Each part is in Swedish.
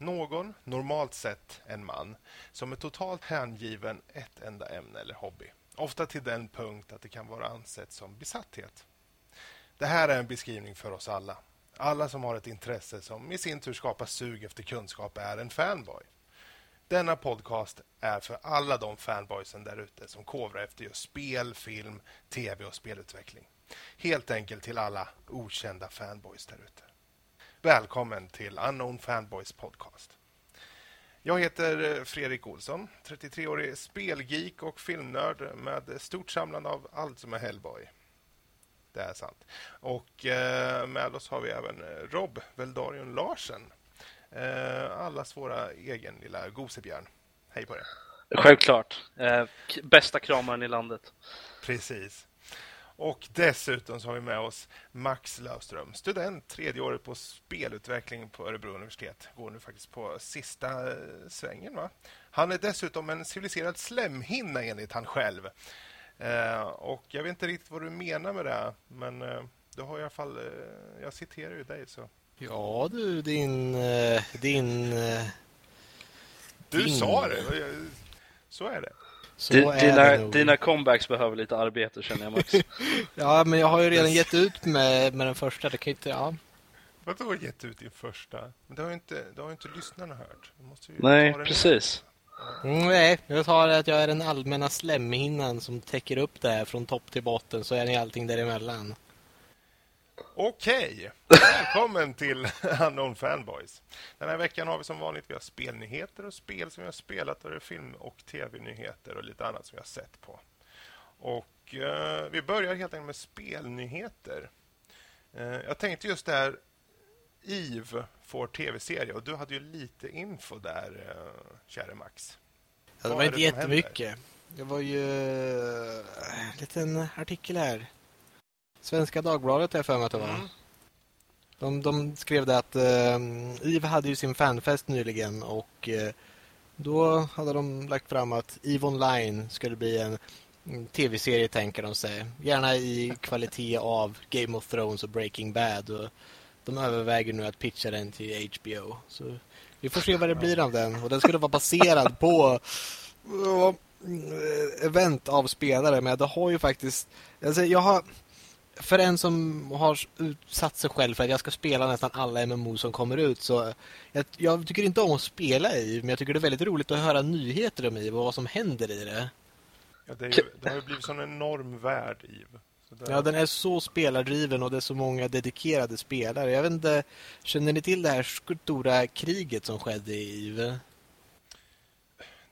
Någon, normalt sett en man, som är totalt hängiven ett enda ämne eller hobby. Ofta till den punkt att det kan vara ansett som besatthet. Det här är en beskrivning för oss alla. Alla som har ett intresse som i sin tur skapar sug efter kunskap är en fanboy. Denna podcast är för alla de fanboysen där ute som kovrar efter just spel, film, tv och spelutveckling. Helt enkelt till alla okända fanboys där ute. Välkommen till Unknown Fanboys podcast. Jag heter Fredrik Olsson, 33-årig spelgeek och filmnörd med stort samlande av allt som är Hellboy. Det är sant. Och eh, med oss har vi även Rob Veldarion Larsen. Eh, allas våra egen lilla gosebjörn. Hej på er. Självklart. Eh, bästa kramaren i landet. Precis. Och dessutom så har vi med oss Max Löfström, student tredje året på spelutveckling på Örebro universitet. Går nu faktiskt på sista eh, svängen. Va? Han är dessutom en civiliserad slemhinna enligt han själv. Eh, och jag vet inte riktigt vad du menar med det, men eh, du har i alla fall, eh, jag citerar ju dig så. Ja du, din... eh, din eh, Du Din- sa det, så är det. Så dina, det dina comebacks behöver lite arbete känner jag Max. Ja, men jag har ju redan gett ut med, med den första. Det kan inte... Ja. Vadå gett ut din första? Men det har ju inte, det har ju inte lyssnarna hört. Du måste ju Nej, det precis. Mm, nej, jag tar att jag är den allmänna slemhinnan som täcker upp det här från topp till botten. Så är ni allting däremellan. Okej, välkommen till Unknown Fanboys. Den här veckan har vi som vanligt vi har spelnyheter och spel som vi har spelat och det är film och tv-nyheter och lite annat som vi har sett på. Och eh, Vi börjar helt enkelt med spelnyheter. Eh, jag tänkte just det här Eve får tv-serie och du hade ju lite info där, eh, käre Max. Ja, det var inte det jättemycket. Det var ju eh, en liten artikel här. Svenska Dagbladet jag för mig att det var. Mm. De, de skrev det att eh, EVE hade ju sin fanfest nyligen och eh, då hade de lagt fram att EVE Online skulle bli en tv-serie tänker de sig. Gärna i kvalitet av Game of Thrones och Breaking Bad. Och de överväger nu att pitcha den till HBO. Så vi får se vad det blir av den. Och den skulle vara baserad på event av spelare. Men det har ju faktiskt... Alltså jag har för en som har utsatt sig själv för att jag ska spela nästan alla MMO som kommer ut så jag, jag tycker inte om att spela i men jag tycker det är väldigt roligt att höra nyheter om i och vad som händer i det. Ja, det, är ju, det har ju blivit en enorm värld, där- Ja, den är så spelardriven och det är så många dedikerade spelare. Jag vet inte, känner ni till det här stora kriget som skedde i EVE?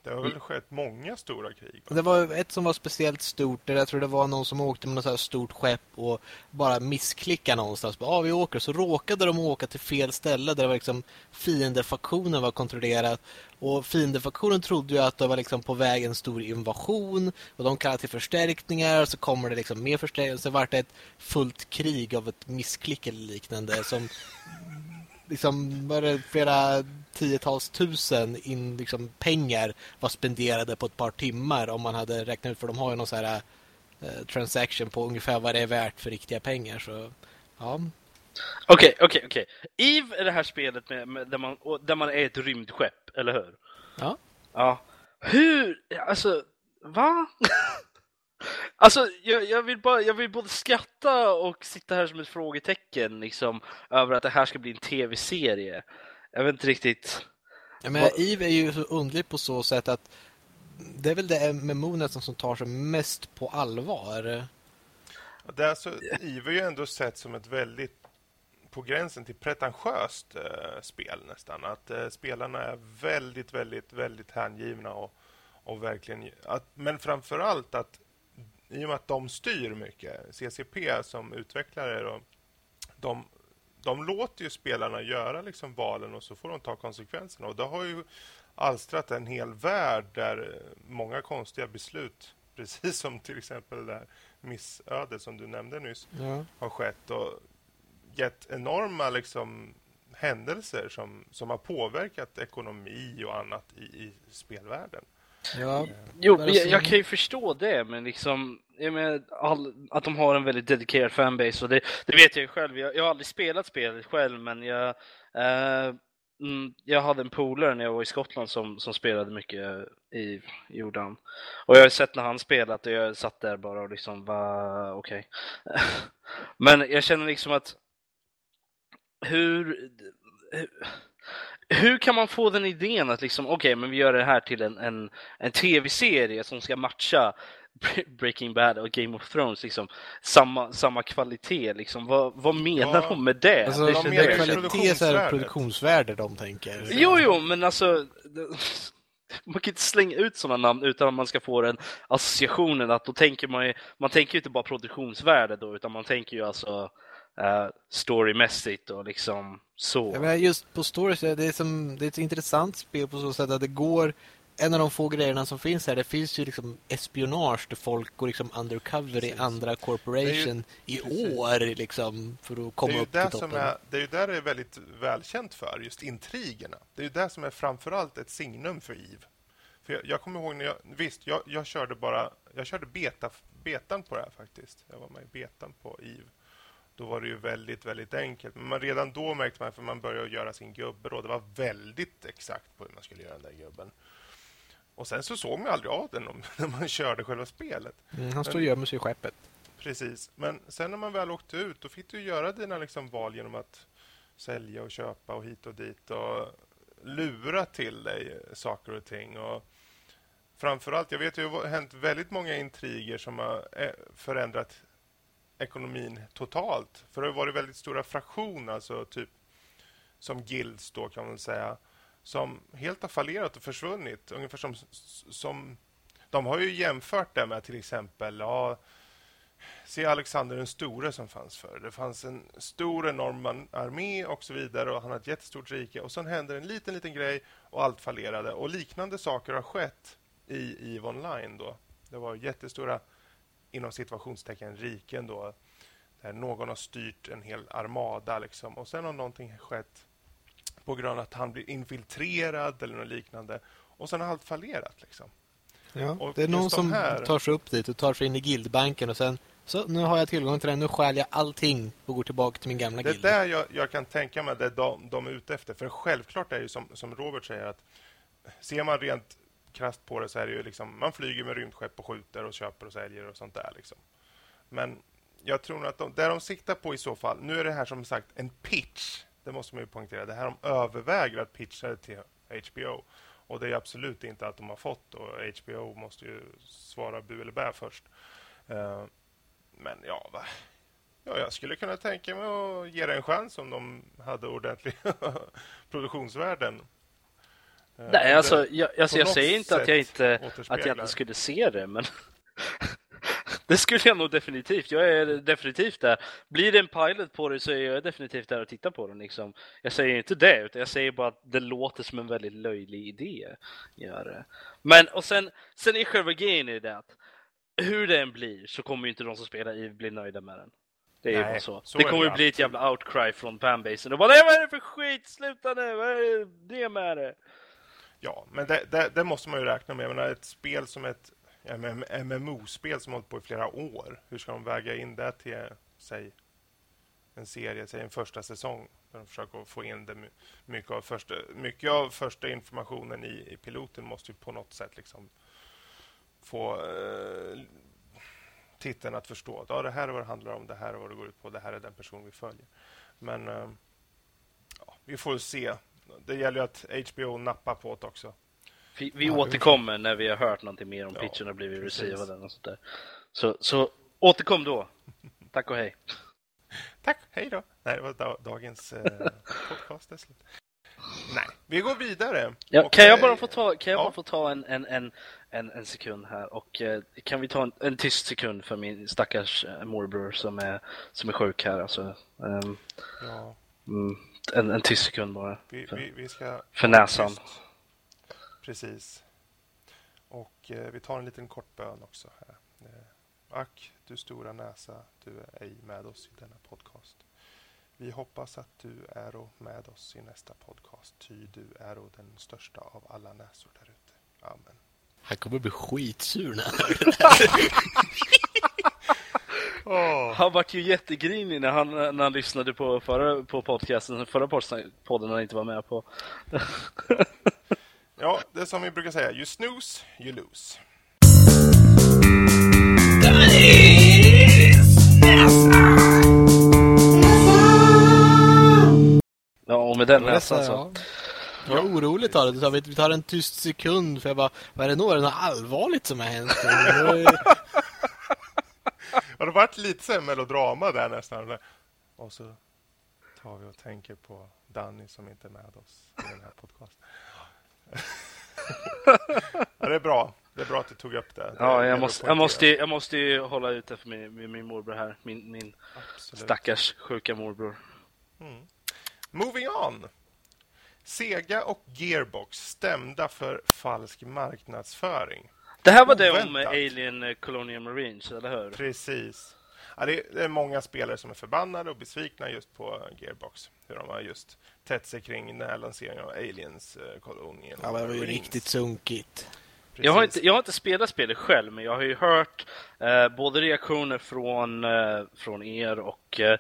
Det har väl skett många stora krig? Det var ett som var speciellt stort där jag tror det var någon som åkte med något så här stort skepp och bara missklickade någonstans. Ja, ah, vi åker. Så råkade de åka till fel ställe där det var liksom fiendefaktionen var kontrollerad. Och fiendefaktionen trodde ju att det var liksom på väg en stor invasion och de kallade till förstärkningar och så kommer det liksom mer förstärkningar. Så vart det ett fullt krig av ett missklick eller liknande som liksom var det flera tiotals tusen in, liksom, pengar var spenderade på ett par timmar om man hade räknat ut, för de har ju någon så här eh, transaction på ungefär vad det är värt för riktiga pengar. Så ja, Okej, okej, okej. Eve är det här spelet med, med, där, man, där man är ett rymdskepp, eller hur? Ja. Ja. Hur, alltså, va? alltså, jag, jag, vill bara, jag vill både skratta och sitta här som ett frågetecken liksom, över att det här ska bli en tv-serie. Jag vet inte riktigt. Jag menar, Eve är ju så underlig på så sätt att det är väl det MMO nästan som tar sig mest på allvar. Ja, Det är alltså, Eve är ju ändå sett som ett väldigt på gränsen till pretentiöst eh, spel nästan. Att eh, spelarna är väldigt, väldigt, väldigt hängivna och, och verkligen... Att, men framför allt att i och med att de styr mycket, CCP som utvecklare, då, de, de låter ju spelarna göra liksom valen och så får de ta konsekvenserna. Och det har ju alstrat en hel värld där eh, många konstiga beslut, precis som till exempel det här missödet som du nämnde nyss, Ja. har skett och gett enorma liksom, händelser som, som har påverkat ekonomi och annat i, i spelvärlden. Ja, Jo, jag, jag kan ju förstå det, men liksom jag menar, all, att de har en väldigt dedikerad fanbase och det, det vet jag ju själv. Jag, jag har aldrig spelat spelet själv, men jag, eh, mm, jag hade en polare när jag var i Skottland som, som spelade mycket i Jordan. Och jag har sett när han spelat och jag satt där bara och liksom var okej. men jag känner liksom att hur, hur hur kan man få den idén att liksom, okej, men vi gör det här till en, en, en tv-serie som ska matcha Breaking Bad och Game of Thrones, liksom samma, samma kvalitet, liksom. Vad, vad menar Ja, de med det? alltså, det de menar kvalitet så är det produktionsvärde de tänker. Jo, jo, men alltså man kan inte slänga ut sådana namn utan att man ska få den associationen att då tänker man ju, man tänker ju inte bara produktionsvärde då, utan man tänker ju alltså uh, storymässigt och liksom så. Jag menar, just på Stories, det är, som, det är ett intressant spel på så sätt att det går en av de få grejerna som finns här, det finns ju liksom espionage där folk går liksom undercover i Precis. andra corporation i precis. år liksom för att Det komma är, ju upp det, till som toppen. är, det är ju där det är väldigt välkänt för, just intrigerna. Det är ju det som är framförallt ett signum för EVE. För jag, jag kommer ihåg när jag, visst, jag, jag körde bara, jag körde beta, betan på det här faktiskt. Jag var med i betan på EVE. Då var det ju väldigt, väldigt enkelt. Men man, redan då märkte man, för man började göra sin gubbe då, det var väldigt exakt på hur man skulle göra den där gubben. Och sen så såg man aldrig av den om, när man körde själva spelet. Mm, han står och gömmer sig i skeppet. Precis. Men sen när man väl åkte ut, då fick du göra dina liksom val genom att sälja och köpa och hit och dit och lura till dig saker och ting. Och framförallt, jag vet ju det har hänt väldigt många intriger som har eh, förändrat ekonomin totalt. För det har varit väldigt stora fraktioner, alltså typ som guilds då kan man säga, som helt har fallerat och försvunnit. Ungefär som, som de har ju jämfört det med till exempel ja, Se Alexander den store som fanns förr. Det fanns en stor enorm armé och så vidare och han hade ett jättestort rike och sen hände en liten liten grej och allt fallerade och liknande saker har skett i EVE Online då. Det var jättestora inom situationstecken riken då där någon har styrt en hel armada liksom och sen har någonting skett på grund av att han blir infiltrerad eller något liknande och sen har allt fallerat liksom. Ja, Och det är någon de som här- tar sig upp dit och tar sig in i guildbanken och sen så nu har jag tillgång till den, nu stjäl jag allting och går tillbaka till min gamla Det är guild. där jag, jag kan tänka mig det de, de är ute efter. För självklart är det ju som, som Robert säger att ser man rent krasst på det så är det ju liksom man flyger med rymdskepp och skjuter och köper och säljer och sånt där liksom. Men jag tror att de, där de siktar på i så fall, nu är det här som sagt en pitch. Det måste man ju poängtera. Det här de överväger att pitcha det till HBO. Och det är absolut inte att de har fått och HBO måste ju svara bu eller bä först. Uh, men ja, va? Ja, jag skulle kunna tänka mig att ge det en chans om de hade ordentliga produktionsvärden. Eh, Nej, alltså, jag, alltså, jag säger inte att jag inte, att jag inte skulle se det, men det skulle jag nog definitivt. Jag är definitivt där. Blir det en pilot på det så är jag definitivt där och tittar på den. Liksom. Jag säger inte det, utan jag säger bara att det låter som en väldigt löjlig idé. Gör det. Men, och sen, sen är själva grejen i det att hur det än blir så kommer ju inte de som spelar i bli nöjda med den. Det är Nej, så. så det kommer ju bli ett jävla outcry från fanbasen och bara Nej vad är det för skit? Sluta nu! Vad är det med det? Ja, men det, det, det måste man ju räkna med. Jag menar, ett spel som ett MMO-spel som har hållit på i flera år. Hur ska de väga in det till, säg, en serie, säg en första säsong? Där de försöker få in det mycket av första, mycket av första informationen i, i piloten måste ju på något sätt liksom få eh, tittaren att förstå att ja, det här är vad det handlar om, det här är vad det går ut på, det här är den person vi följer. Men eh, ja, vi får se. Det gäller ju att HBO nappar på det också. Vi, vi Ja, återkommer när vi har hört någonting mer om Ja, pitchen har blivit receivade och sånt där. Så, så återkom då. Tack och hej. Tack, hej då. Nej, det var da dagens eh, podcast. Nej, vi går vidare. Ja, Och, kan jag bara få ta, kan jag ja. bara få ta en, en, en, en, en sekund här och eh, kan vi ta en, en tyst sekund för min stackars eh, morbror som är, som är sjuk här alltså. Ehm, Ja, mm, en, en tyst sekund bara. vi, För- vi, vi ska... för näsan. Tyst. Precis. Och eh, vi tar en liten kort bön också här. Eh, ack, du stora näsa, du är ej med oss i denna podcast. Vi hoppas att du är och med oss i nästa podcast, ty du är den största av alla näsor där ute. Amen. Han kommer bli skitsur när han hör det där. Han vart ju jättegrinig när han, när han lyssnade på förra på podcasten, förra podden han inte var med på. Ja, det är som vi brukar säga. You snooze, you lose. Ja, och med den Det näsan så. ja. Jag var orolig av det. Vi tar en tyst sekund för jag bara, vad är det nog? Är det något allvarligt som har hänt? Har det varit lite så melodrama där nästan? Och så tar vi och tänker på Danny som inte är med oss i den här podcasten. ja, det är bra. Det är bra att du tog upp det. Ja, jag måste, jag måste, jag måste ju hålla ute för min, min, morbror här. Min, min Absolut. stackars sjuka morbror. Moving on. Sega och Gearbox stämda för falsk marknadsföring. Det här var det om Oväntat. Alien eh, Colonial Marines, eller hur? Precis. Ja, det, är, många spelare som är förbannade och besvikna just på Gearbox. Hur de har just tätt sig kring den här lanseringen av Aliens eh, Colonial Ja, det var ju Marines. riktigt sunkigt. Jag har, inte, jag har inte spelat spelet själv, men jag har ju hört eh, både reaktioner från, eh, från er och eh,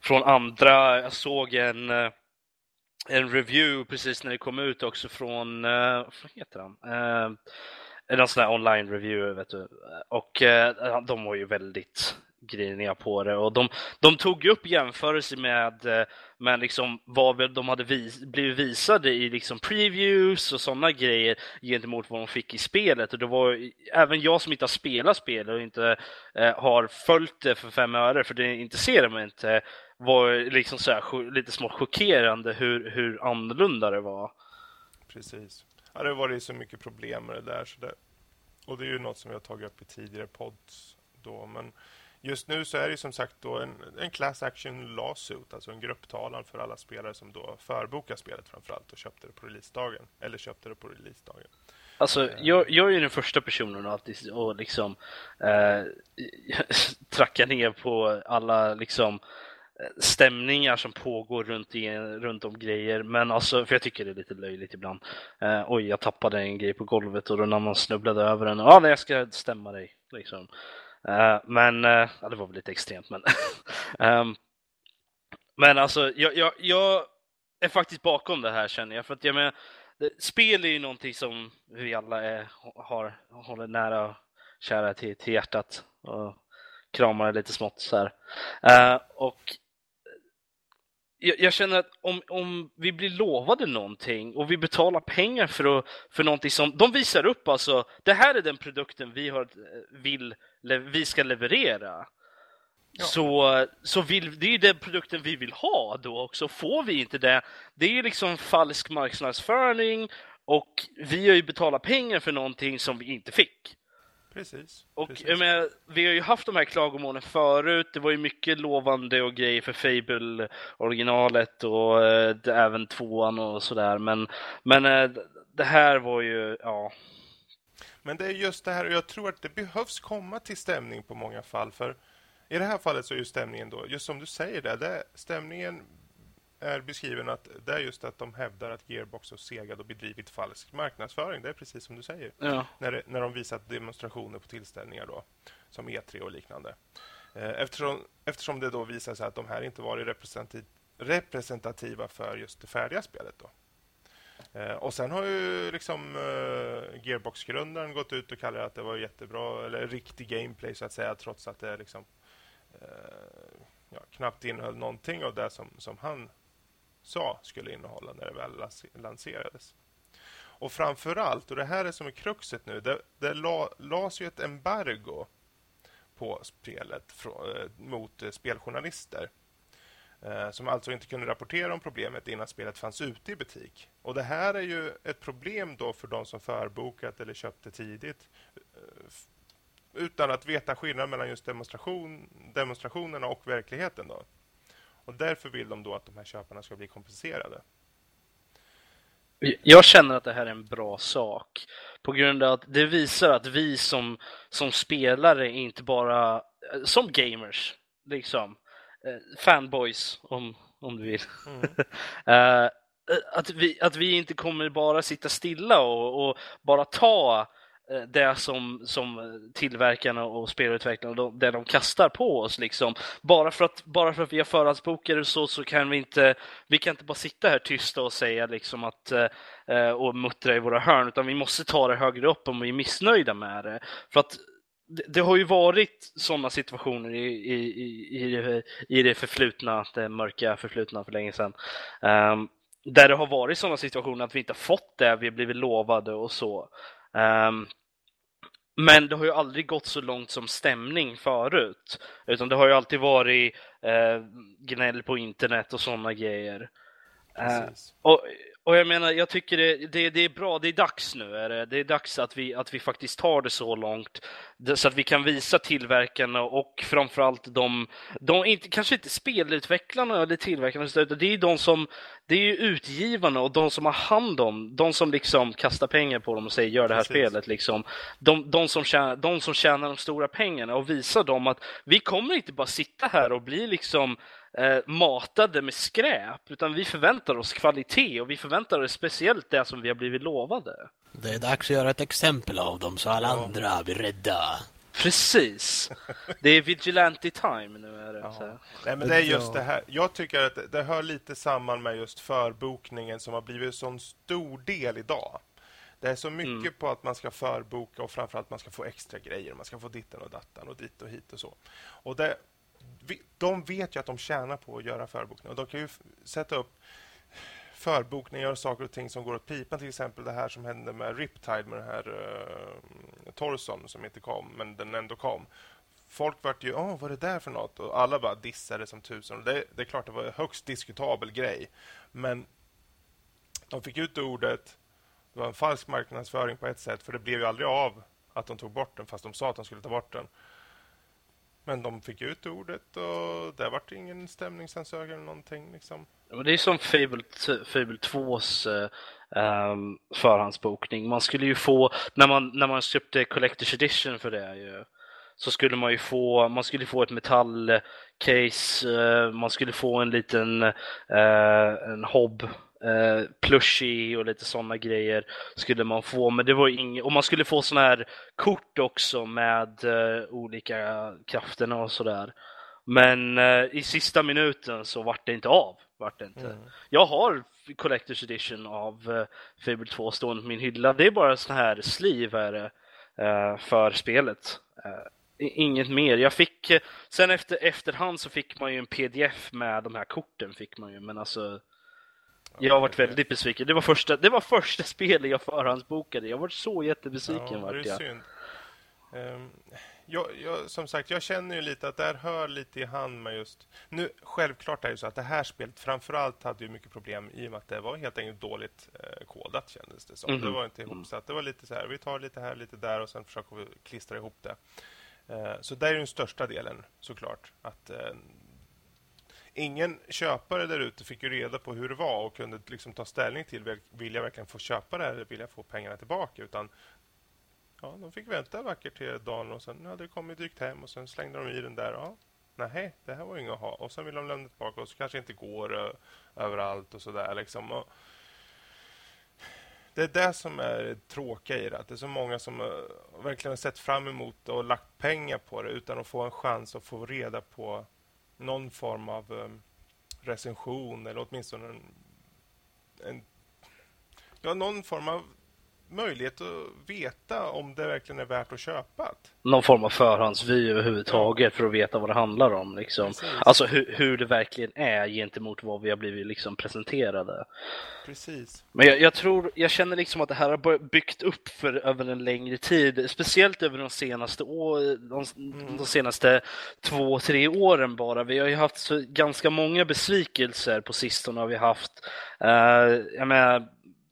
från andra. Jag såg en, eh, en review precis när det kom ut också från, eh, vad heter han? Eh, en sån här online review, vet du. Och eh, de var ju väldigt griniga på det och de, de tog upp jämförelser med, eh, med liksom vad de hade vis, blivit visade i liksom previews och sådana grejer gentemot vad de fick i spelet. Och det var även jag som inte har spelat spelet och inte eh, har följt det för fem öre, för det intresserar mig inte, var liksom så här, lite smått chockerande hur, hur annorlunda det var. Precis. Ja, det var det så mycket problem med det där. Så det, och det är ju något som vi har tagit upp i tidigare pods då. Men just nu så är det som sagt då en, en class action lawsuit, alltså en grupptalan för alla spelare som då förbokar spelet framförallt och köpte det på releasedagen. Eller köpte det på releasedagen. Alltså, jag, jag är den första personen att alltid och liksom eh, tracka ner på alla liksom eh, stämningar som pågår runt, i, runt om grejer. Men alltså, för jag tycker det är lite löjligt ibland. Eh, oj, jag tappade en grej på golvet och då när man snubblade över den. Ja, nej, jag ska stämma dig. Liksom. Eh, men, eh, ja, det var väl lite extremt. Men, um, men alltså, jag, jag, jag är faktiskt bakom det här känner jag. För att jag menar, det- spel är ju någonting som vi alla är, har, håller nära och kära till, till hjärtat och kramar lite smått så här. Eh, och jag, jag känner att om, om vi blir lovade någonting och vi betalar pengar för, att, för någonting som de visar upp alltså, det här är den produkten vi har, vill, le- vi ska leverera. Ja. Så, så vill, det är ju den produkten vi vill ha då också. Får vi inte det, det är ju liksom falsk marknadsföring och vi har ju betalat pengar för någonting som vi inte fick. Precis. Och precis. menar, vi har ju haft de här klagomålen förut. Det var ju mycket lovande och grejer för Fable-originalet och eh, även tvåan och sådär. Men, men eh, det här var ju, ja. Men det är just det här, och jag tror att det behövs komma till stämning på många fall. För i det här fallet så är ju stämningen då, just som du säger där, det, stämningen är beskriven att det är just att de hävdar att Gearbox och Sega då bedrivit falsk marknadsföring. Det är precis som du säger. ja. När, det, när de visat demonstrationer på tillställningar då, som E3 och liknande. Eh, Eftersom, eftersom det då visar sig att de här inte varit representativ, representativa för just det färdiga spelet. Då. Eh, Och sen har ju liksom eh, Gearbox-grundaren gått ut och kallat att det var jättebra, eller riktig gameplay så att säga, trots att det liksom ja, knappt innehöll någonting av det som, som han sa skulle innehålla när det väl lanserades. Och framför allt, och det här är som är kruxet nu, det, det la, lades ju ett embargo på spelet frå, eh, mot eh, speljournalister. Eh, som alltså inte kunde rapportera om problemet innan spelet fanns ute i butik. Och det här är ju ett problem då för de som förbokat eller köpte tidigt eh, utan att veta skillnaden mellan just demonstration, demonstrationerna och verkligheten. Då. Och därför vill de då att de här köparna ska bli kompenserade. Jag känner att det här är en bra sak på grund av att det visar att vi som, som spelare inte bara, eh, som gamers, liksom, eh, fanboys om, om du vill, Eh, att, vi, att vi inte kommer bara sitta stilla och, och bara ta Eh, det som, som eh, tillverkarna och spelutvecklarna de, det de kastar på oss. Liksom. Bara, för att, bara för att vi har förhandsbokare så, så kan vi inte, vi kan inte bara sitta här tysta och säga liksom att, eh, eh, och muttra i våra hörn, utan vi måste ta det högre upp om vi är missnöjda med det. För att det, det har ju varit sådana situationer i, i, i, i det förflutna, det mörka förflutna för länge sedan. Um, där det har varit sådana situationer att vi inte har fått det vi har blivit lovade och så. Um, men det har ju aldrig gått så långt som stämning förut. Utan det har ju alltid varit uh, gnäll på internet och sådana grejer. Uh, och, och jag menar, jag tycker det, det, det, är bra, det är dags nu. Är det? det är dags att vi, att vi faktiskt tar det så långt. Så att vi kan visa tillverkarna och framförallt de, de inte, kanske inte spelutvecklarna eller tillverkarna, utan det är de som, det är ju utgivarna och de som har hand om, de som liksom kastar pengar på dem och säger gör det här Precis. spelet. Liksom. De, de, som tjänar, de som tjänar de stora pengarna och visar dem att vi kommer inte bara sitta här och bli liksom eh, matade med skräp, utan vi förväntar oss kvalitet och vi förväntar oss speciellt det som vi har blivit lovade. Det är dags att göra ett exempel av dem så alla ja. andra blir rädda. Precis. Det är vigilante time nu. Är det, ja. Nej, men det är just det här. Jag tycker att det hör lite samman med just förbokningen som har blivit en sån stor del idag. Det är så mycket mm. på att man ska förboka och framförallt man ska få extra grejer. Man ska få ditten och dattan och dit och hit och så. Och det, de vet ju att de tjänar på att göra förbokningar. de kan ju sätta upp förbokningar och saker och ting som går åt pipan. Till exempel det här som hände med Riptide med den här uh, Torson som inte kom, men den ändå kom. Folk vart ju, åh, vad är det där för något? Och alla bara dissade som tusen. Det, det är klart, det var en högst diskutabel grej. Men de fick ut ordet. Det var en falsk marknadsföring på ett sätt, för det blev ju aldrig av att de tog bort den, fast de sa att de skulle ta bort den. Men de fick ut ordet och det vart ingen stämningsansökan eller någonting. Liksom. det är som Fable, Fable 2s uh, um, förhandsbokning. Man skulle ju få, när man, när man köpte Collector's Edition för det ju, så skulle man ju få, man skulle få ett metallcase, uh, man skulle få en liten uh, en hob eh, plushie och lite sådana grejer skulle man få. Men det var inget, och man skulle få sådana här kort också med eh, olika krafterna och sådär. Men eh, i sista minuten så vart det inte av. Vart det inte. Mm. Jag har Collector's Edition av eh, Fable 2 stående på min hylla. Det är bara sån här sleeve här, eh, för spelet. Eh, inget mer. Jag fick, sen efter efterhand så fick man ju en pdf med de här korten fick man ju, men alltså jag har varit väldigt besviken. Det var första, det var första spelet jag förhandsbokade. Jag var så jättebesviken. Ja, det är synd. Um, jag, jag, som sagt, jag känner ju lite att det här hör lite i hand med just... Nu, självklart är det så att det här spelet framförallt hade ju mycket problem i och med att det var helt enkelt dåligt eh, kodat kändes det som. Mm. Det var inte ihopsatt. Det var lite så här, vi tar lite här, lite där och sen försöker vi klistra ihop det. Eh, så det är den största delen såklart. Att eh, ingen köpare där ute fick ju reda på hur det var och kunde liksom ta ställning till vill jag verkligen få köpa det här eller vill jag få pengarna tillbaka utan ja, de fick vänta vackert till dagen och sen hade det kommit dykt hem och sen slängde de i den där. Ja, nej, det här var inget att ha. Och sen vill de lämna tillbaka och så kanske inte går ö, överallt och sådär liksom. Och det är det som är tråkiga i det. Att det är så många som uh, verkligen har sett fram emot och lagt pengar på det utan att få en chans att få reda på någon form av um, recension eller åtminstone en, en, ja, någon form av möjlighet att veta om det verkligen är värt att köpa. Någon form av förhandsvy överhuvudtaget ja. för att veta vad det handlar om. Liksom. Alltså hur, hur det verkligen är gentemot vad vi har blivit liksom presenterade. Precis. Men jag, jag, tror, jag känner liksom att det här har byggt upp för över en längre tid, speciellt över de senaste, år, de, mm. de senaste två, tre åren bara. Vi har ju haft så ganska många besvikelser på sistone har vi haft. Uh, jag menar,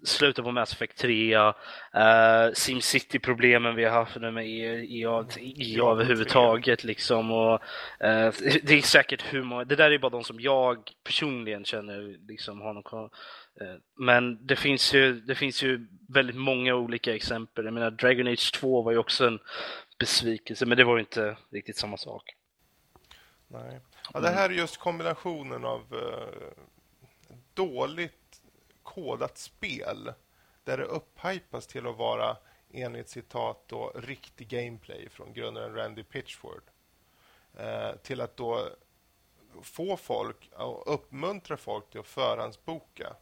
slutet på Mass Effect 3, uh, eh, SimCity-problemen vi har haft nu med EA, EA överhuvudtaget liksom. Och, uh, det är säkert hur många, det där är bara de som jag personligen känner liksom har någon uh, Men det finns, ju, det finns ju väldigt många olika exempel. Jag menar Dragon Age 2 var ju också en besvikelse, men det var ju inte riktigt samma sak. Nej. Ja, det här är just kombinationen av dåligt kodat spel där det upphypas till att vara enligt citat då riktig gameplay från grundaren Randy Pitchford eh, till att då få folk och uppmuntra folk till att förhandsboka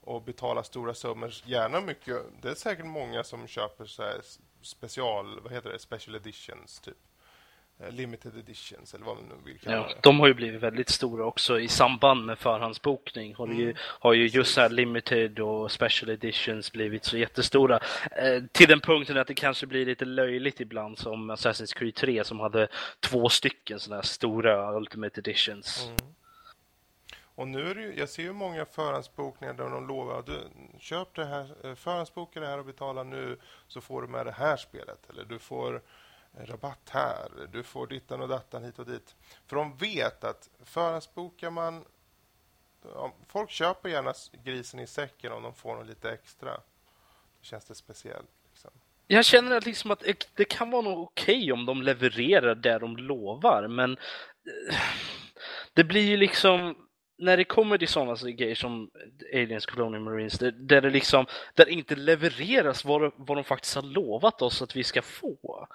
och betala stora summor, gärna mycket. Det är säkert många som köper så special, vad heter det, special editions typ. Eh, limited editions eller vad man nu vill kalla ja, det. De har ju blivit väldigt stora också i samband med förhandsbokning. Har, mm. ju, har ju just här limited och special editions blivit så jättestora. Eh, till den punkten att det kanske blir lite löjligt ibland som Assassin's Creed 3 som hade två stycken sådana här stora Ultimate editions. Mm. Och nu är det ju, jag ser ju många förhandsbokningar där de lovar att du köp det här, eh, förhandsboka det här och betala nu så får du med det här spelet. Eller du får rabatt här, du får dittan och dattan hit och dit. För de vet att förhandsbokar man... Folk köper gärna grisen i säcken om de får något lite extra. Då känns det speciellt. Liksom. Jag känner liksom att det kan vara nog okej okay om de levererar det de lovar, men eh, det blir ju liksom när det kommer till sådana grejer som Aliens Colonial Marines, där, där det liksom där inte levereras vad, vad de faktiskt har lovat oss att vi ska få.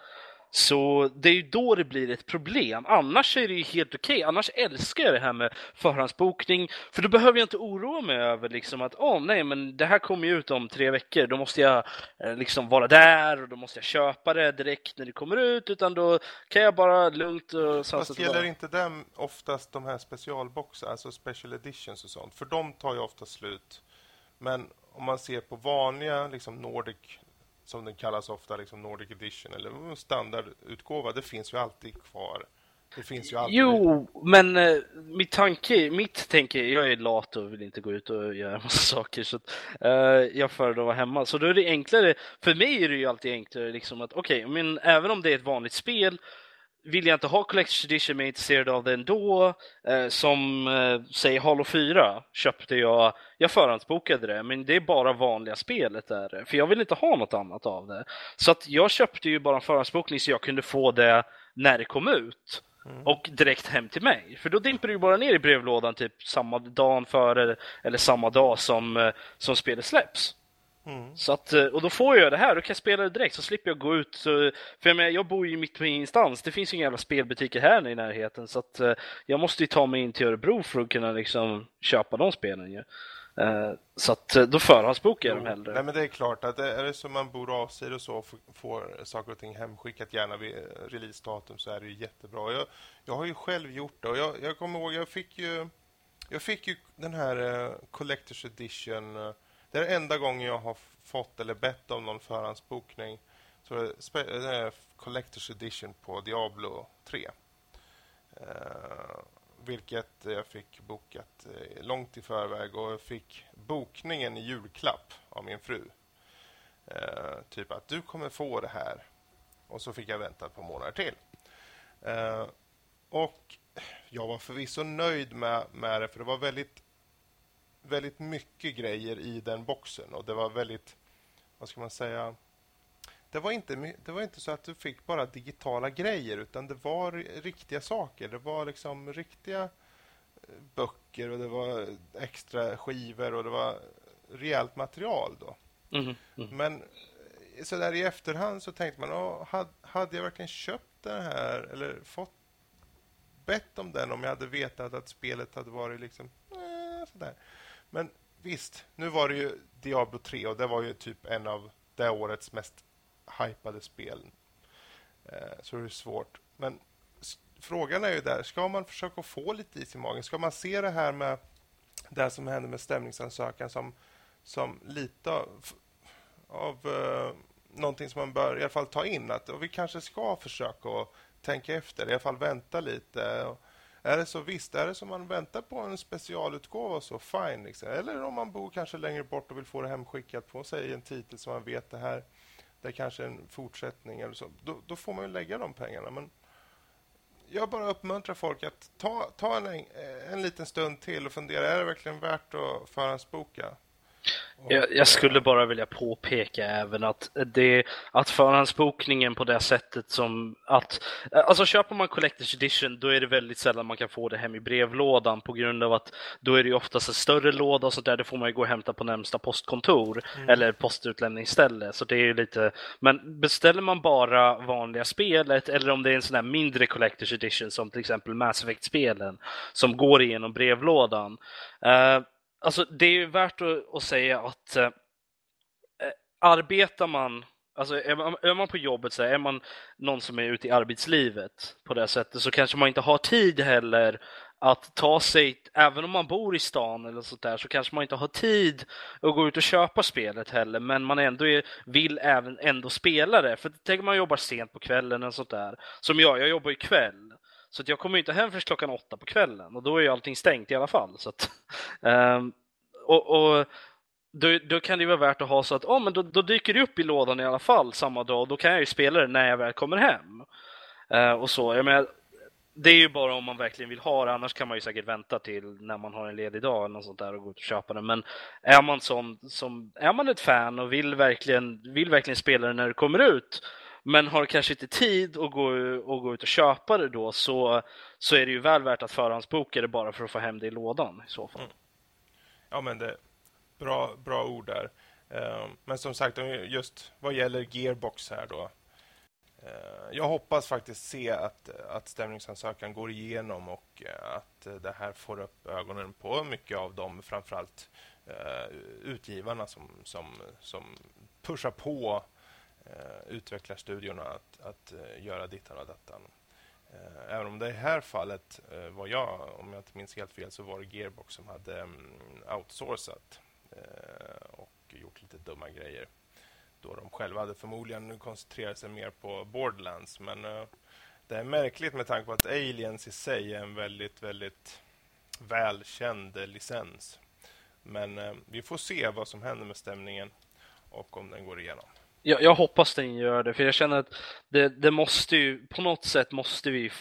Så det är ju då det blir ett problem. Annars är det ju helt okej. Okay. Annars älskar jag det här med förhandsbokning. För då behöver jag inte oroa mig över liksom att oh, nej, men det här kommer ju ut om tre veckor. Då måste jag eh, liksom vara där och då måste jag köpa det direkt när det kommer ut. Utan då kan jag bara lugnt och Fast gäller inte dem oftast de här specialboxarna, alltså special editions och sånt? För de tar ju ofta slut. Men om man ser på vanliga liksom Nordic som den kallas ofta, liksom Nordic Edition eller standardutgåva, det finns ju alltid kvar. Det finns ju alltid. Jo, men eh, mitt tanke, mitt tänke, jag är lat och vill inte gå ut och göra massa saker så att, eh, jag föredrar att vara hemma. Så då är det enklare, för mig är det ju alltid enklare liksom att okej, okay, men även om det är ett vanligt spel vill jag inte ha Collector's Edition men är intresserad av det ändå. Eh, som, eh, säg Halo 4 köpte jag, jag förhandsbokade det, men det är bara vanliga spelet där. För jag vill inte ha något annat av det. Så att jag köpte ju bara en förhandsbokning så jag kunde få det när det kom ut. Mm. Och direkt hem till mig. För då dimper det ju bara ner i brevlådan typ samma dag före eller samma dag som, eh, som spelet släpps. Mm. Så att, eh, och då får jag det här, då kan jag spela det direkt så slipper jag gå ut. Så, för jag, menar, jag bor ju mitt på instans, det finns ju inga jävla spelbutiker här i närheten så att eh, jag måste ju ta mig in till Örebro för att kunna liksom köpa de spelen ju. Uh, så att då förhandsbokar jag dem hellre. Nej men det är klart att är det som man bor avsid och så och får saker och ting hemskickat gärna vid releasedatum så är det ju jättebra. Jag, jag har ju själv gjort det och jag, jag kommer ihåg, jag fick ju jag fick ju den här uh, Collector's Edition det är enda gången jag har fått eller bett om någon förhandsbokning. Så det är Collector's Edition på Diablo 3. Eh, vilket jag fick bokat eh, långt i förväg och jag fick bokningen i julklapp av min fru. Eh, typ att du kommer få det här. Och så fick jag vänta ett par månader till. Eh, och jag var förvisso nöjd med, med det för det var väldigt väldigt mycket grejer i den boxen och det var väldigt, vad ska man säga, det var, inte, det var inte så att du fick bara digitala grejer utan det var riktiga saker. Det var liksom riktiga eh, böcker och det var extra skivor och det var rejält material då. Mm, mm. Men eh, så där i efterhand så tänkte man, hade jag verkligen köpt den här eller fått bett om den om jag hade vetat att spelet hade varit liksom eh, sådär. Men visst, nu var det ju Diablo 3 och det var ju typ en av det årets mest hypade spel. Eh, så det är svårt. Men frågan är ju där, ska man försöka få lite is i magen? Ska man se det här med det som hände med stämningsansökan som, som lite av, av uh, någonting som man bör i alla fall ta in? Att och vi kanske ska försöka tänka efter, i alla fall vänta lite. Och, är det så visst, är det som man väntar på en specialutgåva så fine. Liksom. Eller om man bor kanske längre bort och vill få det hemskickat på sig en titel som man vet det här. Det är kanske en fortsättning eller så. Då, då får man ju lägga de pengarna. Men jag bara uppmuntrar folk att ta, ta en, en liten stund till och fundera. Är det verkligen värt att förhandsboka? Jag, jag, skulle bara vilja påpeka även att, det, att förhandsbokningen på det sättet som att... Alltså köper man Collector's Edition då är det väldigt sällan man kan få det hem i brevlådan på grund av att då är det oftast en större låda och sånt där. Det får man ju gå och hämta på närmsta postkontor mm. eller postutlämningsställe. Så det är lite... Men beställer man bara vanliga spelet eller om det är en sån här mindre Collector's Edition som till exempel Mass Effect-spelen som går igenom brevlådan uh, Alltså det är ju värt att, att säga att eh, arbetar man Alltså är man, är man på jobbet, så här, är man någon som är ute i arbetslivet på det sättet så kanske man inte har tid heller att ta sig, även om man bor i stan eller sånt där, så kanske man inte har tid att gå ut och köpa spelet heller, men man ändå är, vill även ändå spela det. För tänk om man jobbar sent på kvällen eller sånt där. Som jag, jag jobbar ju kväll. Så jag kommer inte hem förrän klockan åtta på kvällen och då är ju allting stängt i alla fall. Så att, um, och, och då, då, kan det vara värt att ha så att oh, men då, då, dyker det upp i lådan i alla fall samma dag och då kan jag ju spela det när jag väl kommer hem. Uh, och så. Jag menar, det är ju bara om man verkligen vill ha det, annars kan man ju säkert vänta till när man har en ledig dag eller något sånt där och gå ut och köpa det. Men är man som, som, är man ett fan och vill verkligen, vill verkligen spela det när det kommer ut men har kanske inte tid att gå, och gå ut och köpa det då så, så är det ju väl värt att förhandsboka det bara för att få hem det i lådan i så fall. Mm. Ja, men det bra, bra ord där. Eh, men som sagt, just vad gäller Gearbox här då. Eh, jag hoppas faktiskt se att, att stämningsansökan går igenom och eh, att det här får upp ögonen på mycket av dem, framförallt utgivarna som, som, som pushar på Eh, utvecklarstudiorna att, att eh, göra dittan och dattan. Eh, även om det i det här fallet var jag, om jag inte minns helt fel, så var det Gearbox som hade mm, outsourcat och gjort lite dumma grejer. Då de själva hade förmodligen koncentrerat sig mer på Borderlands. Men det är märkligt med tanke på att Aliens i sig är en väldigt, väldigt välkänd licens. Men vi får se vad som händer med stämningen och om den går igenom jag, jag, hoppas den gör det, för jag känner att det, det måste ju, på något sätt måste vi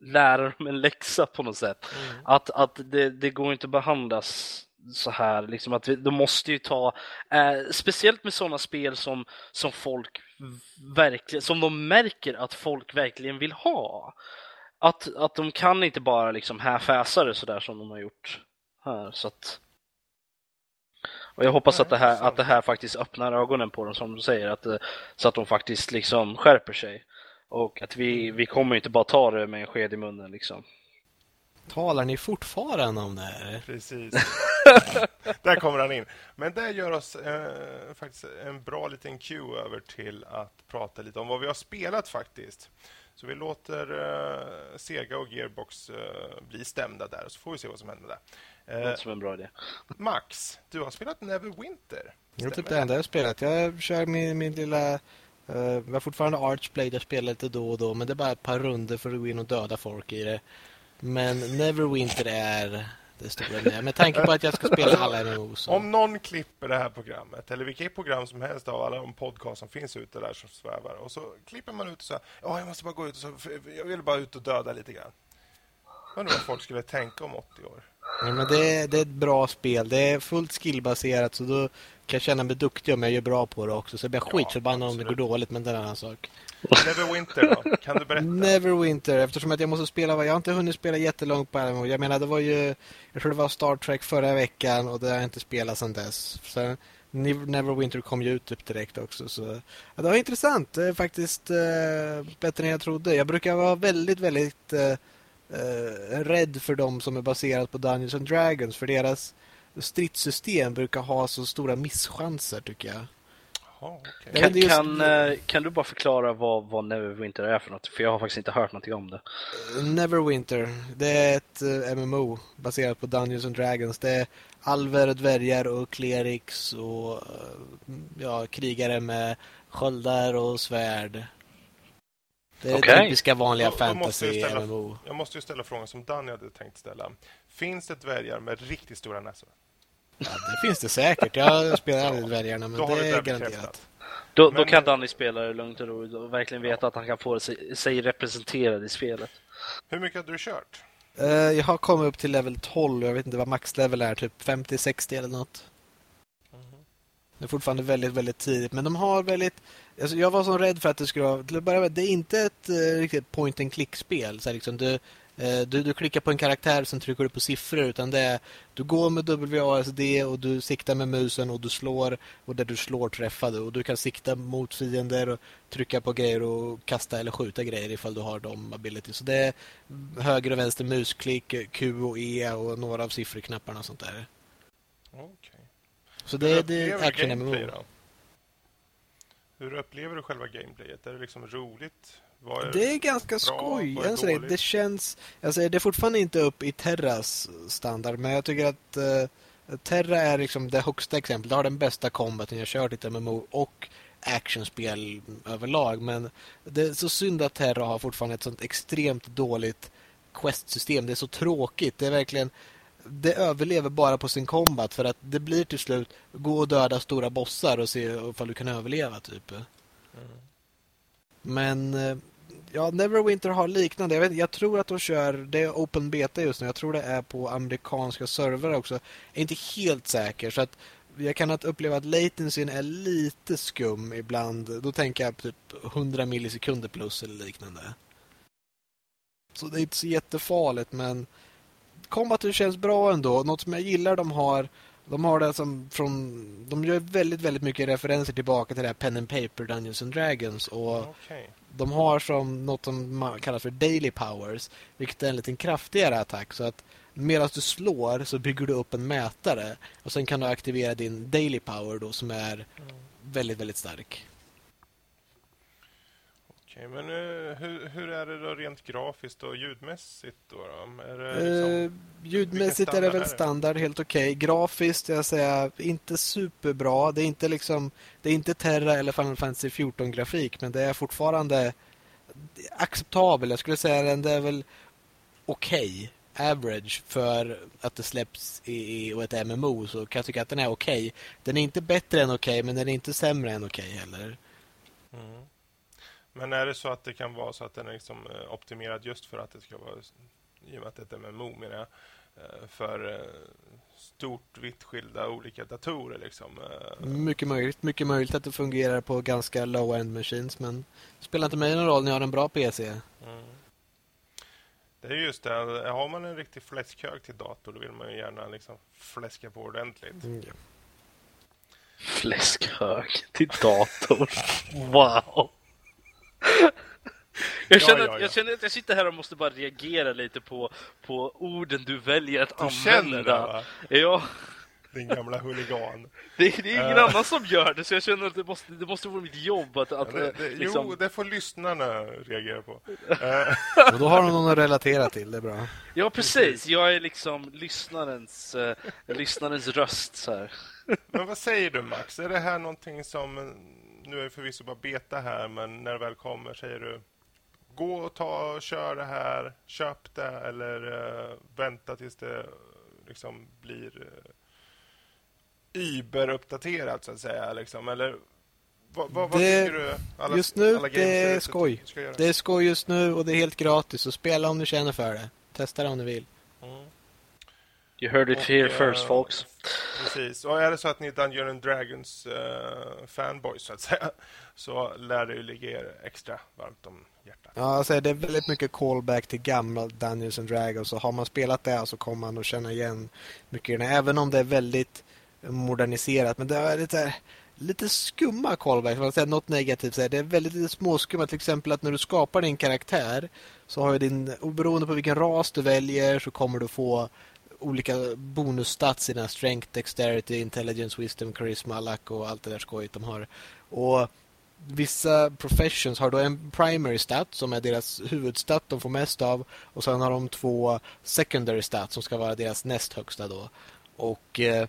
lära dem en läxa på något sätt. Mm. Att, att det, det går inte att behandlas så här, liksom att vi, de måste ju ta, eh, speciellt med sådana spel som, som folk verkligen, som de märker att folk verkligen vill ha. Att, att de kan inte bara liksom häfäsa det sådär som de har gjort här. Så att, och jag hoppas att det, här, att det här faktiskt öppnar ögonen på dem som du säger, att, eh, så att de faktiskt liksom skärper sig. Och att vi, vi kommer inte bara ta det med en sked i munnen liksom. Talar ni fortfarande om det här? Precis. där kommer han in. Men det gör oss eh, faktiskt en bra liten cue över till att prata lite om vad vi har spelat faktiskt. Så vi låter eh, Sega och Gearbox eh, bli stämda där, så får vi se vad som händer Eh, som en bra idé. Max, du har spelat Neverwinter. Det är typ det enda jag har spelat. Jag kör min, min lilla... Uh, jag har fortfarande Archblade, jag spelar lite då och då, men det är bara ett par runder för att gå in och döda folk i det. Men Neverwinter är det stora nya. Med tanke på att jag ska spela alla MMOs. Om någon klipper det här programmet, eller vilket program som helst av alla de podcast som finns ute där som svävar, och så klipper man ut och så ja, jag måste bara gå ut och så, jag vill bara ut och döda lite grann. Undrar vad folk skulle tänka om 80 år. Ja, men det, det är ett bra spel. Det är fullt skillbaserat så då kan jag känna mig duktig om jag gör bra på det också. Så jag blir ja, skitförbannad om det går dåligt, men det är en annan sak. Neverwinter då? Kan du berätta? Neverwinter, eftersom att jag måste spela, jag har inte hunnit spela jättelångt på MMO. Jag menar, det var ju, jag tror det var Star Trek förra veckan och det har jag inte spelat sedan dess. Så Neverwinter kom ju ut typ direkt också. Så ja, det var intressant, det är faktiskt uh, bättre än jag trodde. Jag brukar vara väldigt, väldigt uh, uh, rädd för dem som är baserat på Dungeons and Dragons. För deras stridssystem brukar ha så stora misschanser tycker jag. Aha, okay. kan, just... kan, eh, kan, du bara förklara vad, vad Neverwinter är för något? För jag har faktiskt inte hört någonting om det. Neverwinter, det är ett eh, MMO baserat på Dungeons and Dragons. Det är alver, dvärgar och clerics och ja, krigare med sköldar och svärd. Det är okay. typiska vanliga då, fantasy då ställa, MMO. Jag måste ju ställa frågan som Danny hade tänkt ställa. Finns det dvärgar med riktigt stora näsor? Ja, det finns det säkert. Jag spelar aldrig dvärgarna, men det är garanterat. Då, men... då kan Danny spela det lugnt och roligt och verkligen veta ja. att han kan få sig, sig representerad i spelet. Hur mycket har du kört? Uh, jag har kommit upp till level 12. Jag vet inte vad maxlevel är. Typ 50-60 eller något. Det är fortfarande väldigt, väldigt tidigt. Men de har väldigt... Alltså jag var så rädd för att det skulle vara... Till att börja med, det är inte ett uh, riktigt point and click-spel. Så liksom, du, uh, du, du klickar på en karaktär och sen trycker du på siffror. Utan det är... Du går med WASD och du siktar med musen och du slår. Och där du slår träffar du. Och du kan sikta mot fiender och trycka på grejer och kasta eller skjuta grejer ifall du har de abilities. Så det är höger och vänster musklick, Q och E och några av siffrorknapparna och sånt där. Okay. Så det, det är action MMO. Då? Hur upplever du själva gameplayet? Är det liksom roligt? Är det är ganska bra? skoj. Är det, det känns... Alltså, det är fortfarande inte upp i Terras standard, men jag tycker att uh, Terra är liksom det högsta exemplet. Det har den bästa combaten jag kört i MMO och actionspel överlag. Men det är så synd att Terra har fortfarande ett sånt extremt dåligt quest-system. Det är så tråkigt. Det är verkligen det överlever bara på sin combat för att det blir till slut gå och döda stora bossar och se om du kan överleva typ. Mm. Men eh, ja, Neverwinter har liknande. Jag, vet, jag tror att de kör, det är open beta just nu. Jag tror det är på amerikanska servrar också. Jag är inte helt säker så att jag kan att uppleva att latencyn är lite skum ibland. Då tänker jag typ 100 millisekunder plus eller liknande. Så det är inte så jättefarligt men combaten känns bra ändå. Något som jag gillar de har de har det som från de gör väldigt väldigt mycket referenser tillbaka till det här pen and paper Dungeons and Dragons och okay. de har som något som kallas för daily powers vilket är en liten kraftigare attack så att medan du slår så bygger du upp en mätare och sen kan du aktivera din daily power då som är mm. väldigt väldigt stark. Okej, men uh, hur, hur, är det då rent grafiskt och ljudmässigt? Då, då? Är det liksom, uh, ljudmässigt är det väl standard, helt okej. Okay. Grafiskt, jag säger inte superbra. Det är inte liksom det är inte Terra eller Final Fantasy 14-grafik, men det är fortfarande acceptabel. Jag skulle säga att det är väl okej. Okay, average för att det släpps i, i ett MMO så kan jag tycka att den är okej. Okay. Den är inte bättre än okej, men den är inte sämre än okej heller. Mm. Men är det så att det kan vara så att den är liksom eh, optimerad just för att det ska vara, i och med att det är ett MMO menar jag, eh, för eh, stort vitt skilda olika datorer liksom. Mycket möjligt, mycket möjligt att det fungerar på ganska low-end machines men det spelar inte mig någon roll när jag har en bra PC. Mm. Det är just det, har man en riktig fläskhög till dator då vill man ju gärna liksom fläska på ordentligt. Mm. Fläskhög till dator. wow. Jag känner, ja, ja, ja. jag känner att jag sitter här och måste bara reagera lite på, på orden du väljer att du använda. Känner det, va? Ja. Din gamla huligan. Det, det är ingen uh. annan som gör det, så jag känner att det måste, det måste vara mitt jobb att... att det, det, liksom... Jo, det får lyssnarna reagera på. Uh. och då har de någon att relatera till, det är bra. Ja, precis. Jag är liksom lyssnarens, uh, lyssnarens röst. Så här. Men vad säger du, Max? Är det här någonting som nu är det förvisso bara beta här, men när det väl kommer säger du gå och ta och kör det här, köp det eller uh, vänta tills det liksom blir uh, Uber-uppdaterat så att säga liksom, eller vad, vad, vad tycker du? Alla, just nu, det är skoj. Det är skoj just nu och det är helt gratis. Så spela om du känner för det. Testa det om du vill. You heard it och, here first, uh, folks. Precis. Och är det så att ni är Dungeons and Dragons uh, fanboys, så att säga, så lär det ju ligga er extra varmt om hjärtat. Ja, alltså, det är väldigt mycket callback till gamla Dungeons and Dragons. Så har man spelat det så kommer man att känna igen mycket. Även om det är väldigt moderniserat. Men det är lite, lite skumma callbacks. Man säga något negativt. Så det är väldigt lite småskumma. Till exempel att när du skapar din karaktär så har ju din, beroende på vilken ras du väljer så kommer du få olika bonusstats i den här strength, dexterity, intelligence, wisdom, charisma, luck och allt det där skojigt de har. Och vissa professions har då en primary stat som är deras huvudstat de får mest av och sen har de två secondary stats som ska vara deras näst högsta då. Och eh,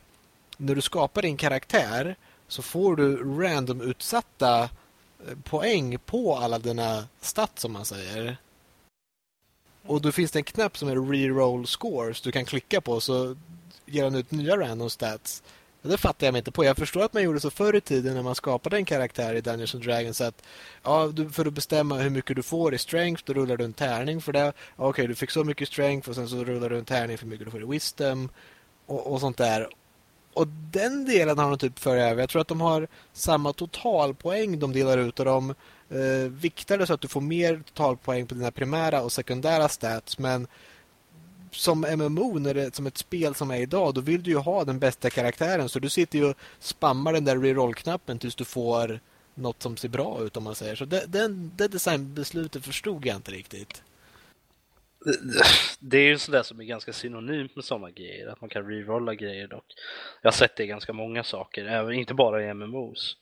när du skapar din karaktär så får du random utsatta eh, poäng på alla dina stats som man säger. Och då finns det en knapp som är reroll scores du kan klicka på så ger den ut nya random stats. Det fattar jag mig inte på. Jag förstår att man gjorde så förr i tiden när man skapade en karaktär i Dungeons and Dragons att ja, för att bestämma hur mycket du får i strength då rullar du en tärning för det. Okej, okay, du fick så mycket strength och sen så rullar du en tärning för hur mycket du får i wisdom och, och sånt där. och den delen har de typ för över. Jag tror att de har samma totalpoäng de delar ut och de eh, viktar det så att du får mer totalpoäng på dina primära och sekundära stats. Men som MMO, när det, som ett spel som är idag, då vill du ju ha den bästa karaktären. Så du sitter ju och spammar den där reroll-knappen tills du får något som ser bra ut om man säger. Så det, den, det designbeslutet förstod jag inte riktigt. Det är ju sådär som är ganska synonymt med sådana grejer, att man kan rerolla grejer dock. Jag har sett det i ganska många saker, inte bara i MMOs.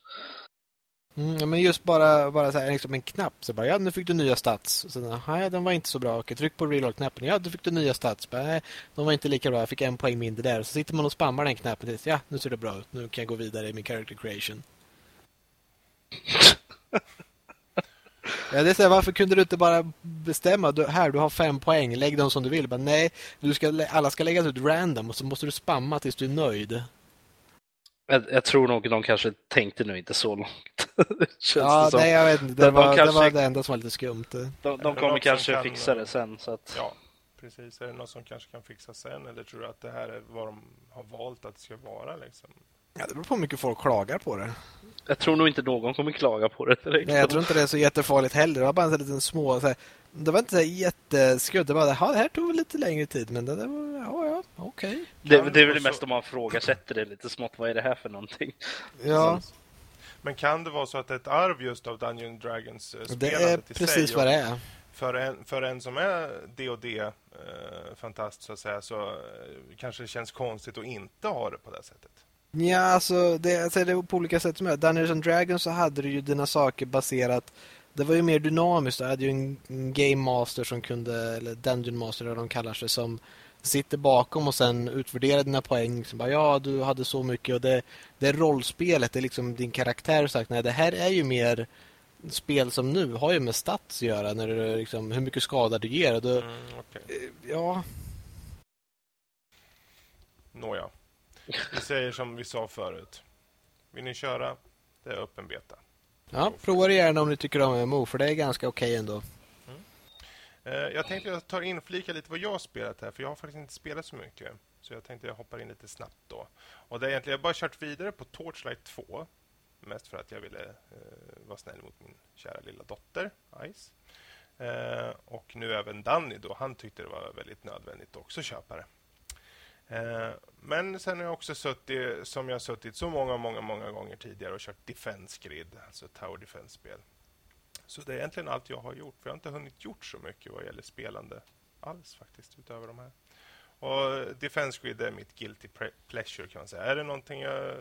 Mm, men just bara, bara så här, liksom en knapp. Så bara, ja, nu fick du nya stats. Så, nej, den var inte så bra. Okej, tryck på reload-knappen. Ja, du fick du nya stats. Bara, nej, de var inte lika bra. Jag fick en poäng mindre där. Så sitter man och spammar den knappen tills, ja, nu ser det bra ut. Nu kan jag gå vidare i min character creation. Ja, det är så här, varför kunde du inte bara bestämma du, här, du har fem poäng, lägg dem som du vill. Men nej, du ska, alla ska läggas ut random och så måste du spamma tills du är nöjd. Jag, jag tror nog de kanske tänkte nu inte så långt. ja, nej, jag vet inte. Det, var, kanske, det var det enda som var lite skumt. De, de kommer kanske kan, fixa det sen. Så att... Ja, precis. Är det något som kanske kan fixa sen? Eller tror du att det här är vad de har valt att det ska vara? Liksom? Ja, det beror på hur mycket folk klagar på det. Jag tror nog inte någon kommer klaga på det direkt. Nej, jag tror inte det är så jättefarligt heller. Det var bara en liten små... Så här, det var inte så jätteskumt. Det var det, här tog lite längre tid, men det, det var... Ja, ja, okej. Okay. Det, det, är väl mest om man frågasätter det lite smått. Vad är det här för någonting? Ja. Men kan det vara så att det är ett arv just av Dungeon Dragons spelandet Det är precis sig? vad det är. För en, för en som är D&D eh, fantast så att säga så eh, kanske det känns konstigt att inte ha det på det sättet. Ja, alltså det, alltså det är på olika sätt som är. Dungeons and Dragons så hade du ju dina saker baserat det var ju mer dynamiskt. Du hade ju en Game Master som kunde, eller Dungeon Master eller de kallar sig, som sitter bakom och sen utvärderar dina poäng. Som bara, ja, du hade så mycket och det, det är rollspelet, det är liksom din karaktär sagt, nej, det här är ju mer spel som nu har ju med stats att göra, när det, liksom, hur mycket skada du ger. Då, mm, okay. Ja. Nåja. Vi säger som vi sa förut. Vill ni köra? Det är öppen beta. Ja, prova det gärna om ni tycker om MMO, för det är ganska okej okay ändå. Mm. Eh, jag tänkte jag tar inflika lite vad jag har spelat här, för jag har faktiskt inte spelat så mycket. Så jag tänkte jag hoppar in lite snabbt då. Och det är egentligen, jag har bara kört vidare på Torchlight 2. Mest för att jag ville eh, vara snäll mot min kära lilla dotter, Ice. Eh, och nu även Danny då, han tyckte det var väldigt nödvändigt att också köpa det. Eh, men sen har jag också suttit, som jag suttit så många, många, många gånger tidigare och kört Defense Grid, alltså Tower Defense-spel. Så det är egentligen allt jag har gjort, för jag har inte hunnit gjort så mycket vad gäller spelande alls faktiskt, utöver de här. Och Defense Grid är mitt guilty pleasure kan man säga. Är det någonting jag,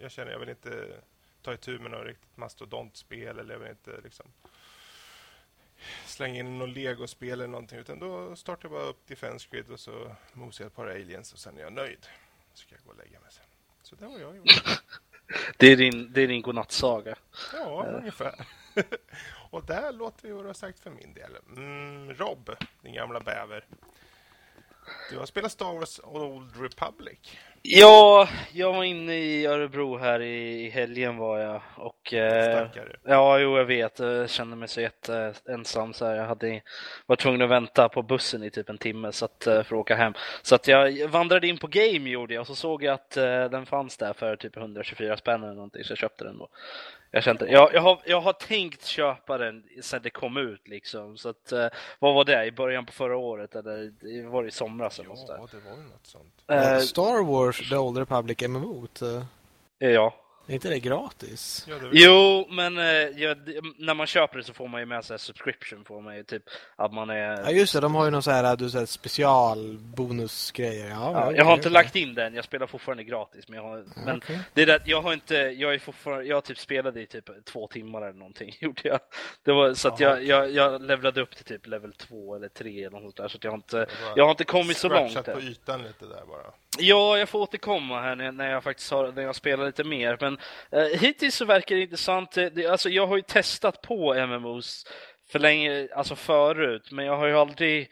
jag känner, jag vill inte ta itu med något riktigt mastodontspel eller jag vill inte liksom slänga in något legospel eller någonting. Utan då startar jag bara upp Defense Grid och så mosar jag ett par aliens och sen är jag nöjd. Så ska jag gå och lägga mig sen. Så det var jag gjort. det är din, det är din godnattsaga. Ja, uh. ungefär. och där låter vi vara sagt för min del. Mm, Rob, din gamla bäver. Du har spelat Star Wars Old Republic. Ja, jag var inne i Örebro här i helgen var jag. Och, eh, ja, jo, jag vet. Jag kände mig så jätteensam. Så här. Jag hade, var tvungen att vänta på bussen i typ en timme så att, eh, för att åka hem. Så att jag vandrade in på Game gjorde jag och så såg jag att eh, den fanns där för typ 124 spänn eller någonting så jag köpte den då. Jag, kände, jag, jag, har, jag har tänkt köpa den sen det kom ut liksom. Så att, eh, vad var det? I början på förra året? Eller var det i somras? Ja, eller det var ju något sånt. Uh, Star Wars The Old Republic MMO? Ja. Är inte det gratis? Ja, det jo, men eh, ja, när man köper det så får man ju med sig subscription. Får man ju typ att man är... Ja, just det. De har ju någon så här, du, så här special bonusgrejer. Ja, ja, jag har inte lagt in den. Jag spelar fortfarande gratis. Men jag har, men okay. det är det, jag har inte... Jag är fortfarande... Jag typ spelade i typ två timmar eller någonting. Gjorde jag. Det var, så att jag, jag, jag levlade upp till typ level 2 eller 3 eller något där. Så att jag har inte... Jag har inte kommit så långt. på ytan lite där bara. Ja, jag får återkomma här när jag faktiskt har, när jag spelar lite mer. Men eh, hittills så verkar det intressant. Det, alltså, jag har ju testat på MMOs för länge, alltså förut, men jag har ju aldrig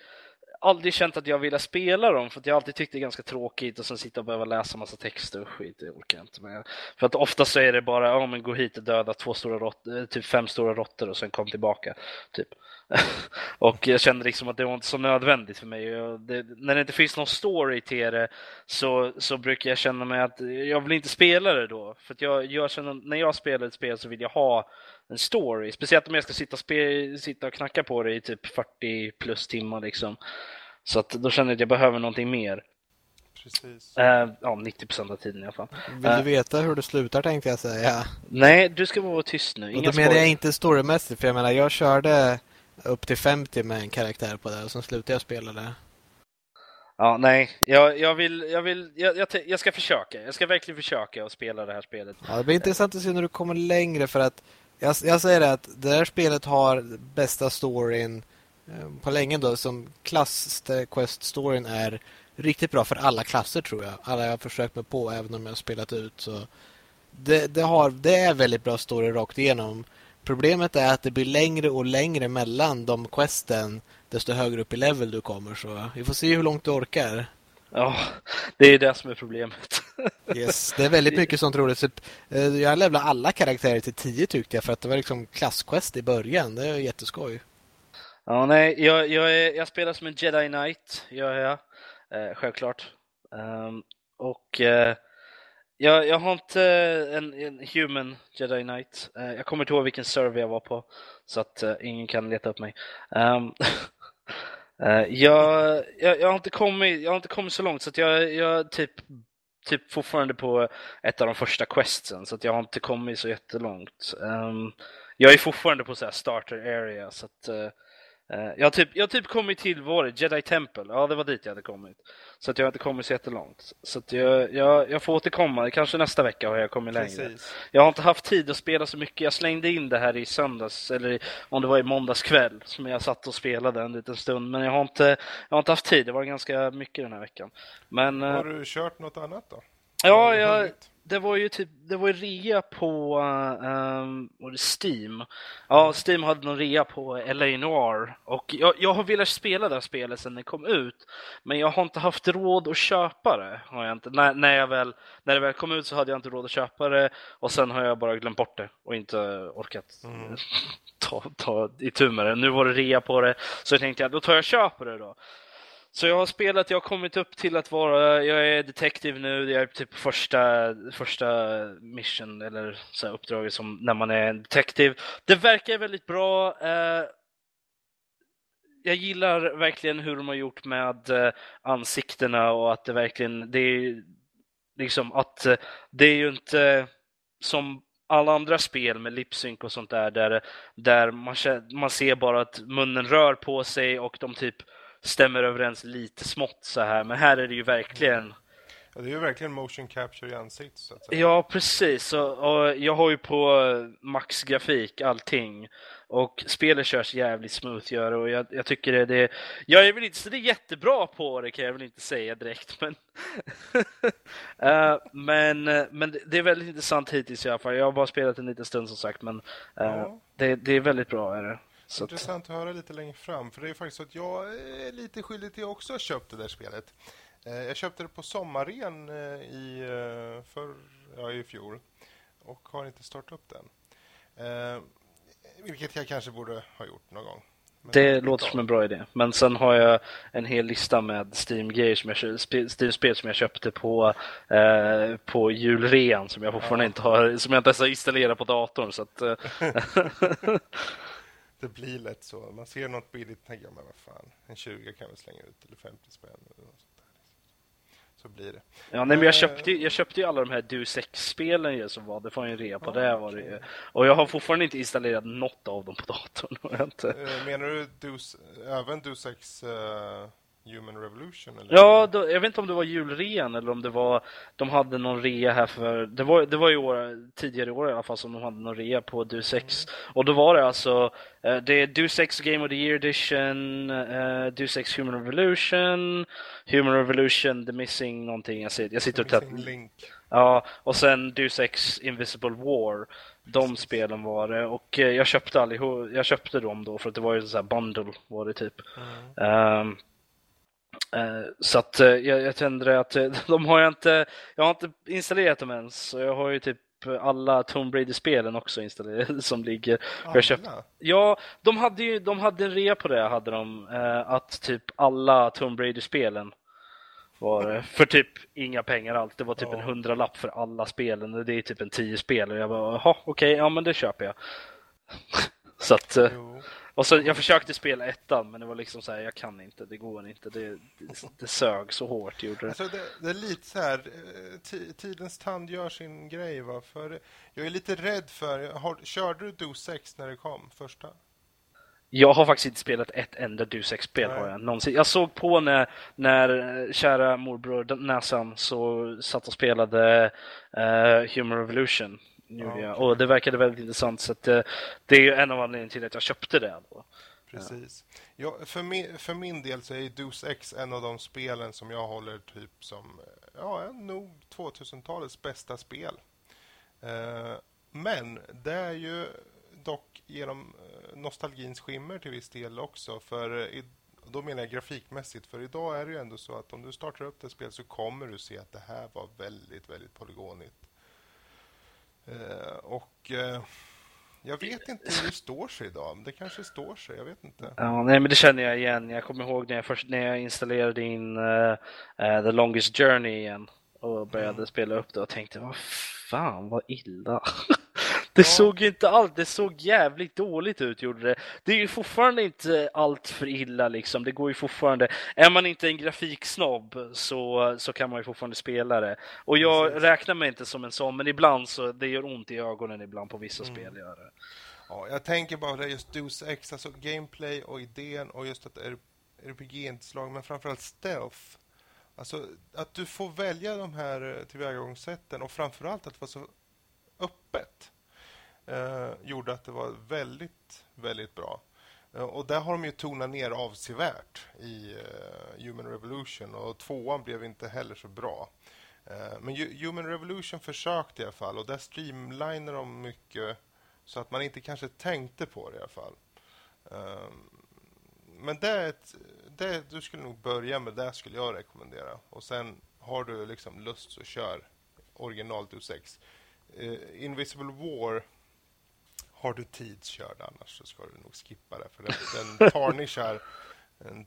aldrig känt att jag ville spela dem för att jag alltid tyckt det är ganska tråkigt och sen sitta och behöva läsa massa texter och skit, det orkar jag inte med. För att ofta så är det bara, ja men gå hit och döda två stora råttor, eh, typ fem stora råttor och sen kom tillbaka, typ. och jag kände liksom att det var inte så nödvändigt för mig. Det, när det inte finns någon story till det så, så brukar jag känna mig att jag vill inte spela det då. För att jag, jag känner, när jag spelar ett spel så vill jag ha en story. Speciellt om jag ska sitta och, spe, sitta och knacka på det i typ 40 plus timmar liksom. Så att då känner jag att jag behöver någonting mer. Precis. Uh, ja, 90 procent av tiden i alla fall. Vill uh, du veta hur det slutar tänkte jag säga? Nej, du ska vara tyst nu. Inga och då menar jag inte storymässigt, för jag menar jag körde upp till 50 med en karaktär på det och sen slutade jag spela det. Ja, nej, jag, jag vill, jag vill, jag, jag, jag, ska försöka. Jag ska verkligen försöka att spela det här spelet. Ja, det blir intressant att se när du kommer längre för att jag, jag säger det att det här spelet har bästa storyn eh, på länge då som klass Quest-storyn är riktigt bra för alla klasser tror jag. Alla jag har försökt mig på även om jag har spelat ut så det, det, har, det är väldigt bra story rakt igenom. Problemet är att det blir längre och längre mellan de questen desto högre upp i level du kommer. Så vi får se hur långt du orkar. Ja, det är det som är problemet. yes, det är väldigt mycket sånt roligt. Eh, jag levlade alla karaktärer till 10 tyckte jag för att det var liksom klassquest i början. Det är jätteskoj. Ja, nej, jag, jag, är, jag spelar som en Jedi Knight, gör jag. Eh, självklart. Um, och eh, jag, jag har inte en, en human Jedi Knight. Uh, jag kommer inte ihåg vilken server jag var på, så att uh, ingen kan leta upp mig. Um, jag, jag, jag, har inte kommit, jag har inte kommit så långt, så att jag, jag typ, typ fortfarande på ett av de första questsen, så att jag har inte kommit så jättelångt. Um, jag är fortfarande på så starter area, så att uh, jag har typ, jag typ kommit till, det? Jedi Temple? Ja, det var dit jag hade kommit. Så att jag har inte kommit så jättelångt. Så att jag, jag, jag får återkomma, kanske nästa vecka har jag kommit längre. Precis. Jag har inte haft tid att spela så mycket. Jag slängde in det här i söndags, eller om det var i måndags kväll, som jag satt och spelade en liten stund. Men jag har inte, jag har inte haft tid, det var ganska mycket den här veckan. Men, har du kört något annat då? Ja, jag, det var ju typ, det var ju rea på um, Steam. Ja, Steam hade någon rea på LA Noir och jag, jag har velat spela det här spelet sedan det kom ut, men jag har inte haft råd att köpa det. Har jag inte. När, när, jag väl, när det väl kom ut så hade jag inte råd att köpa det och sen har jag bara glömt bort det och inte orkat mm. ta, ta itu med det. Nu var det rea på det, så jag tänkte jag då tar jag och köper det då. Så jag har spelat, jag har kommit upp till att vara, jag är detektiv nu, jag är typ första, första mission eller så här uppdraget som när man är en detektiv. Det verkar väldigt bra. Eh, jag gillar verkligen hur de har gjort med eh, ansiktena och att det verkligen, det är liksom att eh, det är ju inte eh, som alla andra spel med lipsynk och sånt där, där, där man, man ser bara att munnen rör på sig och de typ stämmer överens lite smått så här. Men här är det ju verkligen... Ja, det är ju verkligen motion capture i ansiktet. Så att säga. Ja, precis. Och, och jag har ju på maxgrafik allting. Och spelet körs jävligt smooth gör och jag, jag tycker det, det Jag är väl inte så det är jättebra på det kan jag väl inte säga direkt men uh, men, men det är väldigt intressant hittills i alla fall. Jag har bara spelat en liten stund som sagt men uh, ja. det, det är väldigt bra är det. Så Intressant att höra lite längre fram. För det är faktiskt så att jag är lite skyldig till att jag också har köpt det där spelet. Eh, jag köpte det på sommaren eh, i, eh, för, ja, i fjol och har inte startat upp den. Vilket jag kanske borde ha gjort någon gång. Men det låter som en bra idé. Men sen har jag en hel lista med Steam-grejer som jag Steam-spel som jag köpte på, eh, på julrean som jag fortfarande ja. inte har, som jag inte ens har installerat på datorn. Så att, det blir lätt så. Man ser något billigt och tänker, men vad fan, en 20 kan vi slänga ut, eller 50 spänn. Eller något sånt där. Så blir det. Ja, nej, men jag köpte, jag köpte ju alla de här Du 6-spelen som var. Det var ju en rea på ah, det. Var det Och jag har fortfarande inte installerat något av dem på datorn. inte. Eh, menar du du, även Du 6 uh, Human Revolution? Eller? Ja, då, jag vet inte om det var julrean eller om det var de hade någon rea här för det var, det var i år, tidigare i år i alla fall som de hade någon rea på Du 6 mm. och då var det alltså uh, det är Du 6 Game of the Year Edition uh, Du 6 Human Revolution Human Revolution The Missing någonting jag, sitter, jag sitter och tittar Link Ja, och sen Du 6 Invisible War de spelen var det och uh, jag köpte allihop, jag köpte dem då för att det var ju sån här bundle var det typ mm. um, Eh, så att eh, jag, jag tänkte att eh, de har jag inte, jag har inte installerat dem ens. Så jag har ju typ alla Tomb Raider-spelen också installerade som ligger. Jag köpt, ja, de hade ju de hade en rea på det, hade de. Eh, att typ alla Tomb Raider-spelen var eh, för typ inga pengar allt. Det var typ Ja. en hundralapp för alla spelen. Det är typ en tio spel och jag bara, jaha, okej, ja men det köper jag. så att, eh, Jo. Och så jag försökte spela ettan men det var liksom så här, jag kan inte, det går inte. Det, det, det sög så hårt gjorde det. Alltså det, det är lite så här, eh, ti- tidens tand gör sin grej. Va? För jag är lite rädd för, har, körde du Do 6 när det kom, första? Jag har faktiskt inte spelat ett enda Deus Nej. har jag någonsin. Jag såg på när, när eh, kära morbror Näsan så satt och spelade eh, Human Revolution. Gjorde Ja, okej. Och det verkade väldigt intressant så att, eh, det är ju en av anledningarna till att jag köpte det. Då. Precis. Ja, för, min, för min del så är Deus Ex en av de spelen som jag håller typ som, eh, ja, nog 2000-talets bästa spel. Eh, men det är ju dock genom eh, nostalgins skimmer till viss del också. För i, då menar jag grafikmässigt. För idag är det ju ändå så att om du startar upp det spelet så kommer du se att det här var väldigt, väldigt polygonigt. Eh, och eh, jag vet inte hur det står sig idag. men Det kanske står sig, jag vet inte. Ja, nej, men det känner jag igen. Jag kommer ihåg när jag, först, när jag installerade in eh, The Longest Journey igen och började Mm. spela upp det och tänkte vad fan vad illa. det såg ju inte allt, det såg jävligt dåligt ut gjorde det. Det är ju fortfarande inte allt för illa liksom. Det går ju fortfarande. Är man inte en grafiksnobb så, så kan man ju fortfarande spela det. Och jag Precis. räknar mig inte som en sån, men ibland så det gör ont i ögonen ibland på vissa Mm. spel. Gör det. Ja, jag tänker bara det just Deus Ex, alltså gameplay och idén och just att RPG-inslag, men framförallt stealth. Alltså att du får välja de här eh, tillvägagångssätten och framförallt att det var så öppet. Eh, gjorde att det var väldigt, väldigt bra. Eh, och där har de ju tonat ner avsevärt i eh, Human Revolution och tvåan blev inte heller så bra. Eh, men Human Revolution försökte i alla fall och där streamlinade de mycket så att man inte kanske tänkte på det i alla fall. Ehm, men det är ett, det, du skulle nog börja med det skulle jag rekommendera. Och sen har du liksom lust så kör original Deus Ex. Eh, Invisible War har du tid kör det, annars så ska du nog skippa det. För den, den tarnishar, en,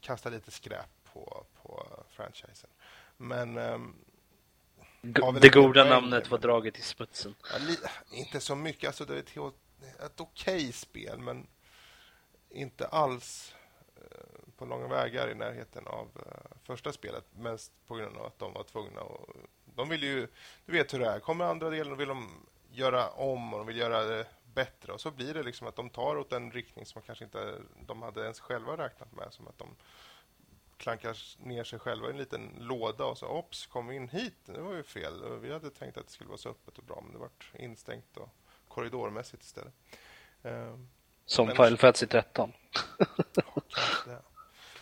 kastar lite skräp på, på franchisen. Men väl det goda namnet var draget i smutsen. Ja, inte så mycket. Alltså, det är ett, ett okej spel, men inte alls eh, på långa vägar i närheten av eh, första spelet. Mest på grund av att de var tvungna att... De vill ju... Du vet hur det är. Kommer andra delen och vill de göra om och de vill göra det bättre. Och så blir det liksom att de tar åt en riktning som kanske inte de hade ens själva räknat med. Som att de klankar ner sig själva i en liten låda och så ops, kom vi in hit? Det var ju fel. Vi hade tänkt att det skulle vara så öppet och bra, men det vart instängt och korridormässigt istället. Ehm, Som Men- Final Fantasy 13. kanske det.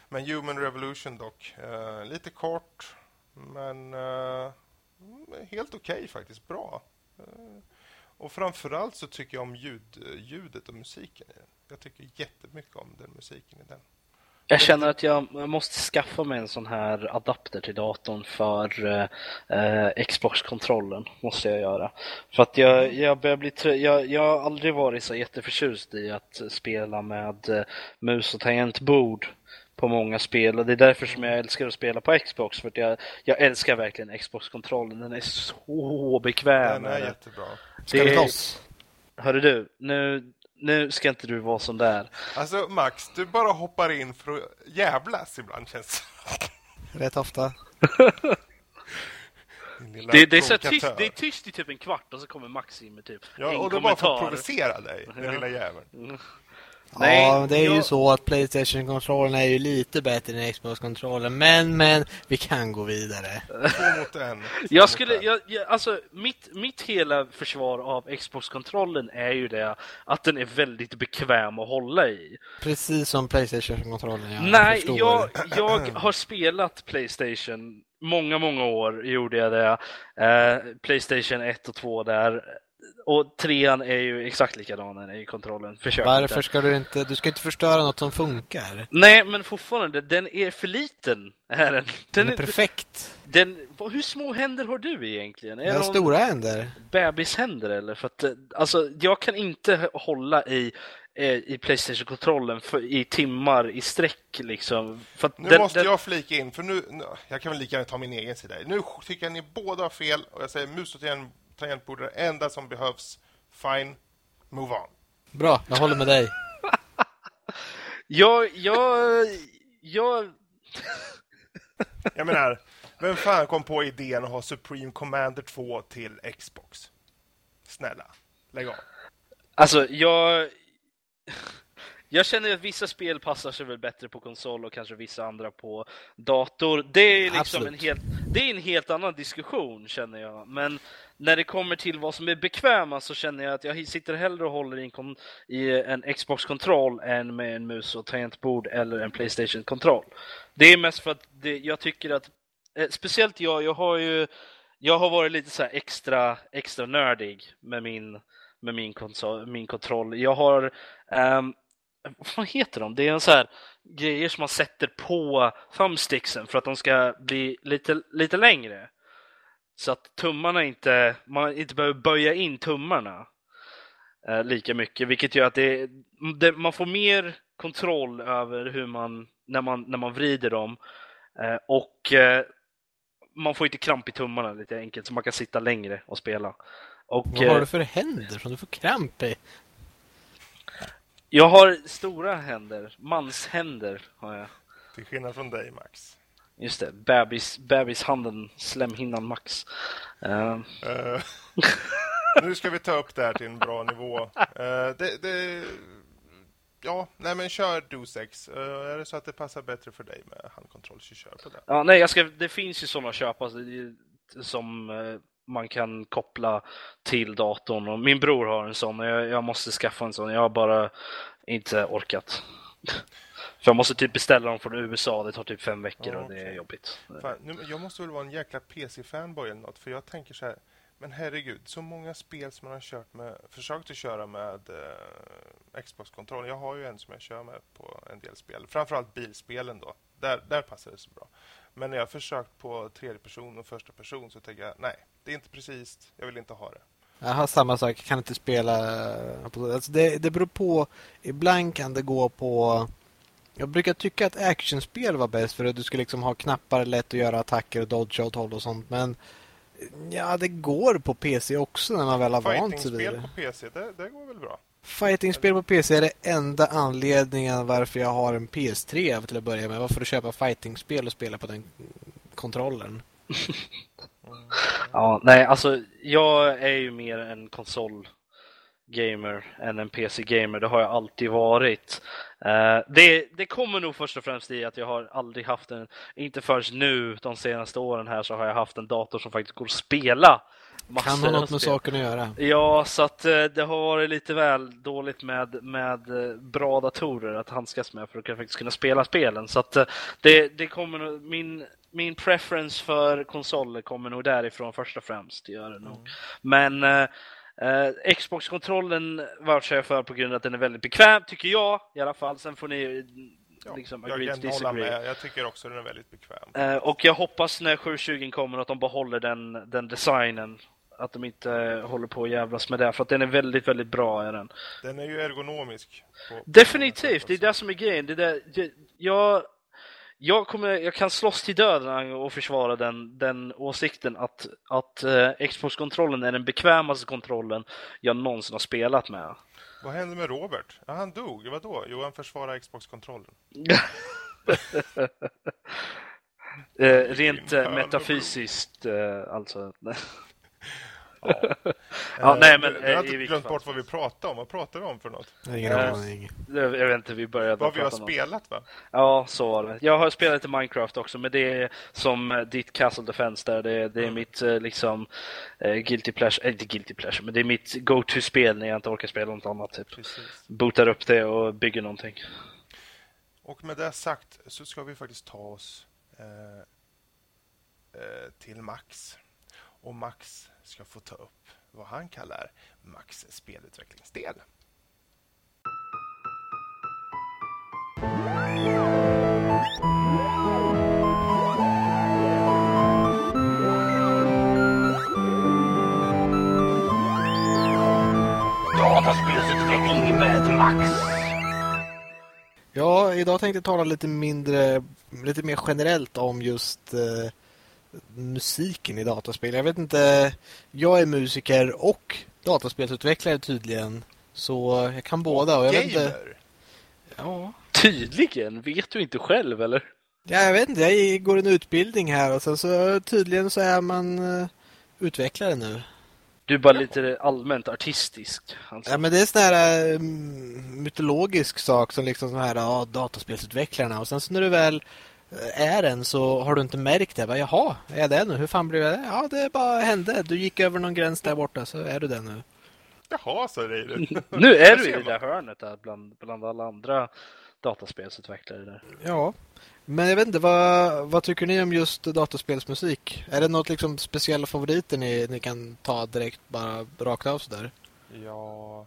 Men Human Revolution dock. Eh, lite kort, men eh, helt okej faktiskt. Bra. Och framförallt så tycker jag om ljud, ljudet och musiken i den. Jag tycker jättemycket om den musiken i den. Jag känner att jag måste skaffa mig en sån här adapter till datorn för eh, Xbox-kontrollen. Måste jag göra. För att jag, jag börjar bli trö- jag, jag har aldrig varit så jätteförtjust i att spela med eh, mus och tangentbord på många spel och det är därför som jag älskar att spela på Xbox för att jag, jag älskar verkligen Xbox-kontrollen. Den är så bekväm. Den är jättebra. Ska Det vi slåss? Hörru du, nu, nu ska inte du vara sån där. Alltså Max, du bara hoppar in för att jävlas ibland känns Rätt ofta. Det, det, är så tyst, det är tyst i typ en kvart och så kommer Max in med typ Ja, en och det var för att kommentar. provocera dig, den Ja. lilla jäveln. Ja, Nej, men det är ju jag- så att Playstation-kontrollen är ju lite bättre än Xbox-kontrollen. Men, men, vi kan gå vidare. Två mot en. Jag skulle, jag, jag, alltså mitt, mitt hela försvar av Xbox-kontrollen är ju det att den är väldigt bekväm att hålla i. Precis som Playstation-kontrollen. Jag Nej, jag, jag har spelat Playstation många, många år gjorde jag det. Eh, Playstation 1 och 2 där. Och trean är ju exakt likadan, den är ju kontrollen. Försök Varför inte. ska du inte... Du ska inte förstöra något som funkar. Nej, men fortfarande, den är för liten. Är den. Den Den är är, perfekt. den, hur små händer har du egentligen? Är Den har stora händer. bebishänder eller? För att, eh, alltså, jag kan inte hålla i, eh, i Playstation-kontrollen i timmar i sträck liksom. För att Nu den- måste den- jag flika in, för nu. Jag kan väl lika gärna ta min egen sida. Nu tycker jag ni båda har fel och jag säger mus och tangent- tangentbord är det enda som behövs. Fine, move on. Bra, jag håller med dig. Jag, jag, jag... Jag menar, vem fan kom på idén att ha Supreme Commander 2 till Xbox? Snälla, lägg av. Alltså, jag... Jag känner att vissa spel passar sig väl bättre på konsol och kanske vissa andra på dator. Det är liksom Absolut. en helt, det är en helt annan diskussion känner jag. Men när det kommer till vad som är bekväma så känner jag att jag sitter hellre och håller i en, i en Xbox-kontroll än med en mus och tangentbord eller en Playstation-kontroll. Det är mest för att det, jag tycker att, eh, speciellt jag, jag har ju jag har varit lite så här extra, extra nördig med min, med min, konsol, min kontroll. Jag har, ehm, vad heter de? Det är en så här grejer som man sätter på thumbsticksen för att de ska bli lite, lite längre. Så att tummarna inte, man inte behöver böja in tummarna eh, lika mycket, vilket gör att det, det, man får mer kontroll över hur man, när man, när man vrider dem. Eh, och eh, man får inte kramp i tummarna lite enkelt, så man kan sitta längre och spela. Och, Vad har eh, du för händer som du får kramp i? Jag har stora händer, manshänder har jag. Till skillnad från dig, Max. Just det, bebis, bebishanden, slemhinnan max. Eh, Eh, nu ska vi ta upp det här till en bra nivå. Eh, det, det, ja, nej men kör DOSEX. Uh, är det så att det passar bättre för dig med handkontroll så kör på det. ja, nej, jag ska, det finns ju sådana att köpa alltså, som man kan koppla till datorn. Och min bror har en sån och jag, jag måste skaffa en sån. Jag har bara inte orkat. För jag måste typ beställa dem från USA. Det tar typ fem veckor och det är jobbigt. Fan, nu, jag måste väl vara en jäkla PC-fanboy eller något, för jag tänker så här. Men herregud, så många spel som man har kört med, försökt att köra med eh, Xbox-kontroll. Jag har ju en som jag kör med på en del spel. Framförallt bilspelen då. Där, där passar det så bra. Men när jag har försökt på tredje person och första person så tänker jag, nej, det är inte precis, jag vill inte ha det. Jag har samma sak, jag kan inte spela... På, alltså det, det beror på. Ibland kan det gå på... Jag brukar tycka att actionspel var bäst för att du ska liksom ha knappar lätt att göra attacker och dodge och håll och sånt. Men ja, det går på PC också när man väl har vant sig vid Fightingspel det. på PC, det, det går väl bra? Fightingspel på PC är det enda anledningen varför jag har en PS3 till att börja med. Varför köpa fightingspel och spela på den kontrollen? Ja, nej, alltså jag är ju mer en konsol-gamer än en PC-gamer. Det har jag alltid varit. Eh, det, det kommer nog först och främst i att jag har aldrig haft en, inte förrän nu de senaste åren här så har jag haft en dator som faktiskt går att spela. massor Kan ha något med saken att göra. Ja, så att eh, det har varit lite väl dåligt med, med eh, bra datorer att handskas med för att faktiskt kunna spela spelen. Så att det, det kommer min, min preference för konsoler kommer nog därifrån först och främst. Gör det nog. Men eh, eh, Xbox-kontrollen vouchar jag för på grund av att den är väldigt bekväm, tycker jag i alla fall. Sen får ni Ja, liksom jag agree to disagree. med. Jag tycker också den är väldigt bekväm. Eh, och jag hoppas när 720 kommer att de behåller den, den designen. Att de inte eh, håller på och jävlas med det, för att den är väldigt, väldigt bra. Är den. Den är ju ergonomisk. på- på Definitivt, det är det som är grejen. Det är där, det, jag, jag, kommer, jag kan slåss till döden och försvara den, den åsikten att, att eh, Xbox-kontrollen är den bekvämaste kontrollen jag någonsin har spelat med. Vad hände med Robert? Ja, han dog. Vadå? Jo, han försvarar Xbox-kontrollen. Eh, Din eh, metafysiskt, eh, alltså. Ja. Ja, Eh, nej, men, du, eh, du har i inte glömt bort vad vi pratade om. Vad pratade vi om för något? Ingen Eh, aning. jag vet inte, vi började Vad vi har spelat, va? Ja, så var det. Jag har spelat lite Minecraft också, men det är som eh, ditt Castle Defense där. Det, det är Mm. mitt eh, liksom eh, guilty pleasure, äh, inte guilty pleasure, men det är mitt go-to-spel när jag inte orkar spela något annat. Typ. Precis. Bootar upp det och bygger någonting. Och med det sagt så ska vi faktiskt ta oss eh, eh, till Max. Och Max ska få ta upp vad han kallar Max spelutvecklingsdel. Dataspelsutveckling med Max. Ja, idag tänkte jag tala lite mindre, lite mer generellt om just eh, musiken i dataspel. Jag vet inte, jag är musiker och dataspelsutvecklare tydligen. Så jag kan båda. Och jag vet inte, ja, Tydligen, vet du inte själv eller? ja, jag vet inte, jag går en utbildning här och sen så tydligen så är man eh, utvecklare nu. Du är bara lite allmänt artistisk. Alltså. Ja, men det är en sån här eh, mytologisk sak som liksom så här, ja, dataspelsutvecklarna. Och sen så när du väl är en så har du inte märkt det. Bara, Jaha, är jag det nu? Hur fan blev jag det? Ja, det bara hände. Du gick över någon gräns där borta så är du det nu. Jaha, så är det Nu är du i det där hörnet där bland, bland alla andra dataspelsutvecklare där. Ja, men jag vet inte, vad, vad tycker ni om just dataspelsmusik? Är det något liksom speciella favoriter ni, ni kan ta direkt bara rakt av sådär? Ja,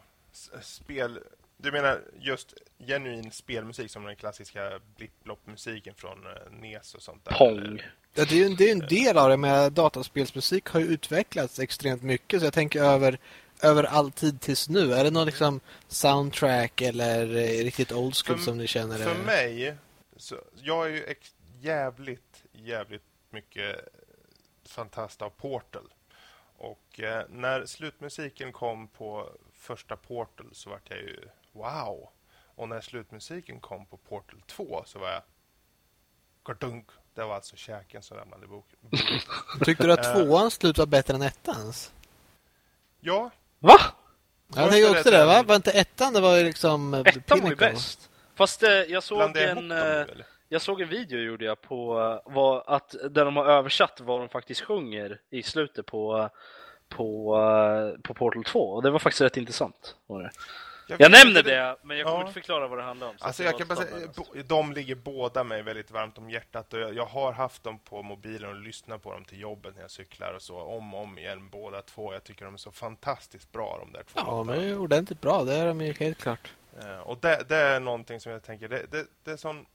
spel... Du menar just genuin spelmusik som den klassiska blipp-blopp-musiken från eh, NES och sånt där? Pong. eller? Ja, det är ju en, det är en del av det, men dataspelsmusik har ju utvecklats extremt mycket. Så jag tänker över, över all tid tills nu. Är det någon liksom soundtrack eller eh, riktigt old school För- som ni känner? För är- mig, så, jag är ju ex- jävligt, jävligt mycket fantast av Portal. Och eh, när slutmusiken kom på första Portal så vart jag ju wow. Och när slutmusiken kom på Portal 2 så var jag kartunk. Det var alltså käken som ramlade i bok- bordet. Tyckte du att Eh. tvåans slut var bättre än ettans? Ja, Va? Jag Var inte också det va? Var inte ettan, det var ju liksom... eh, Ettan var ju bäst. Fast eh, jag såg en... eh? Jag såg en video gjorde jag på vad, att där de har översatt vad de faktiskt sjunger i slutet på, på, på Portal 2 och det var faktiskt rätt intressant. var det. Jag vet nämner inte, det, men jag kommer Ja. inte förklara vad det handlar om. så Alltså jag kan bara säga, de ligger båda mig väldigt varmt om hjärtat och jag, jag har haft dem på mobilen och lyssnat på dem till jobbet när jag cyklar och så om och om igen båda två. Jag tycker de är så fantastiskt bra de där två. Ja, låtarna. men det är ordentligt bra. Det är de ju helt klart. Eh, Och det, det är någonting som jag tänker, det, det, det är sån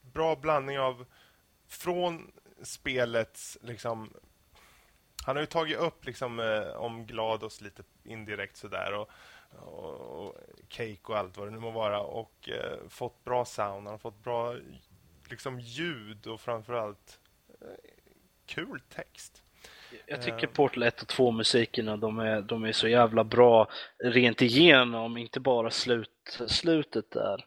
bra blandning av från spelets liksom han har ju tagit upp liksom eh, om GLaDOS lite indirekt sådär och, och, och Cake och allt vad det nu må vara och eh, fått bra sound, han har fått bra liksom ljud och framförallt eh, kul text. Jag tycker Eh. Portal 1 och 2 musikerna de är, de är så jävla bra rent igenom, inte bara slut, slutet där.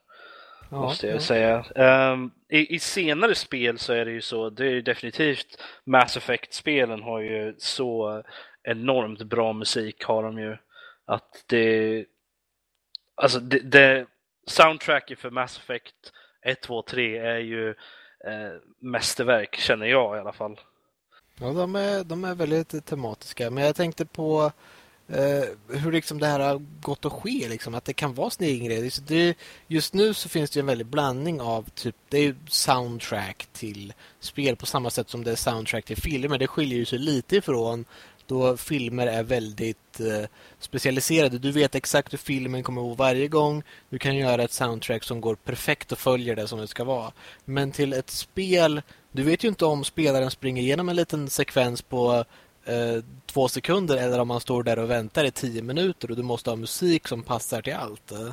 Ja, måste jag ja. säga. Ehm, i, I senare spel så är det ju så, det är ju definitivt Mass Effect-spelen har ju så enormt bra musik har de ju. Att det, alltså det, det soundtracket för Mass Effect 1, 2, 3 är ju eh, mästerverk känner jag i alla fall. Ja, de är, de är väldigt tematiska. Men jag tänkte på eh, hur liksom det här har gått att ske. Liksom, att det kan vara sin just nu så finns det ju en väldig blandning av typ, det är ju soundtrack till spel på samma sätt som det är soundtrack till filmer. Det skiljer ju sig lite ifrån då filmer är väldigt eh, specialiserade. Du vet exakt hur filmen kommer att gå varje gång. Du kan göra ett soundtrack som går perfekt och följer det som det ska vara. Men till ett spel, du vet ju inte om spelaren springer igenom en liten sekvens på eh, två sekunder eller om man står där och väntar i tio minuter och du måste ha musik som passar till allt. eh.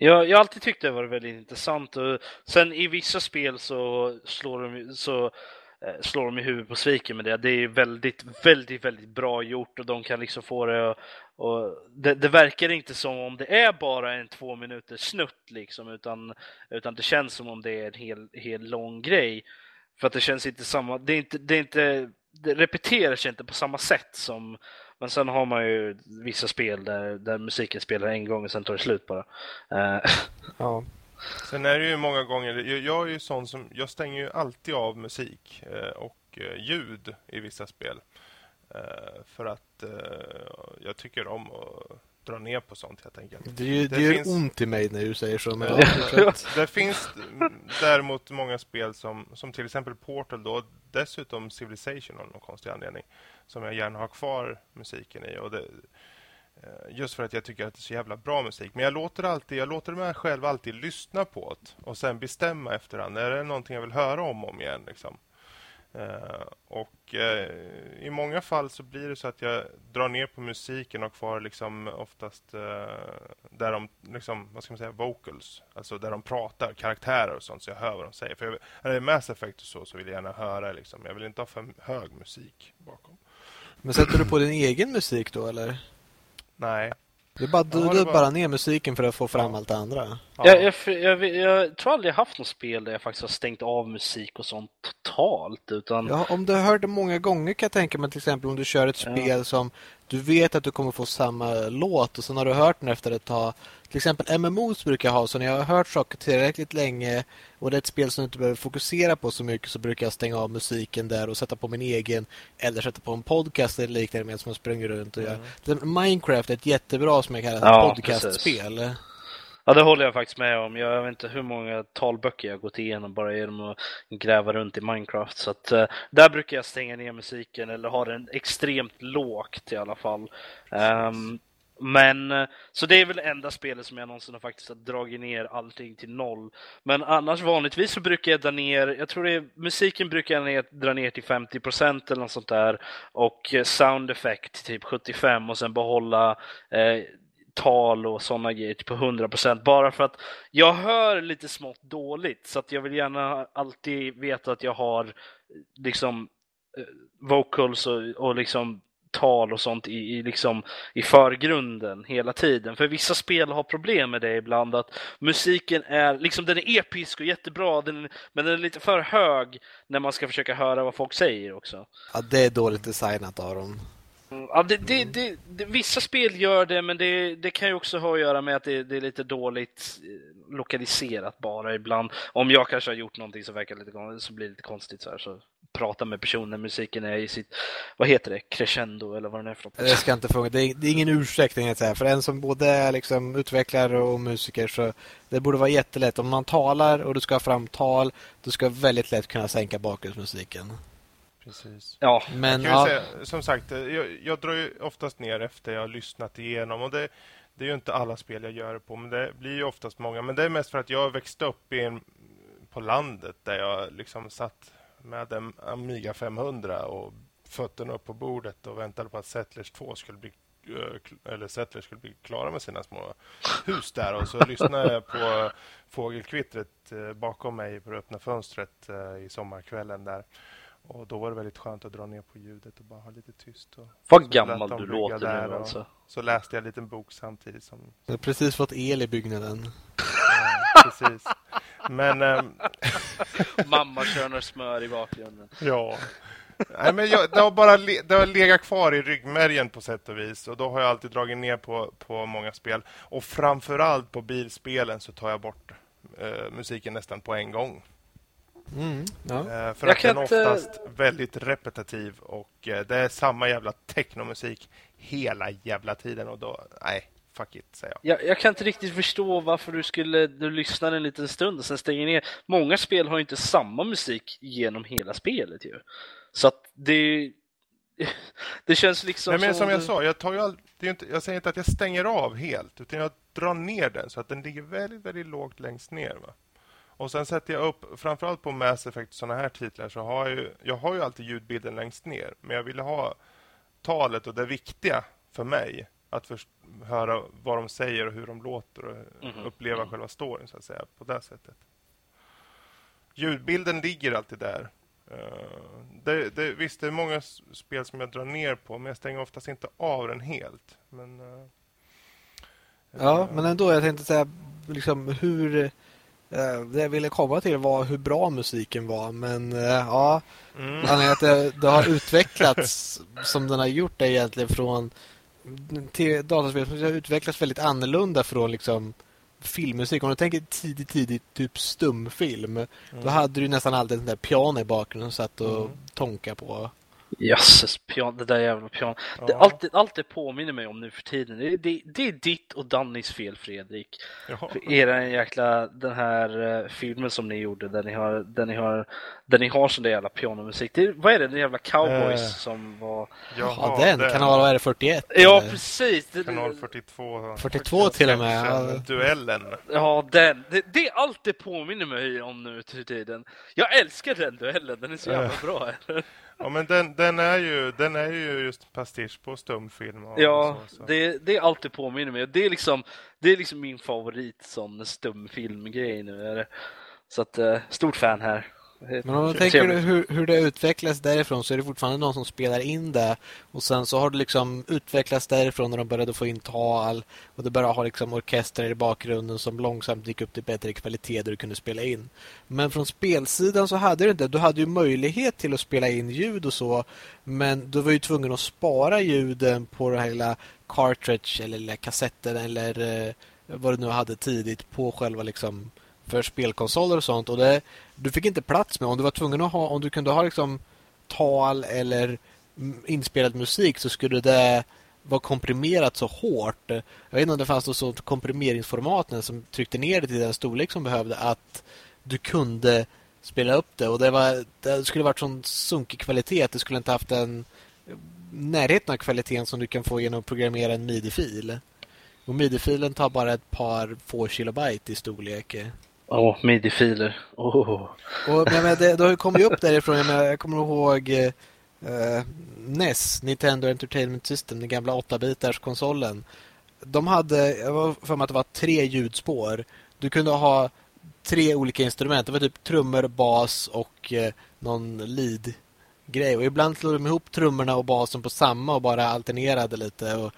Jag, jag har alltid tyckt det var väldigt intressant och sen i vissa spel så slår de, så, Eh, slår dem i huvudet på sviken med det. Det är väldigt, väldigt, väldigt bra gjort och de kan liksom få det att- och det, det verkar inte som om det är bara en två minuters snutt liksom utan, utan det känns som om det är en hel, hel lång grej. För att det känns inte samma, det är inte, det är inte, det repeterar sig inte på samma sätt som men sen har man ju vissa spel där, där musiken spelar en gång och sen tar det slut bara. Eh, ja. Sen är det ju många gånger, jag, jag är ju sån som, jag stänger ju alltid av musik eh, och eh, ljud i vissa spel. Eh, för att eh, jag tycker om att dra ner på sånt helt enkelt. Det, är ju- det, Det gör finns- ont i mig när du säger så. Men Ja. Det finns däremot många spel som, som till exempel Portal då, dessutom Civilization av någon konstig anledning som jag gärna har kvar musiken i. Och det, Eh, just för att jag tycker att det är så jävla bra musik. Men jag låter alltid, jag låter mig själv alltid lyssna på det och sen bestämma efterhand. Är det någonting jag vill höra om och om igen? Liksom. Uh, och uh, i många fall så blir det så att jag drar ner på musiken och kvar liksom oftast uh, där de liksom, vad ska man säga, vocals, alltså där de pratar, karaktärer och sånt så jag hör vad de säger. För jag, är det Mass Effect och så så vill jag gärna höra liksom. Jag vill inte ha för hög musik bakom. Men sätter du på din egen musik då eller? Nej. Du bara, du, Ja, det du var- bara ner musiken för att få fram allt det andra? Ja. Jag, jag, jag, jag tror aldrig jag haft något spel där jag faktiskt har stängt av musik och sånt totalt. Utan Ja, om du har hört det många gånger kan jag tänka mig till exempel om du kör ett Ja. spel som du vet att du kommer få samma låt och sen har du hört den efter ett tag. Till exempel MMOs brukar jag ha så när jag har hört saker tillräckligt länge och det är ett spel som du inte behöver fokusera på så mycket så brukar jag stänga av musiken där och sätta på min egen eller sätta på en podcast eller liknande med som jag springer runt och gör. Det- Minecraft är ett jättebra som jag kallar Mm. Ja, podcastspel. Ja, det håller jag faktiskt med om. Jag vet inte hur många talböcker jag gått igenom bara genom att gräva runt i Minecraft. Så att, eh, där brukar jag stänga ner musiken eller ha den extremt lågt i alla fall. Ehm, men, eh, så det är väl det enda spelet som jag någonsin har faktiskt har dragit ner allting till noll. Men annars vanligtvis så brukar jag dra ner, jag tror det är, musiken brukar jag ner, dra ner till 50% eller något sånt där. Och eh, sound effect typ 75 och sen behålla eh, tal och sådana grejer på 100% bara för att jag hör lite smått dåligt så att jag vill gärna alltid veta att jag har eh, liksom vocals och, och liksom tal och sånt i, i, liksom, i förgrunden hela tiden. För vissa spel har problem med det ibland att musiken är liksom den är episk och jättebra den, men den är lite för hög när man ska försöka höra vad folk säger också. Ja, det är dåligt designat av dem. Ja, det, det, det, det, vissa spel gör det, men det, det kan ju också ha att göra med att det, det är lite dåligt eh, lokaliserat bara ibland. Om jag kanske har gjort någonting som verkar lite blir lite konstigt så här, så prata med personen när musiken är i sitt, vad heter det, crescendo eller vad den är för något. Det ska inte funka. Det är, det är ingen ursäkt jag säga. För en som både är liksom utvecklare och musiker så det borde vara jättelätt. Om man talar och du ska ha fram tal, du ska väldigt lätt kunna sänka bakgrundsmusiken. Precis. Ja, Men Jag kan ju ja, säga, som sagt, jag, jag drar ju oftast ner efter jag har lyssnat igenom. Och det, det är ju inte alla spel jag gör det på, men det blir ju oftast många. Men det är mest för att jag har växt upp i en, på landet där jag liksom satt med en Amiga 500 och fötterna upp på bordet och väntade på att Settlers 2 skulle bli eh, eller Settlers skulle bli klara med sina små hus där och så lyssnade jag på fågelkvittret eh, bakom mig på det öppna fönstret eh, i sommarkvällen där. Och då var det väldigt skönt att dra ner på ljudet och bara ha lite tyst. Och vad så gammal du låter nu och alltså. Så läste jag en liten bok samtidigt som... jag har precis fått el i byggnaden. Precis. Men ehm, Mamma kör några smör i bakgrunden. ja... Nej, men jag, det har bara le, det har legat kvar i ryggmärgen på sätt och vis. Och då har jag alltid dragit ner på, på många spel. Och framförallt på bilspelen så tar jag bort eh, musiken nästan på en gång. Mm, ja. Eh, för Jag att den är inte- oftast väldigt repetitiv och eh, det är samma jävla technomusik hela jävla tiden och då, nej, fuck it, säger jag. Jag, jag kan inte riktigt förstå varför du skulle du lyssnar en liten stund och sen stänger ner. Många spel har ju inte samma musik genom hela spelet ju. Så att det... Det känns liksom Nej, men som jag du- sa, jag, tar ju all, det är inte, jag säger inte att jag stänger av helt, utan jag drar ner den så att den ligger väldigt, väldigt lågt längst ner. Va? Och sen sätter jag upp, framförallt på Mass Effect sådana här titlar, så har jag ju, jag har ju alltid ljudbilden längst ner. Men jag vill ha talet och det viktiga för mig, att först, höra vad de säger och hur de låter och Mhm. uppleva Mm. själva storyn, så att säga, på det sättet. Ljudbilden ligger alltid där. Eh, det, det, visst, det är många spel som jag drar ner på, men jag stänger oftast inte av den helt. Men, eh, ja, eh, men ändå. Jag tänkte säga liksom hur... Det jag ville komma till var hur bra musiken var. Men ja, mm, att det, det har utvecklats som den har gjort det egentligen från till dataspel som har utvecklats väldigt annorlunda från liksom filmmusik. Om du tänker tidigt, tidigt typ stumfilm. Då hade du nästan alltid den där piano i bakgrunden som satt och Mm. tonka på. Jösses, pian, det där jävla piano. Det, Ja. allt, det- allt det påminner mig om nu för tiden, det, det, det är ditt och Dannys fel Fredrik. Jaha. För era jäkla, den här eh, filmen som ni gjorde där ni har, där ni har, där ni har sån där jävla pianomusik. Det, vad är det, den jävla cowboys Eh. som var... Ja, den. Kanal vad är det, 41? Ja, eller? precis! Det, Kanal 42. 42 till och med, ja. Duellen. Ja, den. Det, det är allt det påminner mig om nu till tiden. Jag älskar den duellen, den är så jävla Ja. bra. Ja, men den, den, är ju, den är ju just pastisch på stumfilm. Ja, så, så. det, det är allt det påminner mig. Det är liksom, det är liksom min favorit sån stumfilmgrej nu. Är det. Så att, eh, stort fan här. Men om man tänker hur, hur det utvecklas därifrån så är det fortfarande någon som spelar in det. Och sen så har det liksom utvecklats därifrån när de började få in tal. Och det började ha liksom orkestrar i bakgrunden som långsamt gick upp till bättre kvalitet där du kunde spela in. Men från spelsidan så hade du inte, du hade ju möjlighet till att spela in ljud och så. Men du var ju tvungen att spara ljuden på den här lilla cartridge eller lilla kassetten eller eh, vad du nu hade tidigt på själva liksom för spelkonsoler och sånt och det, du fick inte plats med om du var tvungen att ha om du kunde ha liksom tal eller inspelad musik så skulle det vara komprimerat så hårt. Jag vet inte om det fanns något sånt komprimeringsformat som tryckte ner det till den storlek som behövde att du kunde spela upp det och det, var, det skulle varit sån sunkig kvalitet det skulle inte haft en närheten av kvaliteten som du kan få genom att programmera en midi-fil. Och midi-filen tar bara ett par få kilobyte i storlek. Åh, midi-filer. Åh. Och, men, men det, det har ju kommit upp därifrån. Jag, menar, jag kommer ihåg eh, NES, Nintendo Entertainment System, den gamla 8-bitars konsolen. De hade, jag var för mig att det var tre ljudspår. Du kunde ha tre olika instrument. Det var typ trummor, bas och eh, någon lead-grej. Och ibland slog de ihop trummorna och basen på samma och bara alternerade lite. Och,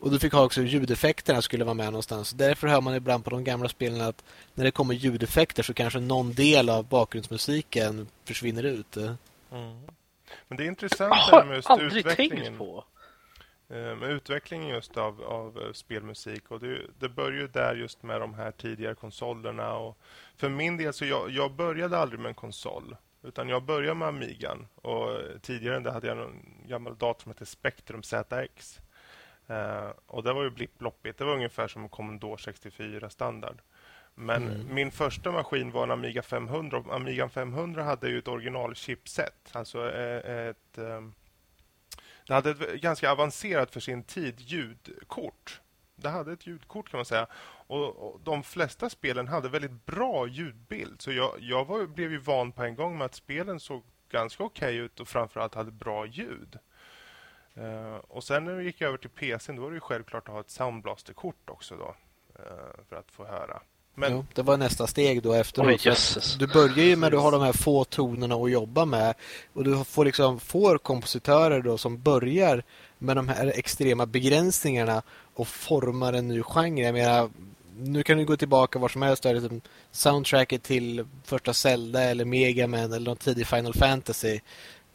och du fick ha också ljudeffekterna skulle vara med någonstans. Därför hör man ibland på de gamla spelen att när det kommer ljudeffekter så kanske någon del av bakgrundsmusiken försvinner ut. Mm. Men det är intressant det med just aldrig utvecklingen. tänkt på. Eh, Med utvecklingen just av, av eh, spelmusik. Och det, det börjar ju där just med de här tidigare konsolerna. Och för min del så jag, jag började aldrig med en konsol. Utan jag började med Amigan. Och eh, tidigare hade jag en gammal dator som hette Spectrum ZX. Eh, och det var ju blipp-bloppigt. Det var ungefär som Commodore 64 standard. Men Mm. min första maskin var en Amiga 500. Och Amiga 500 hade ju ett original chipset. Alltså eh, ett... ehm, det hade ett ganska avancerat för sin tid ljudkort. Det hade ett ljudkort kan man säga. Och, och De flesta spelen hade väldigt bra ljudbild. Så jag, jag var, blev ju van på en gång med att spelen såg ganska okej ut och framförallt hade bra ljud. Eh, och sen när vi gick över till PC då var det ju självklart att ha ett Soundblaster-kort också då. eh, för att få höra. Men Jo, det var nästa steg då efteråt. Jösses. Du börjar ju med att du har de här få tonerna att jobba med. Och du får liksom får kompositörer då som börjar med de här extrema begränsningarna och formar en ny genre. Jag menar, nu kan du gå tillbaka var som helst. Där, liksom soundtracket till första Zelda eller Mega Man eller någon tidig Final Fantasy.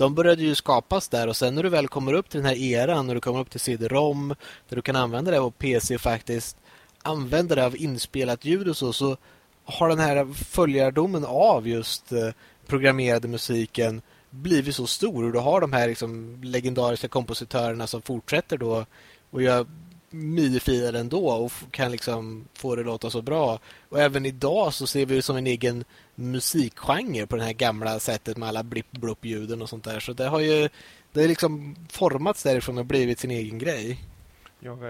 De började ju skapas där och sen när du väl kommer upp till den här eran, när du kommer upp till CD-ROM, där du kan använda det på PC faktiskt använder det av inspelat ljud och så, så har den här följardomen av just eh, programmerade musiken blivit så stor och du har de här liksom legendariska kompositörerna som fortsätter då och gör midi-filer ändå och kan liksom få det låta så bra. Och även idag så ser vi det som en egen musikgenre på det här gamla sättet med alla blipp-blopp-ljuden och sånt där. Så det har ju det är liksom formats därifrån och blivit sin egen grej.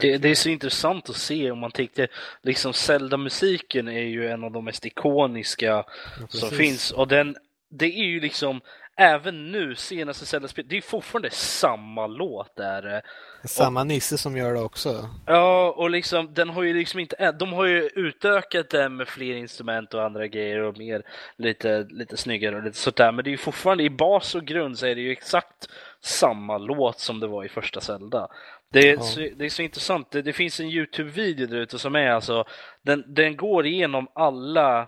Det, det är så intressant att se om man tänkte, liksom Zelda-musiken är ju en av de mest ikoniska Ja, som finns. Och den, det är ju liksom, även nu, senaste Zelda-spelet, det är fortfarande samma låt där. Samma Nisse som gör det också. Ja, och liksom, den har ju liksom inte, de har ju utökat den med fler instrument och andra grejer och mer lite, lite snyggare och lite sådär. Men det är ju fortfarande i bas och grund så är det ju exakt samma låt som det var i första Zelda. Det är, Ja. så, det är så intressant. Det, det finns en Youtube-video där ute som är alltså, den, den går igenom alla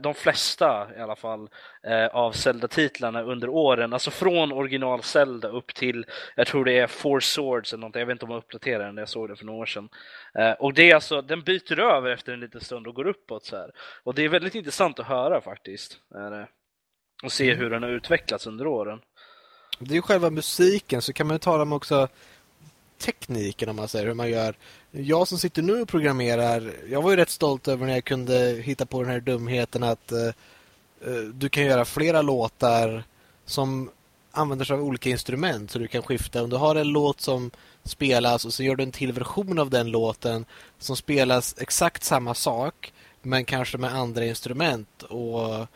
de flesta i alla fall eh, av Zelda-titlarna under åren, alltså från original Zelda upp till, jag tror det är Four Swords eller någonting, jag vet inte om jag uppdaterade den, jag såg det för några år sedan. Eh, och det är alltså, den byter över efter en liten stund och går uppåt så här. Och det är väldigt intressant att höra faktiskt. Och se hur den har utvecklats under åren. Det är ju själva musiken, så kan man ju tala om också tekniken om man säger hur man gör. Jag som sitter nu och programmerar, jag var ju rätt stolt över när jag kunde hitta på den här dumheten att uh, du kan göra flera låtar som använder sig av olika instrument så du kan skifta. Om du har en låt som spelas och så gör du en till version av den låten som spelas exakt samma sak men kanske med andra instrument och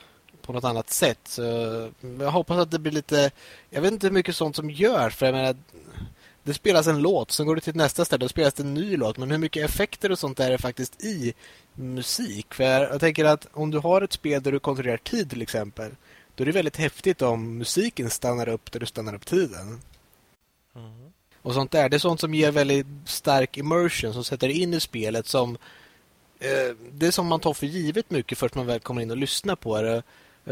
på något annat sätt. Så jag hoppas att det blir lite... Jag vet inte hur mycket sånt som görs för jag menar det spelas en låt, sen går du till nästa ställe och spelas det en ny låt. Men hur mycket effekter och sånt är det faktiskt i musik? För jag tänker att om du har ett spel där du kontrollerar tid till exempel då är det väldigt häftigt om musiken stannar upp där du stannar upp tiden. Mm. Och sånt där, det är sånt som ger väldigt stark immersion som sätter in i spelet som eh, det är som man tar för givet mycket först man väl kommer in och lyssnar på det.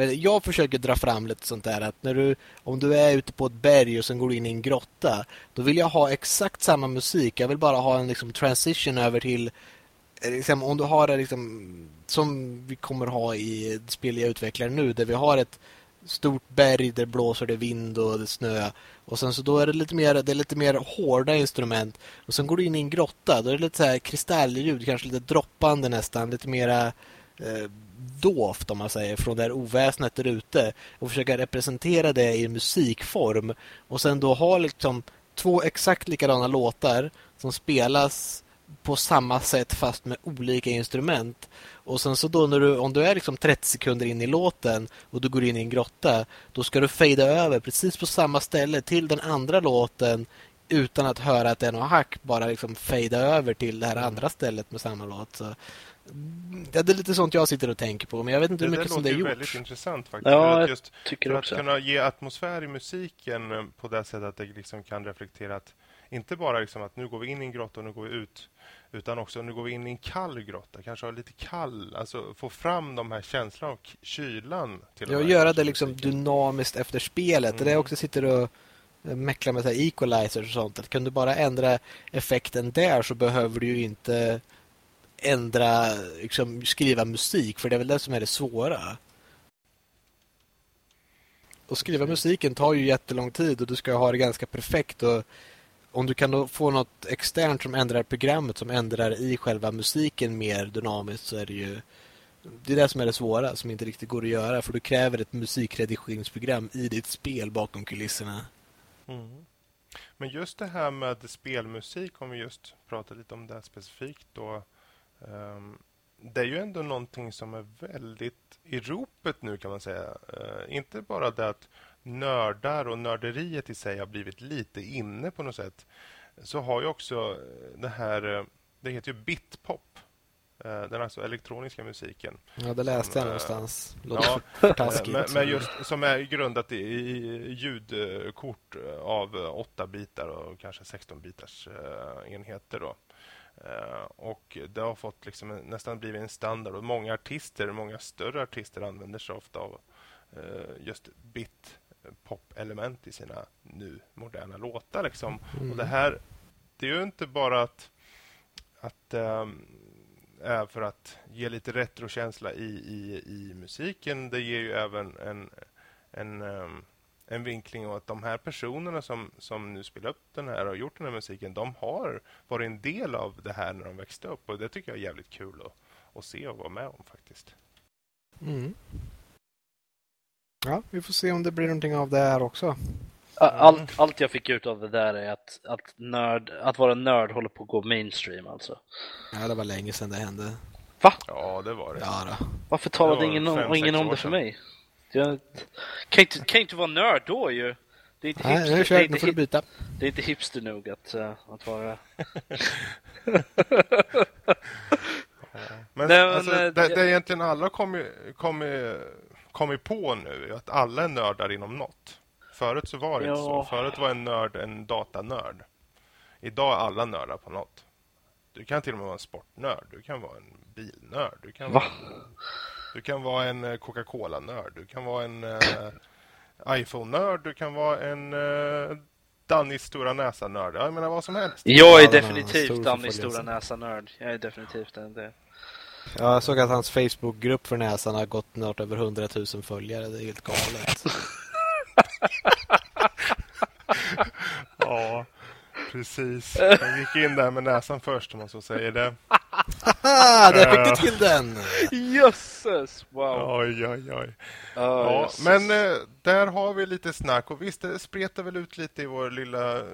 Jag försöker dra fram lite sånt där att när du, om du är ute på ett berg och sen går du in i en grotta då vill jag ha exakt samma musik. Jag vill bara ha en liksom, transition över till eh, liksom, om du har det liksom, som vi kommer ha i det spel jag utvecklar nu där vi har ett stort berg där blåser det vind och det snö och sen så då är det lite mer det är lite mer hårda instrument och sen går du in i en grotta då är det lite så här kristallljud kanske lite droppande nästan lite mera eh, dovt om man säger från det här oväsnet där ute och försöka representera det i musikform och sen då ha liksom två exakt likadana låtar som spelas på samma sätt fast med olika instrument och sen så då när du, om du är liksom 30 sekunder in i låten och du går in i en grotta, då ska du fejda över precis på samma ställe till den andra låten utan att höra att det är något hack, bara liksom fejda över till det här andra stället med samma låt. Så, det är lite sånt jag sitter och tänker på, men jag vet inte hur mycket som det är gjort. Det låter väldigt intressant faktiskt. Ja, att, just, tycker för att kunna ge atmosfär i musiken eh, på det sättet att det liksom kan reflektera att inte bara liksom att nu går vi in i en grotta och nu går vi ut utan också nu går vi in i en kall grotta, kanske ha lite kall, alltså få fram de här känslorna av kylan. Till ja, göra det liksom dynamiskt efter spelet. Mm. Det är också sitter och mecklar med så här equalizers och sånt. Att kan du bara ändra effekten där så behöver du ju inte ändra, liksom, skriva musik, för det är väl det som är det svåra. Och skriva musiken tar ju jättelång tid och du ska ha det ganska perfekt och om du kan då få något externt som ändrar programmet som ändrar i själva musiken mer dynamiskt så är det ju det är det som är det svåra som inte riktigt går att göra för du kräver ett musikredigeringsprogram i ditt spel bakom kulisserna. Mm. Men just det här med spelmusik, om vi just pratar lite om det specifikt då. Um, det är ju ändå någonting som är väldigt i ropet nu kan man säga. Uh, inte bara det att nördar och nörderiet i sig har blivit lite inne på något sätt så har ju också det här, eh, det heter ju bitpop. Eh, den alltså elektroniska musiken. Ja, det läste som, jag någonstans. ja, men, men, just som är grundat i, i ljudkort av 8 bitar och kanske 16 bitars enheter då. Och det har fått liksom nästan blivit en standard och många artister, många större artister använder sig ofta av just bit pop-element i sina nu moderna låtar. Liksom. Mm. Och det här, det är ju inte bara att, att är för att ge lite retrokänsla i, i, i musiken. Det ger ju även en, en, ähm, en vinkling åt att de här personerna som, som nu spelar upp den här och gjort den här musiken, de har varit en del av det här när de växte upp. Och det tycker jag är jävligt kul att, att se och vara med om faktiskt. Mm. Ja, vi får se om det blir någonting av det här också. Allt, allt jag fick ut av det där är att, att, nörd, att vara nörd håller på att gå mainstream alltså. Ja, det var länge sedan det hände. Va? Ja, det var det. Ja, då. Varför talade ingen om, ingen om det för mig? Jag kan inte, kan inte vara nörd då ju. Det är inte Nej, hipster, nu kör, nu får du byta. Det är inte hipster nog att, uh, att vara... men, Nej, men alltså, det, det egentligen alla kommer kom kommit på nu att alla är nördar inom något. Förut så var det ja. inte så. Förut var en nörd en datanörd. Idag är alla nördar på något. Du kan till och med vara en sportnörd. Du kan vara en bilnörd. Du kan, Va? vara, du kan vara en eh, Coca-Cola-nörd. Du kan vara en uh, iPhone-nörd. Du kan vara en uh, Dannys stora näsa-nörd. Jag menar vad som helst. Jag är definitivt Dannys stora näsa-nörd. Jag är definitivt det. Ja, jag såg att hans Facebookgrupp för näsan har gått något över 100 000 följare. Det är helt galet. Precis. Jag gick in där med näsan först om man så säger det. Haha, där fick du till den! Jösses! Wow. Oj, oj, oj. Ja, Ja, men eh, där har vi lite snack och visst, det spretar väl ut lite i vår lilla eh,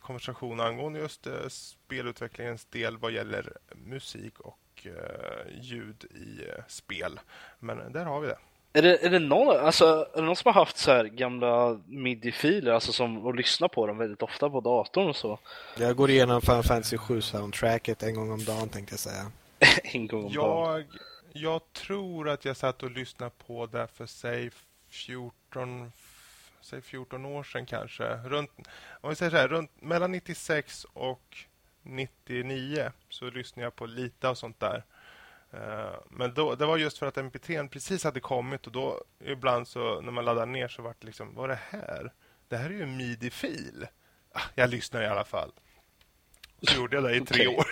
konversation angående just eh, spelutvecklingens del vad gäller musik och eh, ljud i eh, spel. Men eh, där har vi det. Är det, är, det någon, alltså, är det någon som har haft så här gamla midi-filer alltså som, och lyssnar på dem väldigt ofta på datorn och så? Jag går igenom Final Fantasy 7 soundtracket en gång om dagen tänkte jag säga. en gång om dagen. Jag, jag tror att jag satt och lyssnade på det för säg 14, f- säg 14 år sedan kanske. Runt, om vi säger så här, runt, mellan 96 och 99 så lyssnade jag på lite av sånt där. Eh, Men då, det var just för att MP3 precis hade kommit och då ibland så när man laddade ner så var det liksom, vad är det här? Det här är ju en midi-fil. Ah, jag lyssnar i alla fall. Så gjorde jag det i tre år.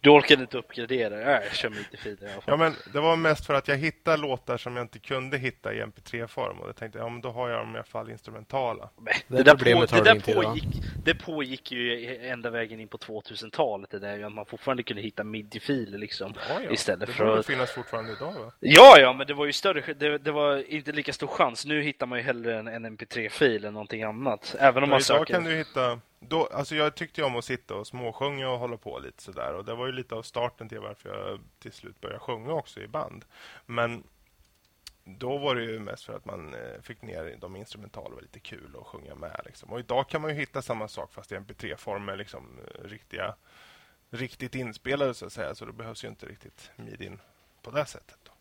Du orkade inte uppgradera? Nej, jag kör midi-filer i alla fall. Ja, men det var mest för att jag hittade låtar som jag inte kunde hitta i MP3-form. Och jag tänkte, ja men då har jag dem i alla fall instrumentala. Nej, Det Det, där, på, det, där inte pågick, det pågick ju ända vägen in på 2000-talet det där ju att man fortfarande kunde hitta midi-filer liksom. Ja, ja. Istället det för att- finnas fortfarande idag va? Ja, ja, men det var ju större, det, det var inte lika stor chans. Nu hittar man ju hellre en, en MP3-fil än någonting annat. Även om Men man idag söker. kan du hitta... Då, alltså jag tyckte ju om att sitta och småsjunga och hålla på lite sådär. Och det var ju lite av starten till varför jag till slut började sjunga också i band. Men då var det ju mest för att man eh, fick ner de instrumentala. Det var lite kul att sjunga med. Liksom. Och idag kan man ju hitta samma sak fast i MP3-form med liksom, eh, riktiga, riktigt inspelade så att säga. Så det behövs ju inte riktigt midin på det sättet. Då.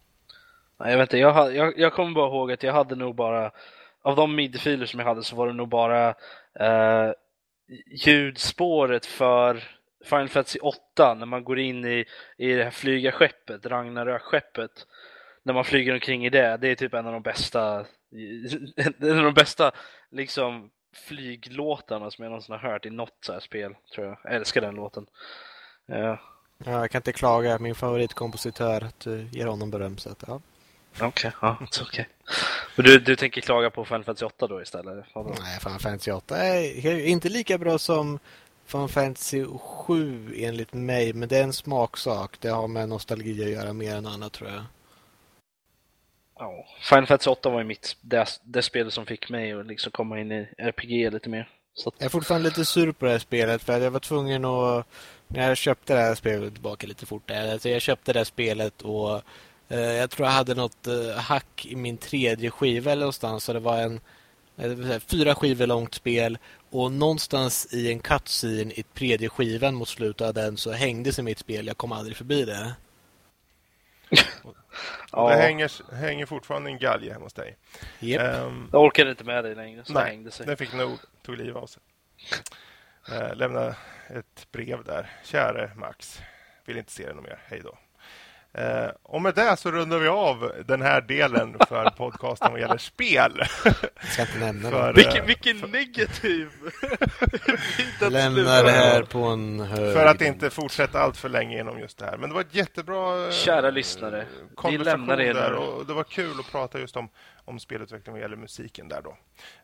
Nej, jag vet inte, jag, jag, jag kommer bara ihåg att jag hade nog bara, av de midfiler som jag hade så var det nog bara eh, ljudspåret för Final Fantasy 8 när man går in i, i det här flygarskeppet, Ragnarök-skeppet. När man flyger omkring i det, det är typ en av de bästa, en av de bästa liksom flyglåtarna som jag någonsin har hört i något så här spel, tror jag. Jag älskar den låten. Ja, Ja, jag kan inte klaga. Min favoritkompositör, att du ger honom beröm. Så att, ja. Okej, ja, it's okej. Men du, du tänker klaga på Final Fantasy 8 då istället? Nej, Final Fantasy 8 är inte lika bra som Final Fantasy 7 enligt mig, men det är en smaksak. Det har med nostalgi att göra mer än annat tror jag. Ja, Final Fantasy 8 var ju mitt, det, det spel som fick mig att liksom komma in i RPG lite mer. Så Jag är fortfarande lite sur på det här spelet för jag var tvungen att... När jag köpte det här spelet, tillbaka lite fort där. Alltså jag köpte det här spelet och jag tror jag hade något eh, hack i min tredje skiva eller någonstans. Så det var en eh, fyra skivor långt spel och någonstans i en cutscene i tredje skivan mot slutet av den så hängde sig mitt spel. Jag kom aldrig förbi det. Ja, Det hänger, hänger fortfarande en galge hemma hos dig. Yep. Ehm, jag orkade inte med dig längre så det Nej, hängde sig. Den fick nog, tog liv av sig. Eh, lämna ett brev där. Käre Max, vill inte se dig mer. Hej då. Eh, och med det så rundar vi av den här delen för podcasten vad gäller spel. Jag ska inte nämna För, det. eh, Vilken, vilken negativ bit att Lämna det här på en hög. För att inte fortsätta allt för länge genom just det här. Men det var ett jättebra eh, Kära lyssnare, vi lämnar er där och det var kul att prata just om, om spelutveckling vad gäller musiken där då.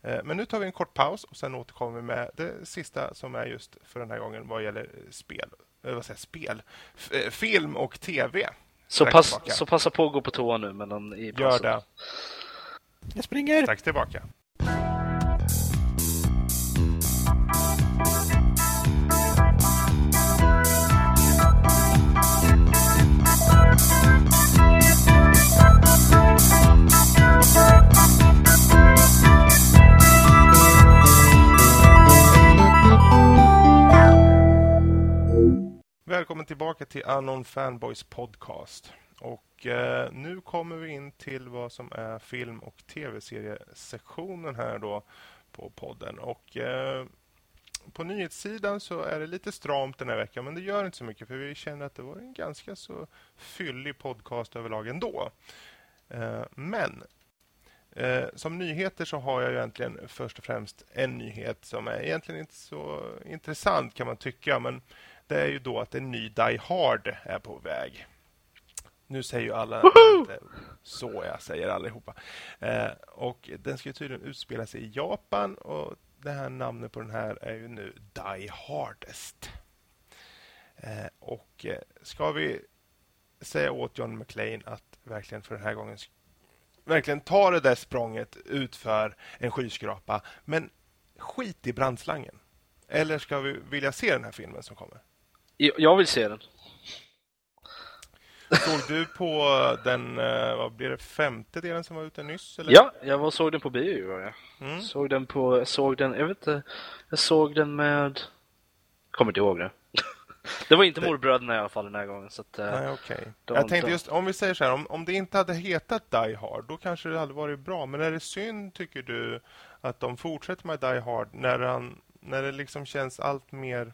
Eh, Men nu tar vi en kort paus och sen återkommer vi med det sista som är just för den här gången vad gäller spel. Eh, vad säger spel? F- film och tv. Så, pass, så passa på att gå på toa nu mellan i Gör pausen. det. Jag springer! Strax tillbaka. Välkommen tillbaka till Anon Fanboys podcast. Och eh, nu kommer vi in till vad som är film- och tv-seriesektionen här då på podden. Och eh, på nyhetssidan så är det lite stramt den här veckan, men det gör inte så mycket för vi känner att det var en ganska så fyllig podcast överlag ändå. Eh, men eh, som nyheter så har jag egentligen först och främst en nyhet som är egentligen inte så intressant kan man tycka, men det är ju då att en ny Die Hard är på väg. Nu säger ju alla inte så jag säger allihopa. Eh, och den ska tydligen utspela sig i Japan och det här namnet på den här är ju nu Die Hardest. Eh, och eh, ska vi säga åt John McClane att verkligen för den här gången verkligen ta det där språnget utför en skyskrapa, men skit i brandslangen. Eller ska vi vilja se den här filmen som kommer? Jag vill se den. Såg du på den, eh, vad blir det, femte delen som var ute nyss? Eller? Ja, jag var såg den på bio. Ja. Mm. Såg den på, jag såg den, jag vet inte, jag såg den med, kommer inte ihåg det. det var inte morbröderna i alla fall den här gången. Så att, eh, Nej, okay. Jag tänkte just, om vi säger så här, om, om det inte hade hetat Die Hard, då kanske det hade varit bra. Men är det synd, tycker du, att de fortsätter med Die Hard när, han, när det liksom känns allt mer...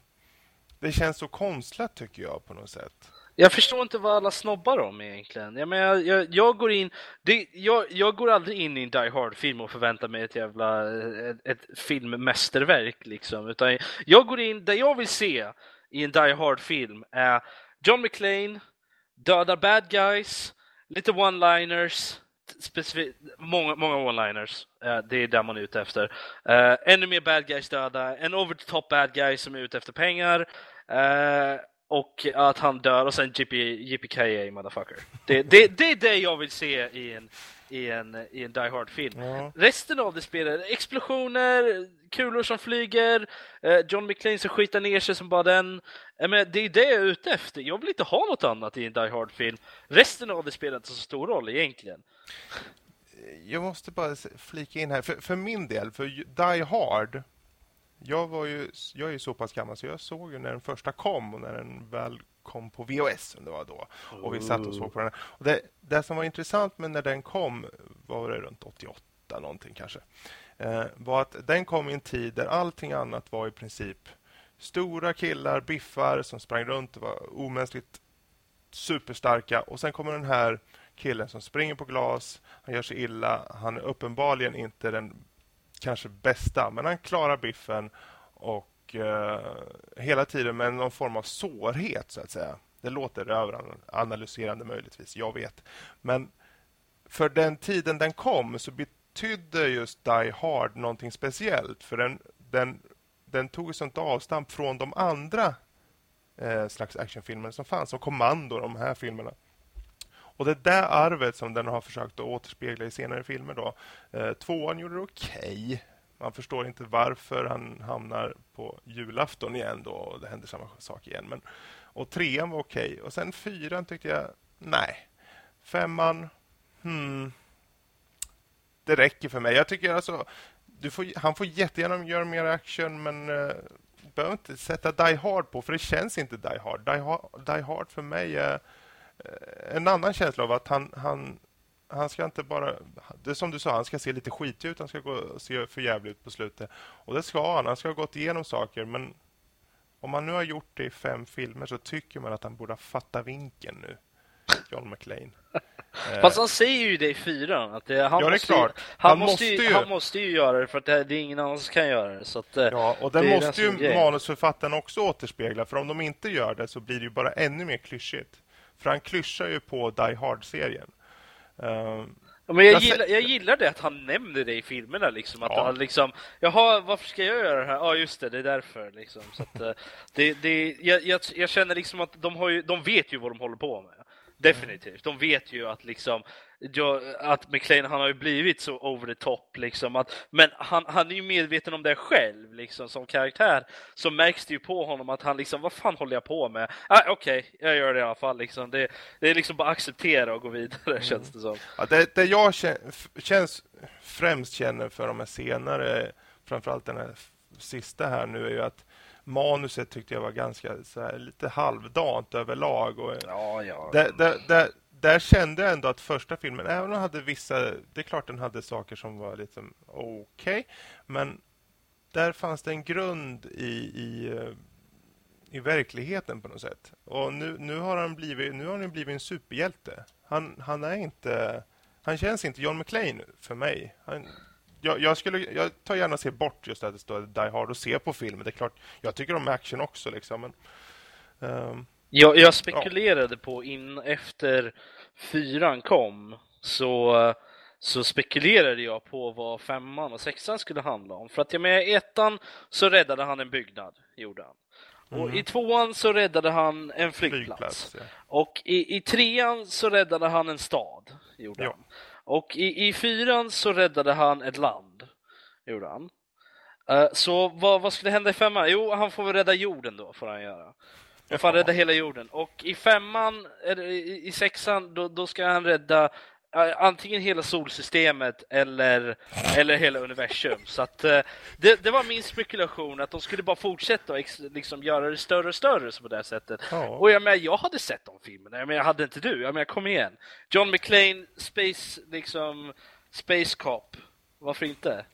Det känns så konstlat, tycker jag, på något sätt. Jag förstår inte vad alla snobbar om egentligen. Jag, menar, jag, jag går in, det, jag, jag, går aldrig in i en Die Hard-film och förväntar mig ett jävla ett, ett filmmästerverk liksom. Utan jag går in, där jag vill se i en Die Hard-film är John McClane, döda bad guys, lite one-liners, många, många one-liners. Uh, det är det man är ute efter. Uh, ännu mer bad guys döda, en over the top bad guy som är ute efter pengar. Uh, och att han dör och sen JPKA motherfucker. Det, det, det är det jag vill se i en, i en, i en Die Hard-film. Ja. Resten av det spelet, explosioner, kulor som flyger, eh, John McClane som skitar ner sig som bara den. Men det är det jag är ute efter. Jag vill inte ha något annat i en Die Hard-film. Resten av det spelar inte så stor roll egentligen. Jag måste bara flika in här, för, för min del, för Die Hard jag, var ju, jag är ju så pass gammal så jag såg ju när den första kom och när den väl kom på VHS som det var då. Och vi satt och såg på den. Och det, det som var intressant med när den kom var det runt 88 någonting kanske. Eh, var att den kom i en tid där allting annat var i princip stora killar, biffar som sprang runt och var omänskligt superstarka. Och sen kommer den här killen som springer på glas. Han gör sig illa. Han är uppenbarligen inte den kanske bästa, men han klarar biffen och eh, hela tiden med någon form av sårhet så att säga. Det låter överanalyserande möjligtvis, jag vet. Men för den tiden den kom så betydde just Die Hard någonting speciellt. För den, den, den tog ett sånt avstamp från de andra eh, slags actionfilmer som fanns, som Kommando, de här filmerna. Och det där arvet som den har försökt att återspegla i senare filmer då. Eh, tvåan gjorde det okej. Okay. Man förstår inte varför han hamnar på julafton igen då och det händer samma sak igen. Men, och trean var okej. Okay. Och sen fyran tyckte jag, nej. Femman, hmm. Det räcker för mig. Jag tycker alltså, du får, han får jättegärna göra mer action men eh, behöver inte sätta Die Hard på för det känns inte Die Hard. Die Hard, Die Hard för mig är Eh, en annan känsla av att han, han, han ska inte bara... Det är som du sa, han ska se lite skitig ut. Han ska gå, se för jävligt ut på slutet. Och det ska han. Han ska ha gått igenom saker. Men om han nu har gjort det i fem filmer så tycker man att han borde fatta vinkeln nu. John McClane. Fast han säger ju det i fyran. Att det, han ja, det är klart. Ju, han, han, måste ju, han måste ju göra det för att det, det är ingen annan som kan göra det. Så att, ja, och det måste ju manusförfattaren också återspegla. För om de inte gör det så blir det ju bara ännu mer klyschigt. För han klyschar ju på Die Hard-serien. Uh, ja, men jag, gillar, jag gillar det att han nämner det i filmerna. Liksom, att ja. han liksom, Jaha, varför ska jag göra det här? Ja, just det, det är därför. Liksom. Så att, uh, det, det, jag, jag, jag, känner liksom att de, har ju, de vet ju vad de håller på med. Definitivt. De vet ju att liksom att McLean han har ju blivit så over the top liksom att, men han, han är ju medveten om det själv liksom som karaktär så märks det ju på honom att han liksom vad fan håller jag på med? Ah, Okej, okay, jag gör det i alla fall liksom. Det, det är liksom bara acceptera och gå vidare mm. känns det som. Ja, det, det jag känns, främst känner för de här senare, framförallt den här sista här nu är ju att manuset tyckte jag var ganska så här, lite halvdant överlag. Och ja, ja. Det, det, det, där kände jag ändå att första filmen, även om den hade vissa... Det är klart den hade saker som var lite okej, okay, men där fanns det en grund i, i, eh, i verkligheten på något sätt. Och nu, nu har han blivit, nu har han blivit en superhjälte. Han, han är inte... Han känns inte John McClane för mig. Han, jag, jag, skulle, jag tar gärna och ser bort just att det står Die Hard och ser på filmen. Det är klart, jag tycker om action också. Liksom, men, um, jag, jag spekulerade ja. på in efter fyran kom så så spekulerade jag på vad femman och sexan skulle handla om. För att jag med ettan så räddade han en byggnad, gjorde han. Och Mm. i tvåan så räddade han en flygplats. Flygplats. Ja. Och i, i trean så räddade han en stad, gjorde Ja. han. Och i, i fyran så räddade han ett land, gjorde han. Eh, så vad, vad skulle hända i femman? Jo, han får väl rädda jorden då, får han göra. Han får rädda hela jorden. Och i femman, eller i, i sexan, då, då ska han rädda antingen hela solsystemet eller, eller hela universum. Så att eh, det, det var min spekulation att de skulle bara fortsätta och ex, liksom göra det större och större så på det här sättet. Ja. Och jag menar, jag hade sett de filmerna, jag menar, hade inte du? Jag menar, kom igen. John McClane, Space, liksom, Space Cop. Varför inte?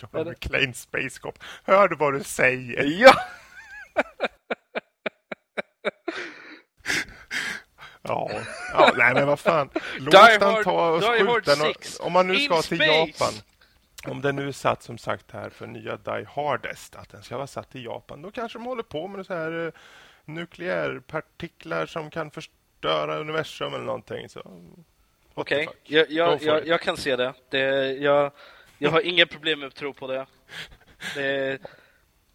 John McClane Space Cop. Hör du vad du säger? Ja! Ja, ja nej men vad fan. Låt han Hard- ta och skjuta den. och- Om man nu In ska till space. Japan. Om den nu är satt som sagt här för nya Die Hardest, att den ska vara satt i Japan, då kanske de håller på med så här eh, nukleärpartiklar som kan förstöra universum eller någonting. Okej, fuck. jag, jag, jag, jag kan se det. det jag, jag har inga problem med att tro på det. det,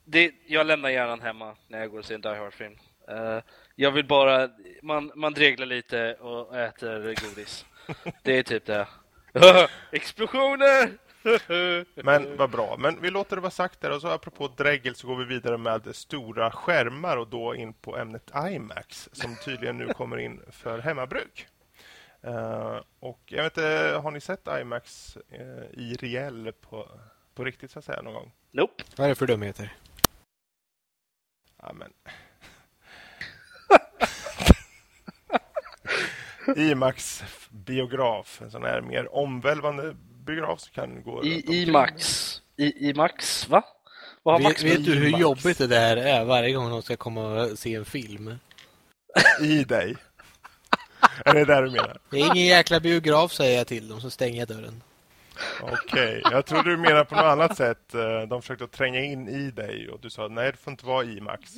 det jag lämnar hjärnan hemma när jag går och ser en Die Hard-film. Eh, jag vill bara... Man, man dreglar lite och äter godis. Det är typ det. Explosioner! Men vad bra. Men vi låter det vara sagt där och så apropå dregel så går vi vidare med stora skärmar och då in på ämnet IMAX som tydligen nu kommer in för hemmabruk. Eh, och jag vet inte, har ni sett IMAX eh, i reell på, på riktigt så att säga någon gång? Nope. Vad är det för dumheter? Ja, men... IMAX biograf, en sån här mer omvälvande biograf som kan gå runt I. IMAX. I, IMAX, va? Vad har Vet, Max vet du hur IMAX. jobbigt det där är varje gång de ska komma och se en film? I dig. Är det där du menar? Det är ingen jäkla biograf säger jag till dem, så stänger jag dörren. Okej, jag trodde du menade på något annat sätt. Eh, De försökte tränga in i dig och du sa nej, det får inte vara IMAX.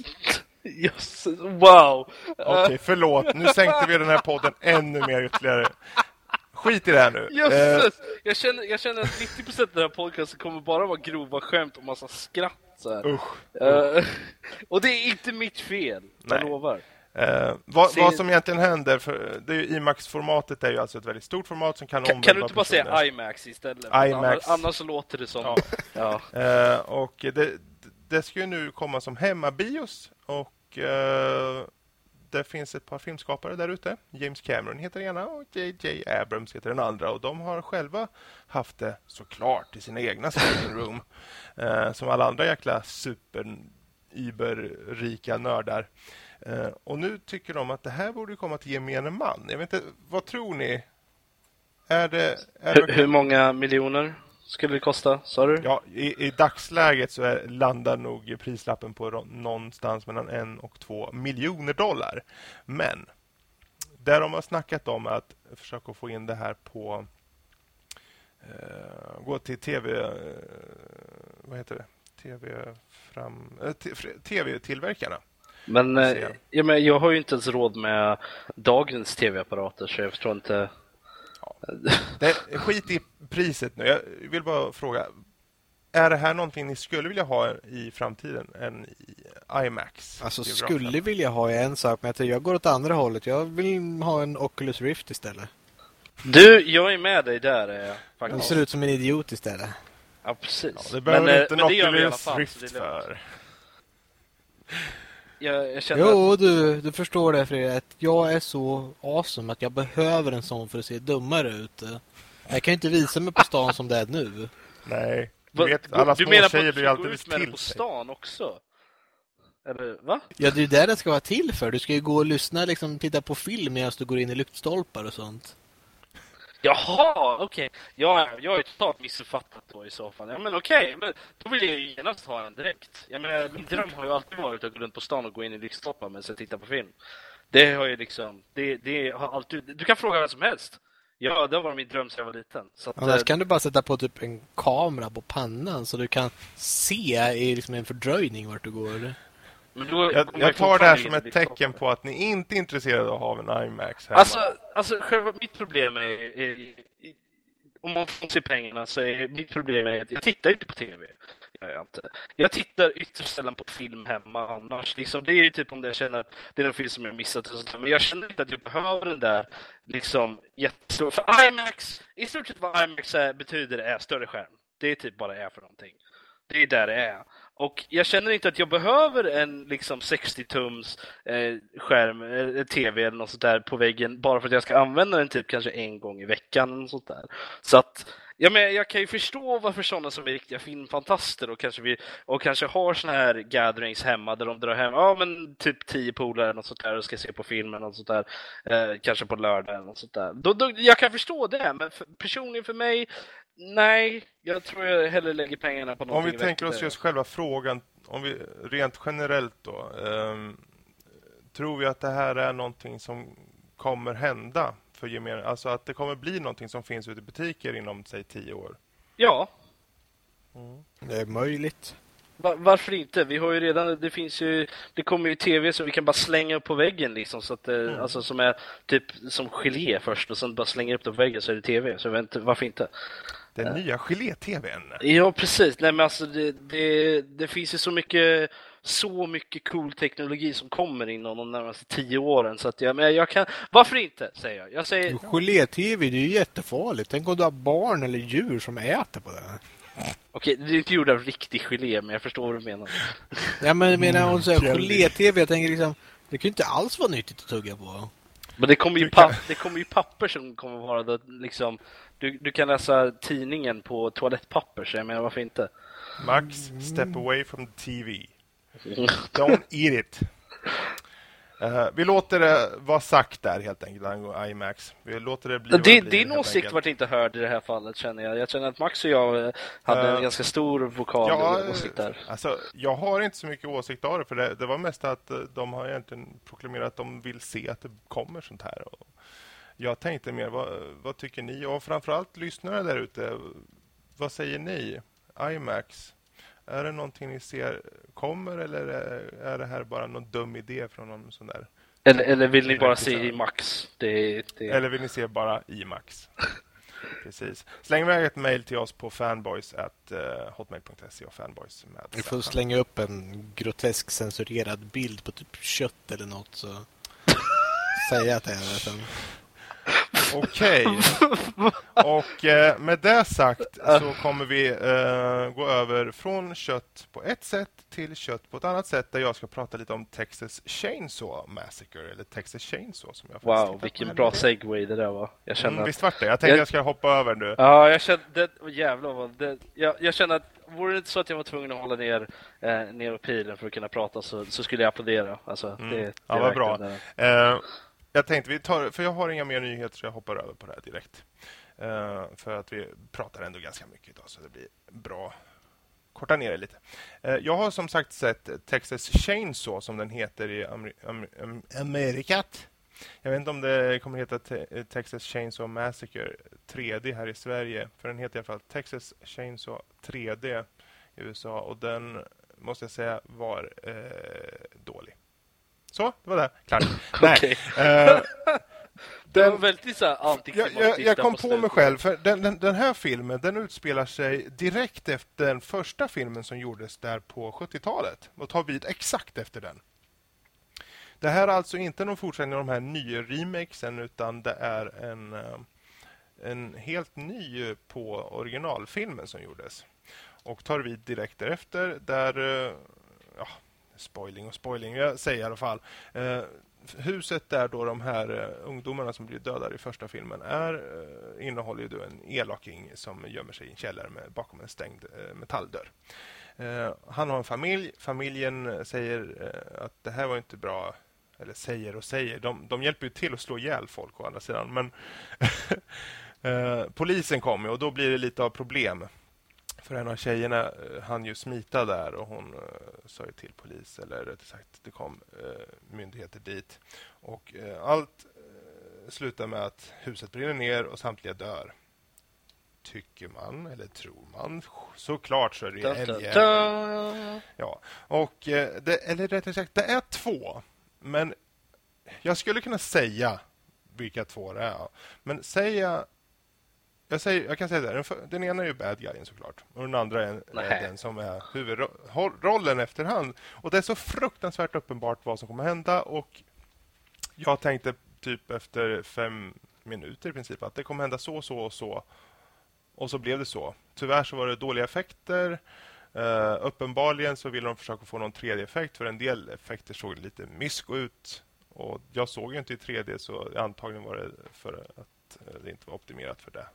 Jösses, wow! Okej, förlåt. Nu sänkte vi den här podden ännu mer ytterligare. Skit i det här nu. Eh, Jösses! Jag känner, jag känner att 90% av den här podcasten kommer bara vara grova skämt och massa skratt så här. usch. Eh, och det är inte mitt fel, jag Nej. lovar. Eh, vad, vad som egentligen händer, för det är ju IMAX-formatet är ju alltså ett väldigt stort format som kan Kan, omvälva kan du inte bara personer. säga IMAX istället? IMAX. Annars, annars låter det som... Ja. Ja. Eh, och det, det ska ju nu komma som hemmabios och eh, det finns ett par filmskapare där ute. James Cameron heter den ena och J.J. Abrams heter den andra. Och de har själva haft det såklart i sina egna screening room. Eh, som alla andra jäkla super überrika nördar. Eh, och nu tycker de att det här borde komma till gemene man. Jag vet inte, vad tror ni? Är det... Är det Hur, hur många miljoner skulle det kosta, sa du? Ja, i, i dagsläget så är, landar nog prislappen på någonstans mellan en och två miljoner dollar. Men där de har snackat om att försöka få in det här på eh, gå till tv eh, vad heter det? TV fram eh, tv-tillverkarna. Men, eh, ja, men jag har ju inte ens råd med dagens tv-apparater så jag förstår inte... Det, skit i priset nu. Jag vill bara fråga är det här någonting ni skulle vilja ha i framtiden i IMAX? Alltså skulle vilja ha en sak, men jag går åt andra hållet. Jag vill ha en Oculus Rift istället. Du, jag är med dig där är Den faktiskt. ser ut som en idiot istället. Ja, precis. Ja, det behöver men, inte eh, men det gör vi i alla Oculus Rift är för. Jag, jag känner att... Jo, du, du förstår det Fredrik. att Jag är så awesome att jag behöver en sån för att se dummare ut. Jag kan ju inte visa mig på stan som det är nu. Nej. Du vet, alla du små menar på att du alltid går ut med till på sig. stan också? Eller va? Ja, det är ju det det ska vara till för. Du ska ju gå och lyssna, liksom titta på film medan du går in i lyktstolpar och sånt. Jaha, okej. Ja, jag har ju totalt missuppfattat då i så fall. Ja, men okej, men då vill jag ju genast ha en direkt. Jag menar, min dröm har ju alltid varit att gå runt på stan och gå in i lyktstolpar men sen titta på film. Det har ju liksom, det, det har alltid, du kan fråga vem som helst. Ja, det var min dröm sedan jag var liten. Så att, Annars eh, kan du bara sätta på typ en kamera på pannan så du kan se i liksom en fördröjning vart du går. Jag, jag tar det här som ett tecken på att ni inte är intresserade av att ha en IMAX hemma. Alltså, alltså själva mitt problem är, är, är om man får se pengarna så är mitt problem är att jag tittar inte på TV. Jag, jag, inte. jag tittar ytterst sällan på film hemma annars. Liksom, det är ju typ om jag känner att det är en film som jag missat. Och sånt Men jag känner inte att jag behöver den där liksom jättestor. För IMAX, i stort sett vad IMAX är, betyder är större skärm. Det är typ bara är för någonting. Det är där det är. Och jag känner inte att jag behöver en liksom 60-tums eh, skärm, eh, eh TV eller något sånt där på väggen bara för att jag ska använda den typ kanske en gång i veckan. Eller sånt där. Så att Ja, men jag kan ju förstå varför sådana som är riktiga filmfantaster och kanske, vi, och kanske har såna här gatherings hemma där de drar hem ja, men typ tio polare och sånt där och ska se på filmen och sånt där. Eh, kanske på lördag eller något sånt där. Då, då, jag kan förstå det, men för, personligen för mig, nej. Jag tror jag hellre lägger pengarna på någonting Om vi tänker oss just själva frågan, om vi rent generellt då. Eh, tror vi att det här är någonting som kommer hända för gemene, alltså att det kommer bli någonting som finns ute i butiker inom, säg, tio år? Ja. Mm. Det är möjligt. Var, varför inte? Vi har ju redan, det finns ju, det kommer ju tv så vi kan bara slänga upp på väggen liksom så att det, mm. alltså som är typ som gelé först och sen bara slänga upp det på väggen så är det tv. Så jag vet inte, varför inte? Den uh, nya gelé-tvn? Ja, precis. Nej men alltså det, det, det finns ju så mycket så mycket cool teknologi som kommer inom de närmaste tio åren. Så att jag, men jag kan, varför inte, säger jag. jag säger... Gelé-tv, det är ju jättefarligt. Tänk om du har barn eller djur som äter på det. Okej, det är inte gjort av riktig gelé, men jag förstår vad du menar. Ja, men jag menar, hon säger gelé-tv, jag tänker liksom, det kan ju inte alls vara nyttigt att tugga på. Men det kommer ju, papp, det kommer ju papper som kommer vara då, liksom, du, du kan läsa tidningen på toalettpapper, så jag menar varför inte? Max, step away from TV. Don't eat it. Uh, vi låter det vara sagt där helt enkelt angående IMAX. Vi låter det bli det, det Din åsikt vart inte hörd i det här fallet känner jag. Jag känner att Max och jag eh, hade uh, en ganska stor vokal ja, åsikt där. Alltså, jag har inte så mycket åsikt av det för det, det var mest att de har egentligen proklamerat att de vill se att det kommer sånt här. Och jag tänkte mer, vad, vad tycker ni? Och framförallt lyssnare där ute, vad säger ni? IMAX? Är det någonting ni ser kommer eller är det här bara någon dum idé från någon sån där? Eller, eller vill ni bara se i Max? Det, det... Eller vill ni se bara i Max? Precis. Släng iväg ett mejl till oss på fanboys at uh, hotmail.se och fanboys med Vi får slänga upp en grotesk censurerad bild på typ kött eller något så säga att det är det sen. Okej. Och eh, med det sagt så kommer vi eh, gå över från kött på ett sätt till kött på ett annat sätt där jag ska prata lite om Texas Chainsaw Massacre eller Texas Chainsaw som jag Wow, vilken bra segway det där var. Jag känner mm, att... Visst vart det? Jag tänkte jag... jag ska hoppa över nu. Ja, jag kände det jävlar vad det... jag, jag känner att vore det inte så att jag var tvungen att hålla ner eh, ner pilen för att kunna prata så, så skulle jag applådera. Alltså, mm. det, det ja, vad bra. Eh, jag tänkte vi tar, för jag har inga mer nyheter så jag hoppar över på det här direkt. Uh, för att vi pratar ändå ganska mycket idag så det blir bra. Korta ner det lite. Uh, jag har som sagt sett Texas Chainsaw som den heter i Amer Amer Amerikat. Jag vet inte om det kommer heta te Texas Chainsaw Massacre 3D här i Sverige. För den heter i alla fall Texas Chainsaw 3D i USA. Och den måste jag säga var uh, dålig. Så, det var det. Klart. Nej. Uh, den, var väldigt så jag, jag, jag kom på, på mig själv, för den, den, den, här filmen den utspelar sig direkt efter den första filmen som gjordes där på 70-talet och tar vid exakt efter den. Det här är alltså inte någon fortsättning av de här nya remakesen utan det är en, eh, en helt ny på originalfilmen som gjordes. Och tar vid direkt därefter där eh, ja, spoiling och spoiling, jag säger i alla fall. Eh, huset där då de här eh, ungdomarna som blir dödade i första filmen är eh, innehåller ju en elaking som gömmer sig i en källare med, bakom en stängd eh, metalldörr. han har en familj. Familjen säger att det här var inte bra. Eller säger och säger. De, de hjälper ju till att slå ihjäl folk å andra sidan. Men polisen kommer och då blir det lite av problem. För en av tjejerna eh, han ju smita där och hon uh, sa ju till polis, eller rättare sagt det kom uh, myndigheter dit. Och uh, allt uh, slutar med att huset brinner ner och samtliga dör. Tycker man, eller tror man. Såklart så är det en jävel. Ja, och det, eller rättare sagt, det är två. Men jag skulle kunna säga vilka två det är. Men säga jag, säger, jag kan säga det, den, den ena är ju bad guyen såklart. Och den andra är, är den som är huvudrollen efterhand. Och det är så fruktansvärt uppenbart vad som kommer hända. Och jag tänkte typ efter fem minuter i princip att det kommer hända så, så och så. Och så blev det så. Tyvärr så var det dåliga effekter. Uh, uppenbarligen så ville de försöka få någon 3D-effekt för en del effekter såg lite mysko ut. Och jag såg ju inte i 3D så antagligen var det för att det inte var optimerat för det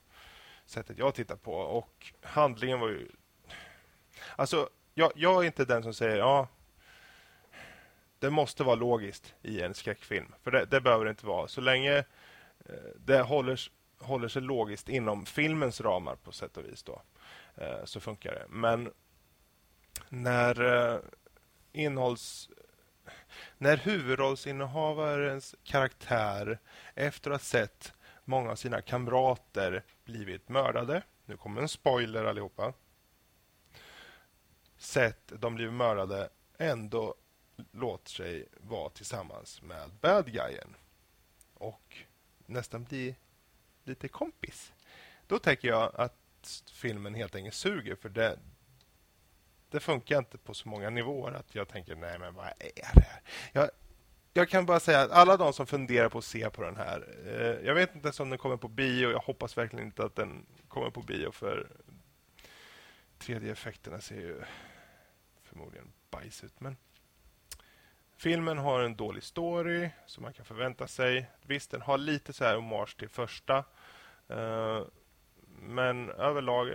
sättet jag tittar på. Och handlingen var ju... Alltså, jag, jag är inte den som säger ja, det måste vara logiskt i en skräckfilm. För det, det behöver det inte vara. Så länge eh, det håller, håller sig logiskt inom filmens ramar på sätt och vis då, eh, så funkar det. Men när eh, innehålls när huvudrollsinnehavarens karaktär efter att ha sett många av sina kamrater blivit mördade. Nu kommer en spoiler allihopa. Sett de blivit mördade ändå låter sig vara tillsammans med bad guyen och nästan bli lite kompis. Då tänker jag att filmen helt enkelt suger för det, det funkar inte på så många nivåer att jag tänker nej men vad är det här? Jag, jag kan bara säga att alla de som funderar på att se på den här. Eh, jag vet inte ens om den kommer på bio. Jag hoppas verkligen inte att den kommer på bio för 3D-effekterna ser ju förmodligen bajs ut. Men filmen har en dålig story som man kan förvänta sig. Visst, den har lite så här hommage till första. Eh, men överlag eh,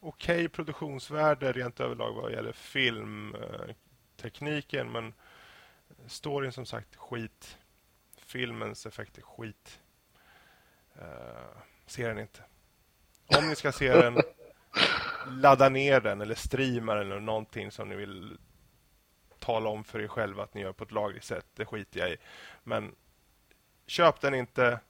okej okay produktionsvärde rent överlag vad gäller filmtekniken. Men storyn som sagt skit. Filmens effekter skit. Uh, ser den inte. Om ni ska se den, ladda ner den eller streama den eller någonting som ni vill tala om för er själva att ni gör på ett lagligt sätt. Det skiter jag i. Men köp den inte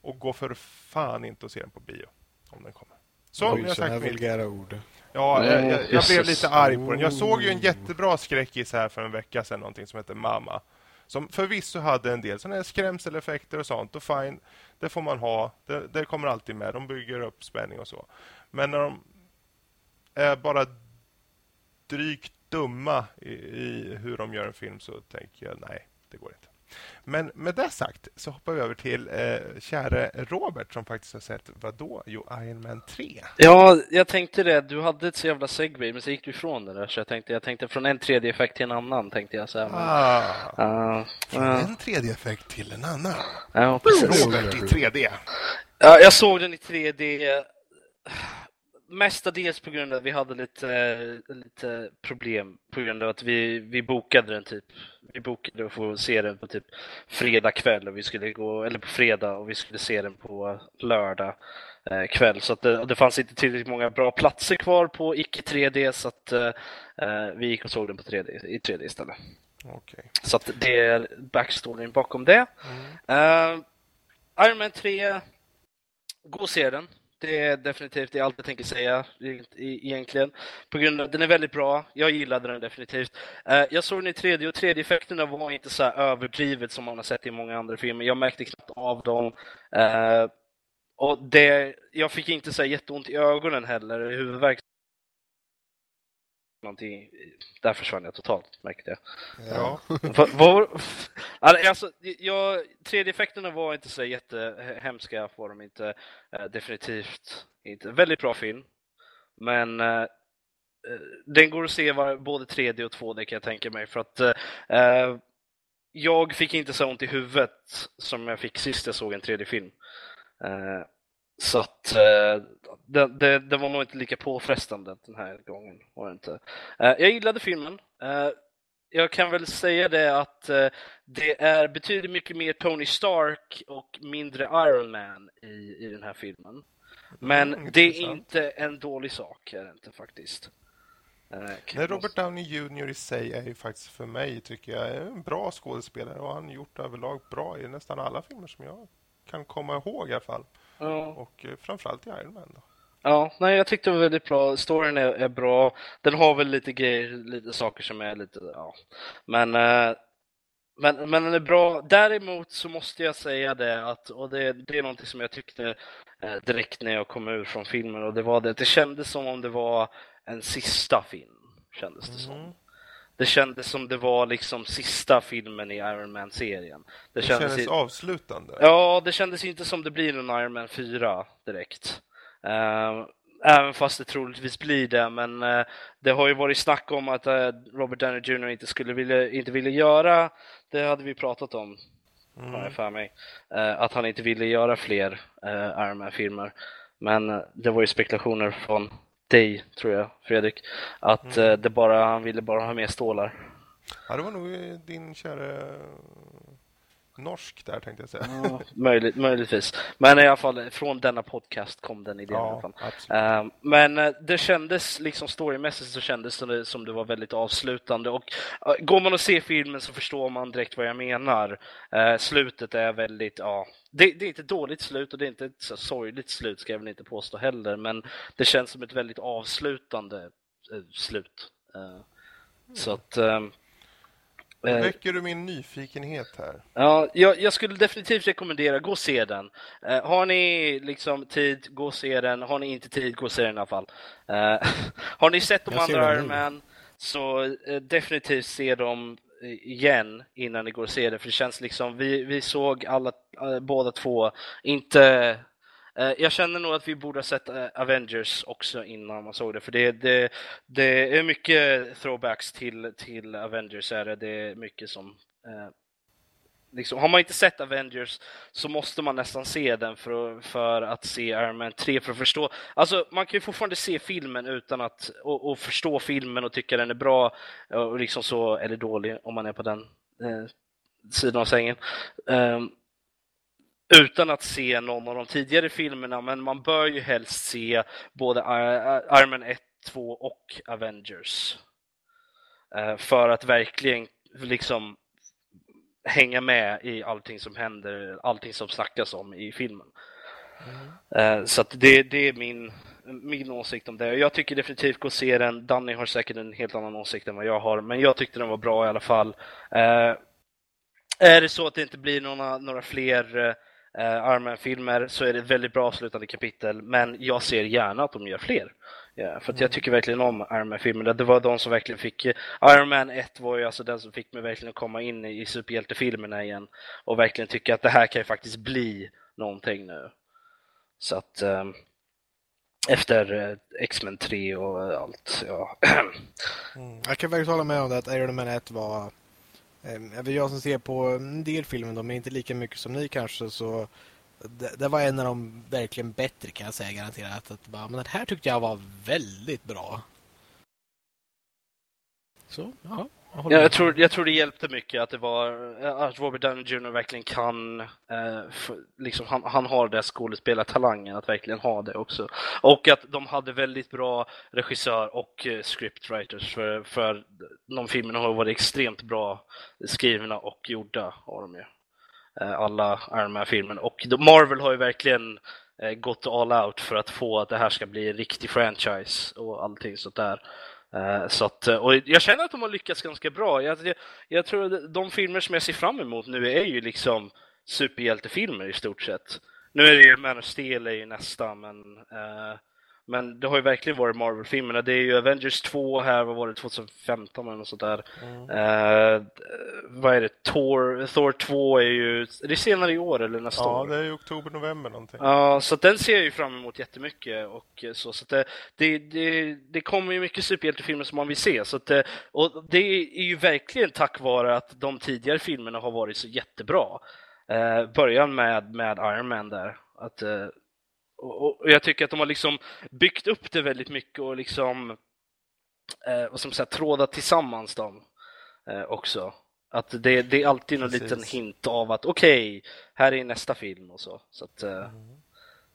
och gå för fan inte och se den på bio om den kommer. Så, Oj, jag sagt vulgära ord. Ja, jag, jag, jag blev lite arg på den. Jag såg ju en jättebra skräckis här för en vecka sedan, någonting som heter Mamma. Som förvisso hade en del sådana skrämseleffekter och sånt. Och fine, det får man ha. Det, det, kommer alltid med. De bygger upp spänning och så. Men när de är bara drygt dumma i, i hur de gör en film så tänker jag nej, det går inte. Men med det sagt så hoppar vi över till eh, käre Robert som faktiskt har sett vad då? Jo, Iron Man 3. Ja, jag tänkte det. Du hade ett så jävla segway, men så gick du ifrån det där. Så jag tänkte, jag tänkte från en 3D-effekt till en annan, tänkte jag. Så här, men, ah, uh, från uh, en 3D-effekt till en annan. Ja, precis. Robert i 3D. Ja, jag såg den i 3D mestadels på grund av att vi hade lite, lite problem på grund av att vi, vi bokade den typ. Vi bokade att få se den på typ fredag kväll och vi skulle gå, eller på fredag och vi skulle se den på lördag eh, kväll. Så att det, det fanns inte tillräckligt många bra platser kvar på icke 3D så att eh, eh, vi gick och såg den på 3D, i 3D istället. Okay. Så att det är backstoryn bakom det. Mm. Uh, Iron Man 3, gå och se den. Det är definitivt det är allt jag tänker säga egentligen. På grund av den är väldigt bra. Jag gillade den definitivt. Eh, jag såg den i 3D och 3D-effekterna var inte så överdrivet som man har sett i många andra filmer. Jag märkte knappt av dem. Eh, och det, jag fick inte så jätteont i ögonen heller, huvudvärk någonting. Där försvann jag totalt, märkte jag. Ja. var, var, alltså, jag, 3D-effekterna var inte så jättehemska, var de inte. Uh, definitivt inte. Väldigt bra film. Men uh, den går att se var, både 3D och 2D kan jag tänka mig. För att uh, jag fick inte så ont i huvudet som jag fick sist jag såg en 3D-film. Så att eh, det, det, det, var nog inte lika påfrestande den här gången. Var det inte. Eh, jag gillade filmen. Eh, jag kan väl säga det att det är betydligt mycket mer Tony Stark och mindre Iron Man i, i den här filmen. Men mm, det är inte en dålig sak, är det inte faktiskt. Nej, Robert Downey Jr i sig är ju faktiskt för mig, tycker jag, en bra skådespelare och han gjort överlag bra i nästan alla filmer som jag kan komma ihåg i alla fall. Ja. Och eh, framförallt i Iron Man då. Ja, nej, jag tyckte det var väldigt bra. Storyn är, är, bra. Den har väl lite grejer, lite saker som är lite, ja. Men, eh, men, men den är bra. Däremot så måste jag säga det att, och det, det är någonting som jag tyckte eh, direkt när jag kom ur från filmen och det var det, det kändes som om det var en sista film, kändes det som. Mm. Det kändes som det var liksom sista filmen i Iron Man-serien. Det, kändes kändes i- avslutande. Ja, det kändes inte som det blir en Iron Man 4 direkt. Eh, även fast det troligtvis blir det, men eh, det har ju varit snack om att eh, Robert Downey Jr. inte skulle vilja, inte ville göra, det hade vi pratat om, har Mm. jag för mig, eh, att han inte ville göra fler Iron Man-filmer. Men det var ju spekulationer från dig, tror jag, Fredrik, att Mm. eh, det bara, han ville bara ha med stålar. Ja, det var nog eh, din kära norsk där tänkte jag säga. Ja, möjligt, möjligtvis. Men i alla fall, från denna podcast kom den idén Ja. Ehm, men eh, det kändes, liksom storymässigt så kändes det som det var väldigt avslutande och går man och ser filmen så förstår man direkt vad jag menar. Eh, slutet är väldigt, ja, det, det är inte ett dåligt slut och det är inte ett så sorgligt slut ska jag väl inte påstå heller, men det känns som ett väldigt avslutande eh, slut. Så att ehm, Nu eh, väcker du min nyfikenhet här. Ja, jag, jag skulle definitivt rekommendera, gå och se den. Eh, har ni liksom tid, gå och se den. Har ni inte tid, gå och se den i alla fall. Eh, har ni sett de Jag andra den Iron. Man så eh, definitivt se dem eh, igen innan ni går och ser det. För det känns liksom, vi, vi såg alla, eh, båda två, inte Eh, jag känner nog att vi borde ha sett eh, Avengers också innan man såg det, för det, det, det är mycket throwbacks till, till Avengers. Är det. det är mycket som eh, liksom, har man inte sett Avengers så måste man nästan se den för, för att se Iron Man 3 för att förstå. Alltså man kan ju fortfarande se filmen utan att och, och förstå filmen och tycka den är bra eh, och liksom så eller dålig om man är på den eh, sidan av sängen. Ehm, utan att se någon av de tidigare filmerna, men man bör ju helst se både I- Iron Man 1, 2 och Avengers. Eh, för att verkligen liksom hänga med i allting som händer, allting som snackas om i filmen. Eh, Så det, det är min, min åsikt om det. Jag tycker definitivt gå se den. Danny har säkert en helt annan åsikt än vad jag har, men jag tyckte den var bra i alla fall. Eh, Är det så att det inte blir några, några fler eh, Iron Man-filmer så är det ett väldigt bra avslutande kapitel, men jag ser gärna att de gör fler. Ja, för jag tycker verkligen om Iron Man-filmerna. Det var de som verkligen fick... Iron Man 1 var ju alltså den som fick mig verkligen att komma in i superhjältefilmerna igen och verkligen tycka att det här kan ju faktiskt bli någonting nu. Så att... ehm, efter eh, X-Men 3 och eh, allt, ja. Jag kan faktiskt hålla med om det att Iron Man 1 var... Ehm, Även jag som ser på en del filmer, de är inte lika mycket som ni kanske, så det, det var en av de verkligen bättre kan jag säga garanterat. Att bara, men den här tyckte jag var väldigt bra. Så, ja. Ja, jag, tror, jag tror det hjälpte mycket att det var att Robert Downey Jr. verkligen kan, eh, f- liksom, han, han har den skådespelartalangen att verkligen ha det också. Och att de hade väldigt bra regissör och eh, scriptwriters för, för de filmerna har varit extremt bra skrivna och gjorda av dem ju. Eh, alla Iron Man-filmer. Och de- Marvel har ju verkligen eh, gått all out för att få att det här ska bli en riktig franchise och allting sånt där. Eh, så att, eh, och jag känner att de har lyckats ganska bra. Jag, jag, jag tror att de filmer som jag ser fram emot nu är ju liksom superhjältefilmer i stort sett. Nu är det ju Man of Steel är ju nästa, men, uh, men det har ju verkligen varit Marvel-filmerna. Det är ju Avengers 2 här, vad var det, 2015 eller något sånt där. Eh, vad är det, Thor, Thor 2 är ju, är det senare i år eller nästa Ja, år? det är i oktober, november någonting. Ja, så den ser jag ju fram emot jättemycket och eh, så. så det, det, det, det kommer ju mycket superhjältefilmer som man vill se. Så att, det- och det är ju verkligen tack vare att de tidigare filmerna har varit så jättebra. Eh, början med, med Iron Man där. Att, eh, och, och jag tycker att de har liksom byggt upp det väldigt mycket och liksom eh, vad ska man säga, trådat tillsammans dem eh, också. Att det, det är alltid någon Precis. liten hint av att okej, här är nästa film och så. så att, eh,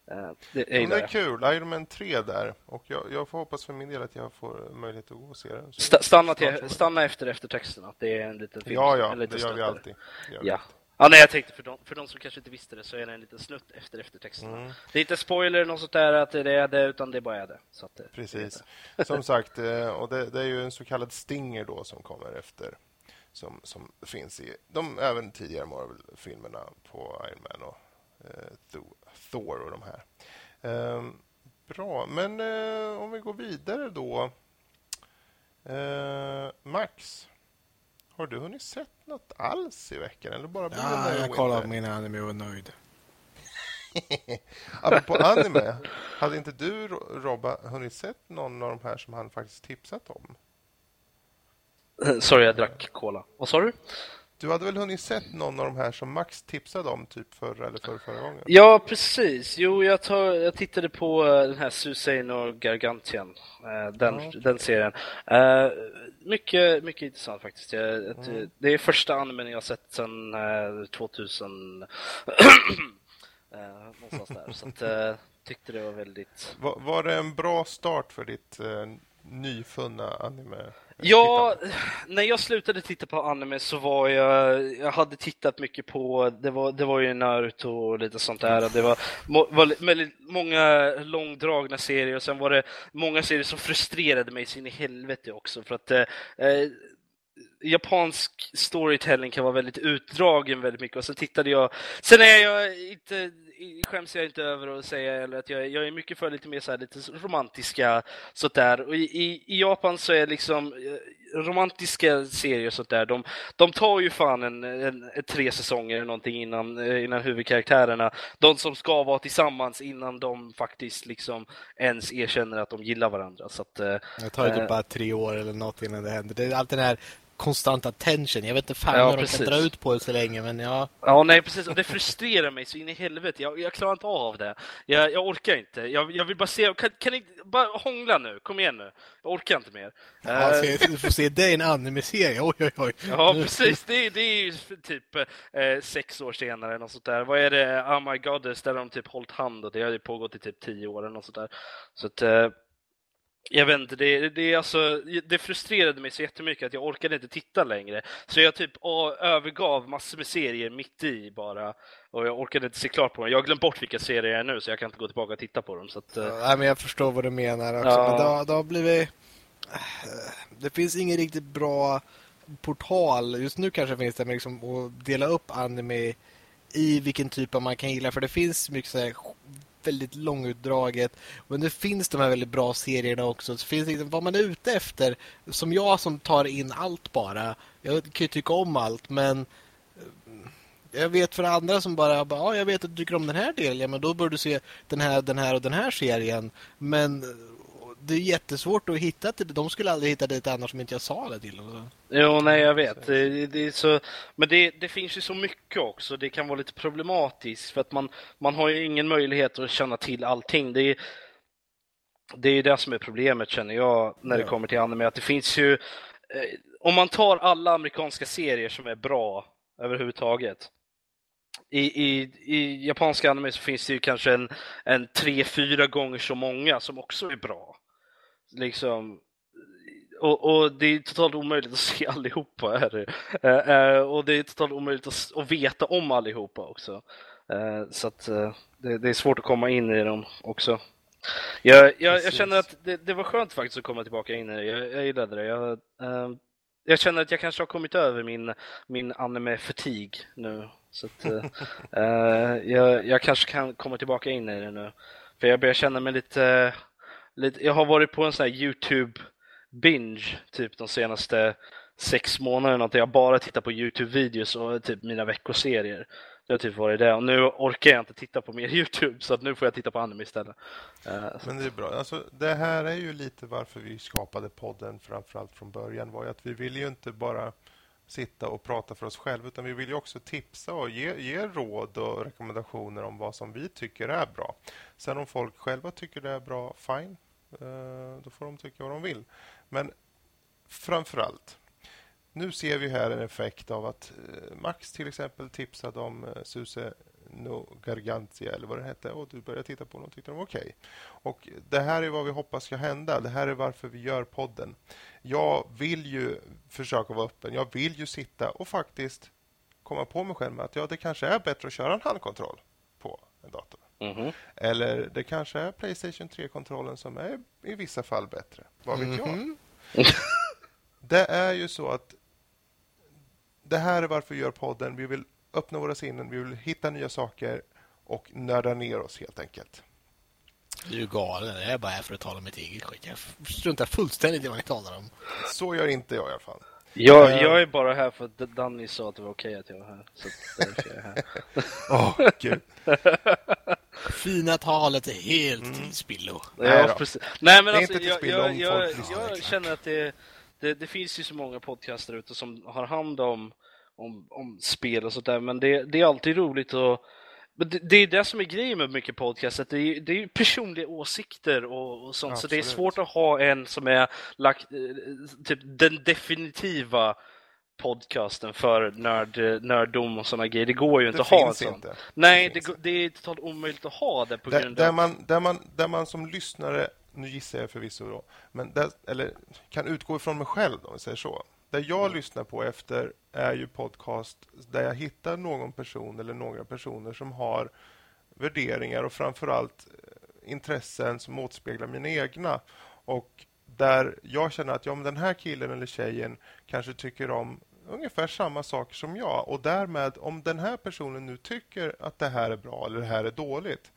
eh, det är Mm. Ja, det är kul. Iron Man 3 där. Och jag, jag får hoppas för min del att jag får möjlighet att gå och se den. Så Sta- Stanna, till, som stanna efter eftertexterna. Det är en liten film. Ja, en ja, liten det gör vi alltid. Gör vi Ja. alltid. Ja, nej, jag tänkte för de, för de som kanske inte visste det så är det en liten snutt efter eftertexterna. Mm. Det är inte spoiler eller något sånt där att det är det, utan det bara är det. Så att det Precis. Som sagt, eh, och det, det är ju en så kallad stinger då som kommer efter som, som finns i de även tidigare Marvel-filmerna på Iron Man och eh, Thor och de här. Eh, bra, men eh, om vi går vidare då. Eh, Max, har du hunnit sett något alls i veckan? Eller bara ja, jag kollade på mina anime och var nöjd. Apropå anime, hade inte du, Robba, hunnit sett någon av de här som han faktiskt tipsat om? Sorry, jag drack cola. Vad sa du? Du hade väl hunnit sett någon av de här som Max tipsade om typ förra eller förra, förra gången? Ja, precis. Jo, jag, tar, jag tittade på uh, den här Susain och Gargantian, uh, den, mm. den serien. Uh, mycket, mycket intressant faktiskt. Mm. Det är första animen jag har sett sedan 2000. någonstans där. Så att, tyckte det var väldigt... Var, var det en bra start för ditt nyfunna anime? Ja, när jag slutade titta på anime så var jag, jag hade tittat mycket på, det var, det var ju Naruto och lite sånt där. Det var, var väldigt många långdragna serier och sen var det många serier som frustrerade mig sin i helvete också för att eh, eh, japansk storytelling kan vara väldigt utdragen väldigt mycket och så tittade jag, sen är jag inte skäms jag inte över att säga eller att jag, jag är mycket för lite mer så här, lite romantiska sånt där. Och i, i, i, Japan så är liksom eh, romantiska serier och sånt där, de, de tar ju fan en, en, en, tre säsonger eller någonting innan, eh, innan huvudkaraktärerna, de som ska vara tillsammans innan de faktiskt liksom ens erkänner att de gillar varandra. Så att, det tar ju typ bara tre år eller något innan det händer. Det är alltid den här konstanta tension. Jag vet inte fan ja, hur de kan dra ut på det så länge, men ja. Ja, nej precis. Och det frustrerar mig så in i helvete. Jag, jag klarar inte av det. Jag, jag orkar inte. Jag, jag vill bara se. Kan, kan ni bara hångla nu? Kom igen nu. Jag orkar inte mer. Ja, uh, se, du får se det i en anime-serie. Oj, oj, oj. Ja, precis. Det, det är ju typ eh, sex år senare. Något sånt där. Vad är det? Oh my goddess, där de typ hållit hand och det har ju pågått i typ tio år eller något sånt där. Så att, eh, jag vet inte, det, det, alltså, det frustrerade mig så jättemycket att jag orkade inte titta längre. Så jag typ övergav massor med serier mitt i bara. Och jag orkade inte se klart på dem. Jag har glömt bort vilka serier det är nu så jag kan inte gå tillbaka och titta på dem. Så att, eh. ja, men jag förstår vad du menar också. Ja. Men har, det har blivit... Det finns ingen riktigt bra portal. Just nu kanske finns det men liksom att dela upp anime i vilken typ av man kan gilla. För det finns mycket så här väldigt långutdraget. Men det finns de här väldigt bra serierna också. Så finns liksom vad man är ute efter. Som jag som tar in allt bara. Jag kan ju tycka om allt, men eh, jag vet för andra som bara, ja, jag vet att du tycker om den här delen, men då bör du se den här, den här och den här serien. Men det är jättesvårt att hitta till De skulle aldrig hitta det annars som inte jag sa det till. Jo, nej, jag vet. Det, det är så, men det, det, finns ju så mycket också. Det kan vara lite problematiskt för att man, man har ju ingen möjlighet att känna till allting. Det är, det är det som är problemet känner jag när det kommer till anime. Att det finns ju, eh, om man tar alla amerikanska serier som är bra överhuvudtaget. I, i, I japanska anime så finns det ju kanske en, en tre, fyra gånger så många som också är bra liksom och, och, det är totalt omöjligt att se allihopa. Är det. Uh, uh, och det är totalt omöjligt att, att veta om allihopa också. Uh, så att det, det, är svårt att komma in i dem också. Jag, jag, jag känner att det, det, var skönt faktiskt att komma tillbaka in i det. Jag, jag gillade det. Jag, jag känner att jag kanske har kommit över min, min anime-fatig nu. Så att, jag, jag kanske kan komma tillbaka in i det nu. För jag börjar känna mig lite lite, jag har varit på en sån här Youtube binge typ de senaste sex månaderna där jag bara tittar på Youtube-videos och typ mina veckoserier. Det har typ varit det. Och nu orkar jag inte titta på mer Youtube så att nu får jag titta på anime istället. Eh, Men det är bra. Alltså, det här är ju lite varför vi skapade podden framförallt från början var ju att vi vill ju inte bara sitta och prata för oss själva utan vi vill ju också tipsa och ge, ge råd och rekommendationer om vad som vi tycker är bra. Sen om folk själva tycker det är bra, fine. Eh, då får de tycka vad de vill. Men framför allt, nu ser vi här en effekt av att eh, Max till exempel tipsade om eh, Suse No Gargantia eller vad det hette och du började titta på den och tyckte den var okej. Okay. Och det här är vad vi hoppas ska hända. Det här är varför vi gör podden. Jag vill ju försöka vara öppen. Jag vill ju sitta och faktiskt komma på mig själv med att ja, det kanske är bättre att köra en handkontroll på en dator. Mm -hmm. Eller det kanske är Playstation 3-kontrollen som är i vissa fall bättre. Vad vet mm -hmm. jag? det är ju så att det här är varför vi gör podden. Vi vill öppna våra sinnen, vi vill hitta nya saker och nörda ner oss helt enkelt. Du är ju galen. Jag är bara här för att tala om mitt eget skit. Jag struntar fullständigt i vad ni talar om. Så gör inte jag i alla fall. Jag, Eh. jag är bara här för att Danny sa att det var okej att jag var här. Så att därför är jag här. Åh, gud. Fina talet är helt till spillo. Nej Ja, precis. Nej, men alltså, jag, jag, jag, jag exakt. känner att det, det, det finns ju så många podcaster ute som har hand om, om, om spel och sånt där, men det, det är alltid roligt att men det, det är det som är grejen med mycket podcast, att det är, det är ju personliga åsikter och, och sånt, så det är Absolut. svårt att ha en som är lagt, eh, typ den definitiva podcasten för nörd, nörddom och sådana grejer. Det går ju inte Det att ha en sån. inte. Nej, Det det, det är totalt omöjligt att ha det på Där, grund där, av... man, där, man, där man som lyssnare, nu gissar jag förvisso då, men där, eller kan utgå ifrån mig själv om vi säger så. Det jag lyssnar på efter är ju podcast där jag hittar någon person eller några personer som har värderingar och framförallt eh, intressen som återspeglar mina egna. Och där jag känner att ja, men den här killen eller tjejen kanske tycker om ungefär samma saker som jag. Och därmed, om den här personen nu tycker att det här är bra eller det här är dåligt,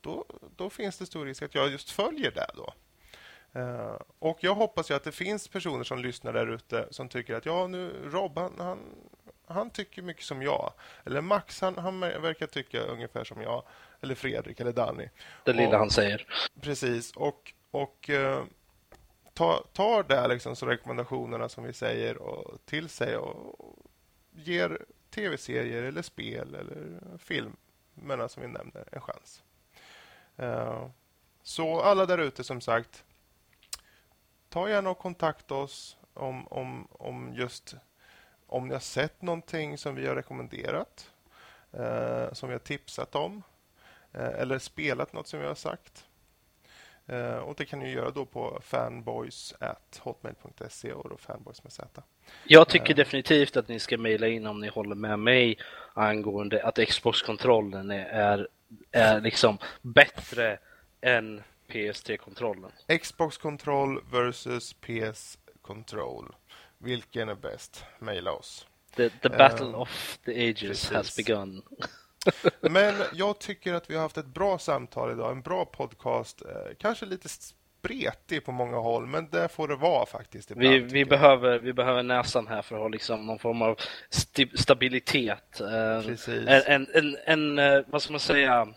då, då finns det stor risk att jag just följer det. då. Eh, och Jag hoppas ju att det finns personer som lyssnar där ute som tycker att ja, nu Rob, han, han, han tycker mycket som jag. Eller Max, han, han verkar tycka ungefär som jag. Eller Fredrik eller Danny. Det lilla Och- han säger. Precis. Och, och eh, tar det liksom så rekommendationerna som vi säger och till sig och, och ger tv-serier eller spel eller filmerna alltså som vi nämner en chans. Uh, så alla där ute som sagt, ta gärna och kontakta oss om, om, om just om ni har sett någonting som vi har rekommenderat, eh, som vi har tipsat om eh, eller spelat något som vi har sagt. Eh, och Det kan ni göra då på fanboys.hotmail.se och då fanboys med Z. Jag tycker definitivt att ni ska mejla in om ni håller med mig angående att Xbox-kontrollen är, är, liksom bättre än PS3-kontrollen. Xbox Control versus PS Control. Vilken är bäst? Maila oss. The, the Eh, battle of the ages precis. has begun. Men jag tycker att vi har haft ett bra samtal idag. En bra podcast. Eh, kanske lite spretig på många håll, men det får det vara faktiskt. Ibland, Vi, vi, behöver, vi behöver näsan här för att ha liksom någon form av sti- stabilitet. Eh, Precis. En, en, en, en, eh, vad ska man säga?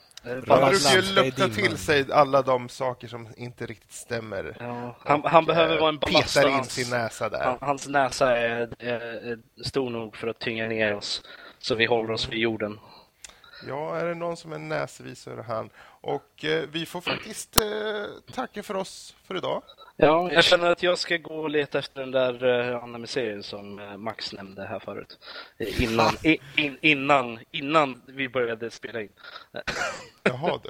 Balans. brukar ju lukta till sig alla de saker som inte riktigt stämmer. Ja, han, han behöver Eh, vara en ballast. Petar in Hans- sin näsa där. Han, hans näsa är, är, är stor nog för att tynga ner oss så vi håller oss vid jorden. Ja, är det någon som är näsvis så är det han. Och eh, vi får faktiskt eh, tacka för oss för idag. Ja, jag känner att jag ska gå och leta efter den där uh, anime-serien som eh, Max nämnde här förut. Eh, Innan, i, in, innan, innan vi började spela in. Jaha du,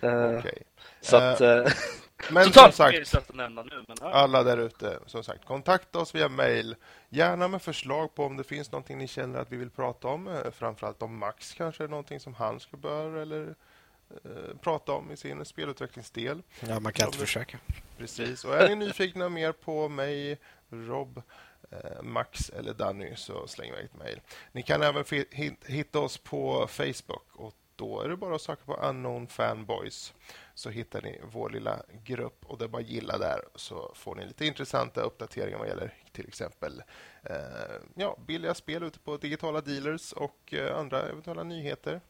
Eh, okej. Så att... Men som totalt sagt, meningslöst att nämna nu, men ja. alla där ute, som sagt, kontakta oss via mail. Gärna med förslag på om det finns någonting ni känner att vi vill prata om. Eh, Framförallt om Max kanske är någonting som han ska bör eller eh, prata om i sin spelutvecklingsdel. Ja, man kan inte försöka. Precis. Och är ni nyfikna mer på mig, Rob, eh, Max eller Danny så släng iväg ett mejl. Ni kan även hitta oss på Facebook och då är det bara att söka på Unknown Fanboys så hittar ni vår lilla grupp och det är bara att gilla där så får ni lite intressanta uppdateringar vad gäller till exempel eh, ja, billiga spel ute på digitala dealers och eh, andra eventuella nyheter.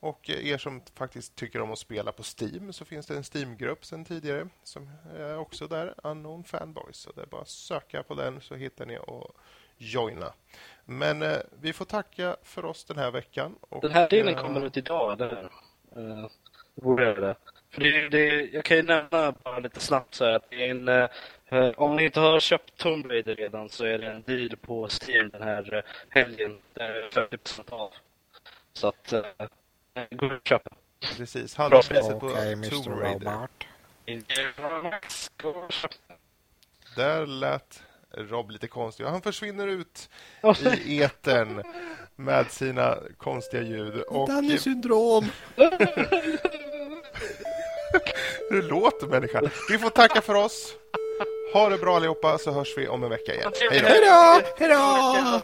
Och eh, er som faktiskt tycker om att spela på Steam så finns det en Steam-grupp sedan tidigare som är också där, Unknown Fanboys. Så det är bara att söka på den så hittar ni och joina. Men eh, vi får tacka för oss den här veckan. Och, Den här delen eh, kommer ut idag, eller? Uh, borde göra det. För det, det, jag kan ju nämna bara lite snabbt så här att det är en... eh, eh, om ni inte har köpt Tomb Raider redan så är det en deal på Steam den här eh, helgen. Är 40% av. Så att... Uh, gå och köpa. Precis, halva priset på Mr. Tomb Raider. Där lät Rob lite konstig. Han försvinner ut i etern med sina konstiga ljud. Och Danny syndrom. Hur låter människan? Vi får tacka för oss. Ha det bra allihopa så hörs vi om en vecka igen. Hej då! Hej då!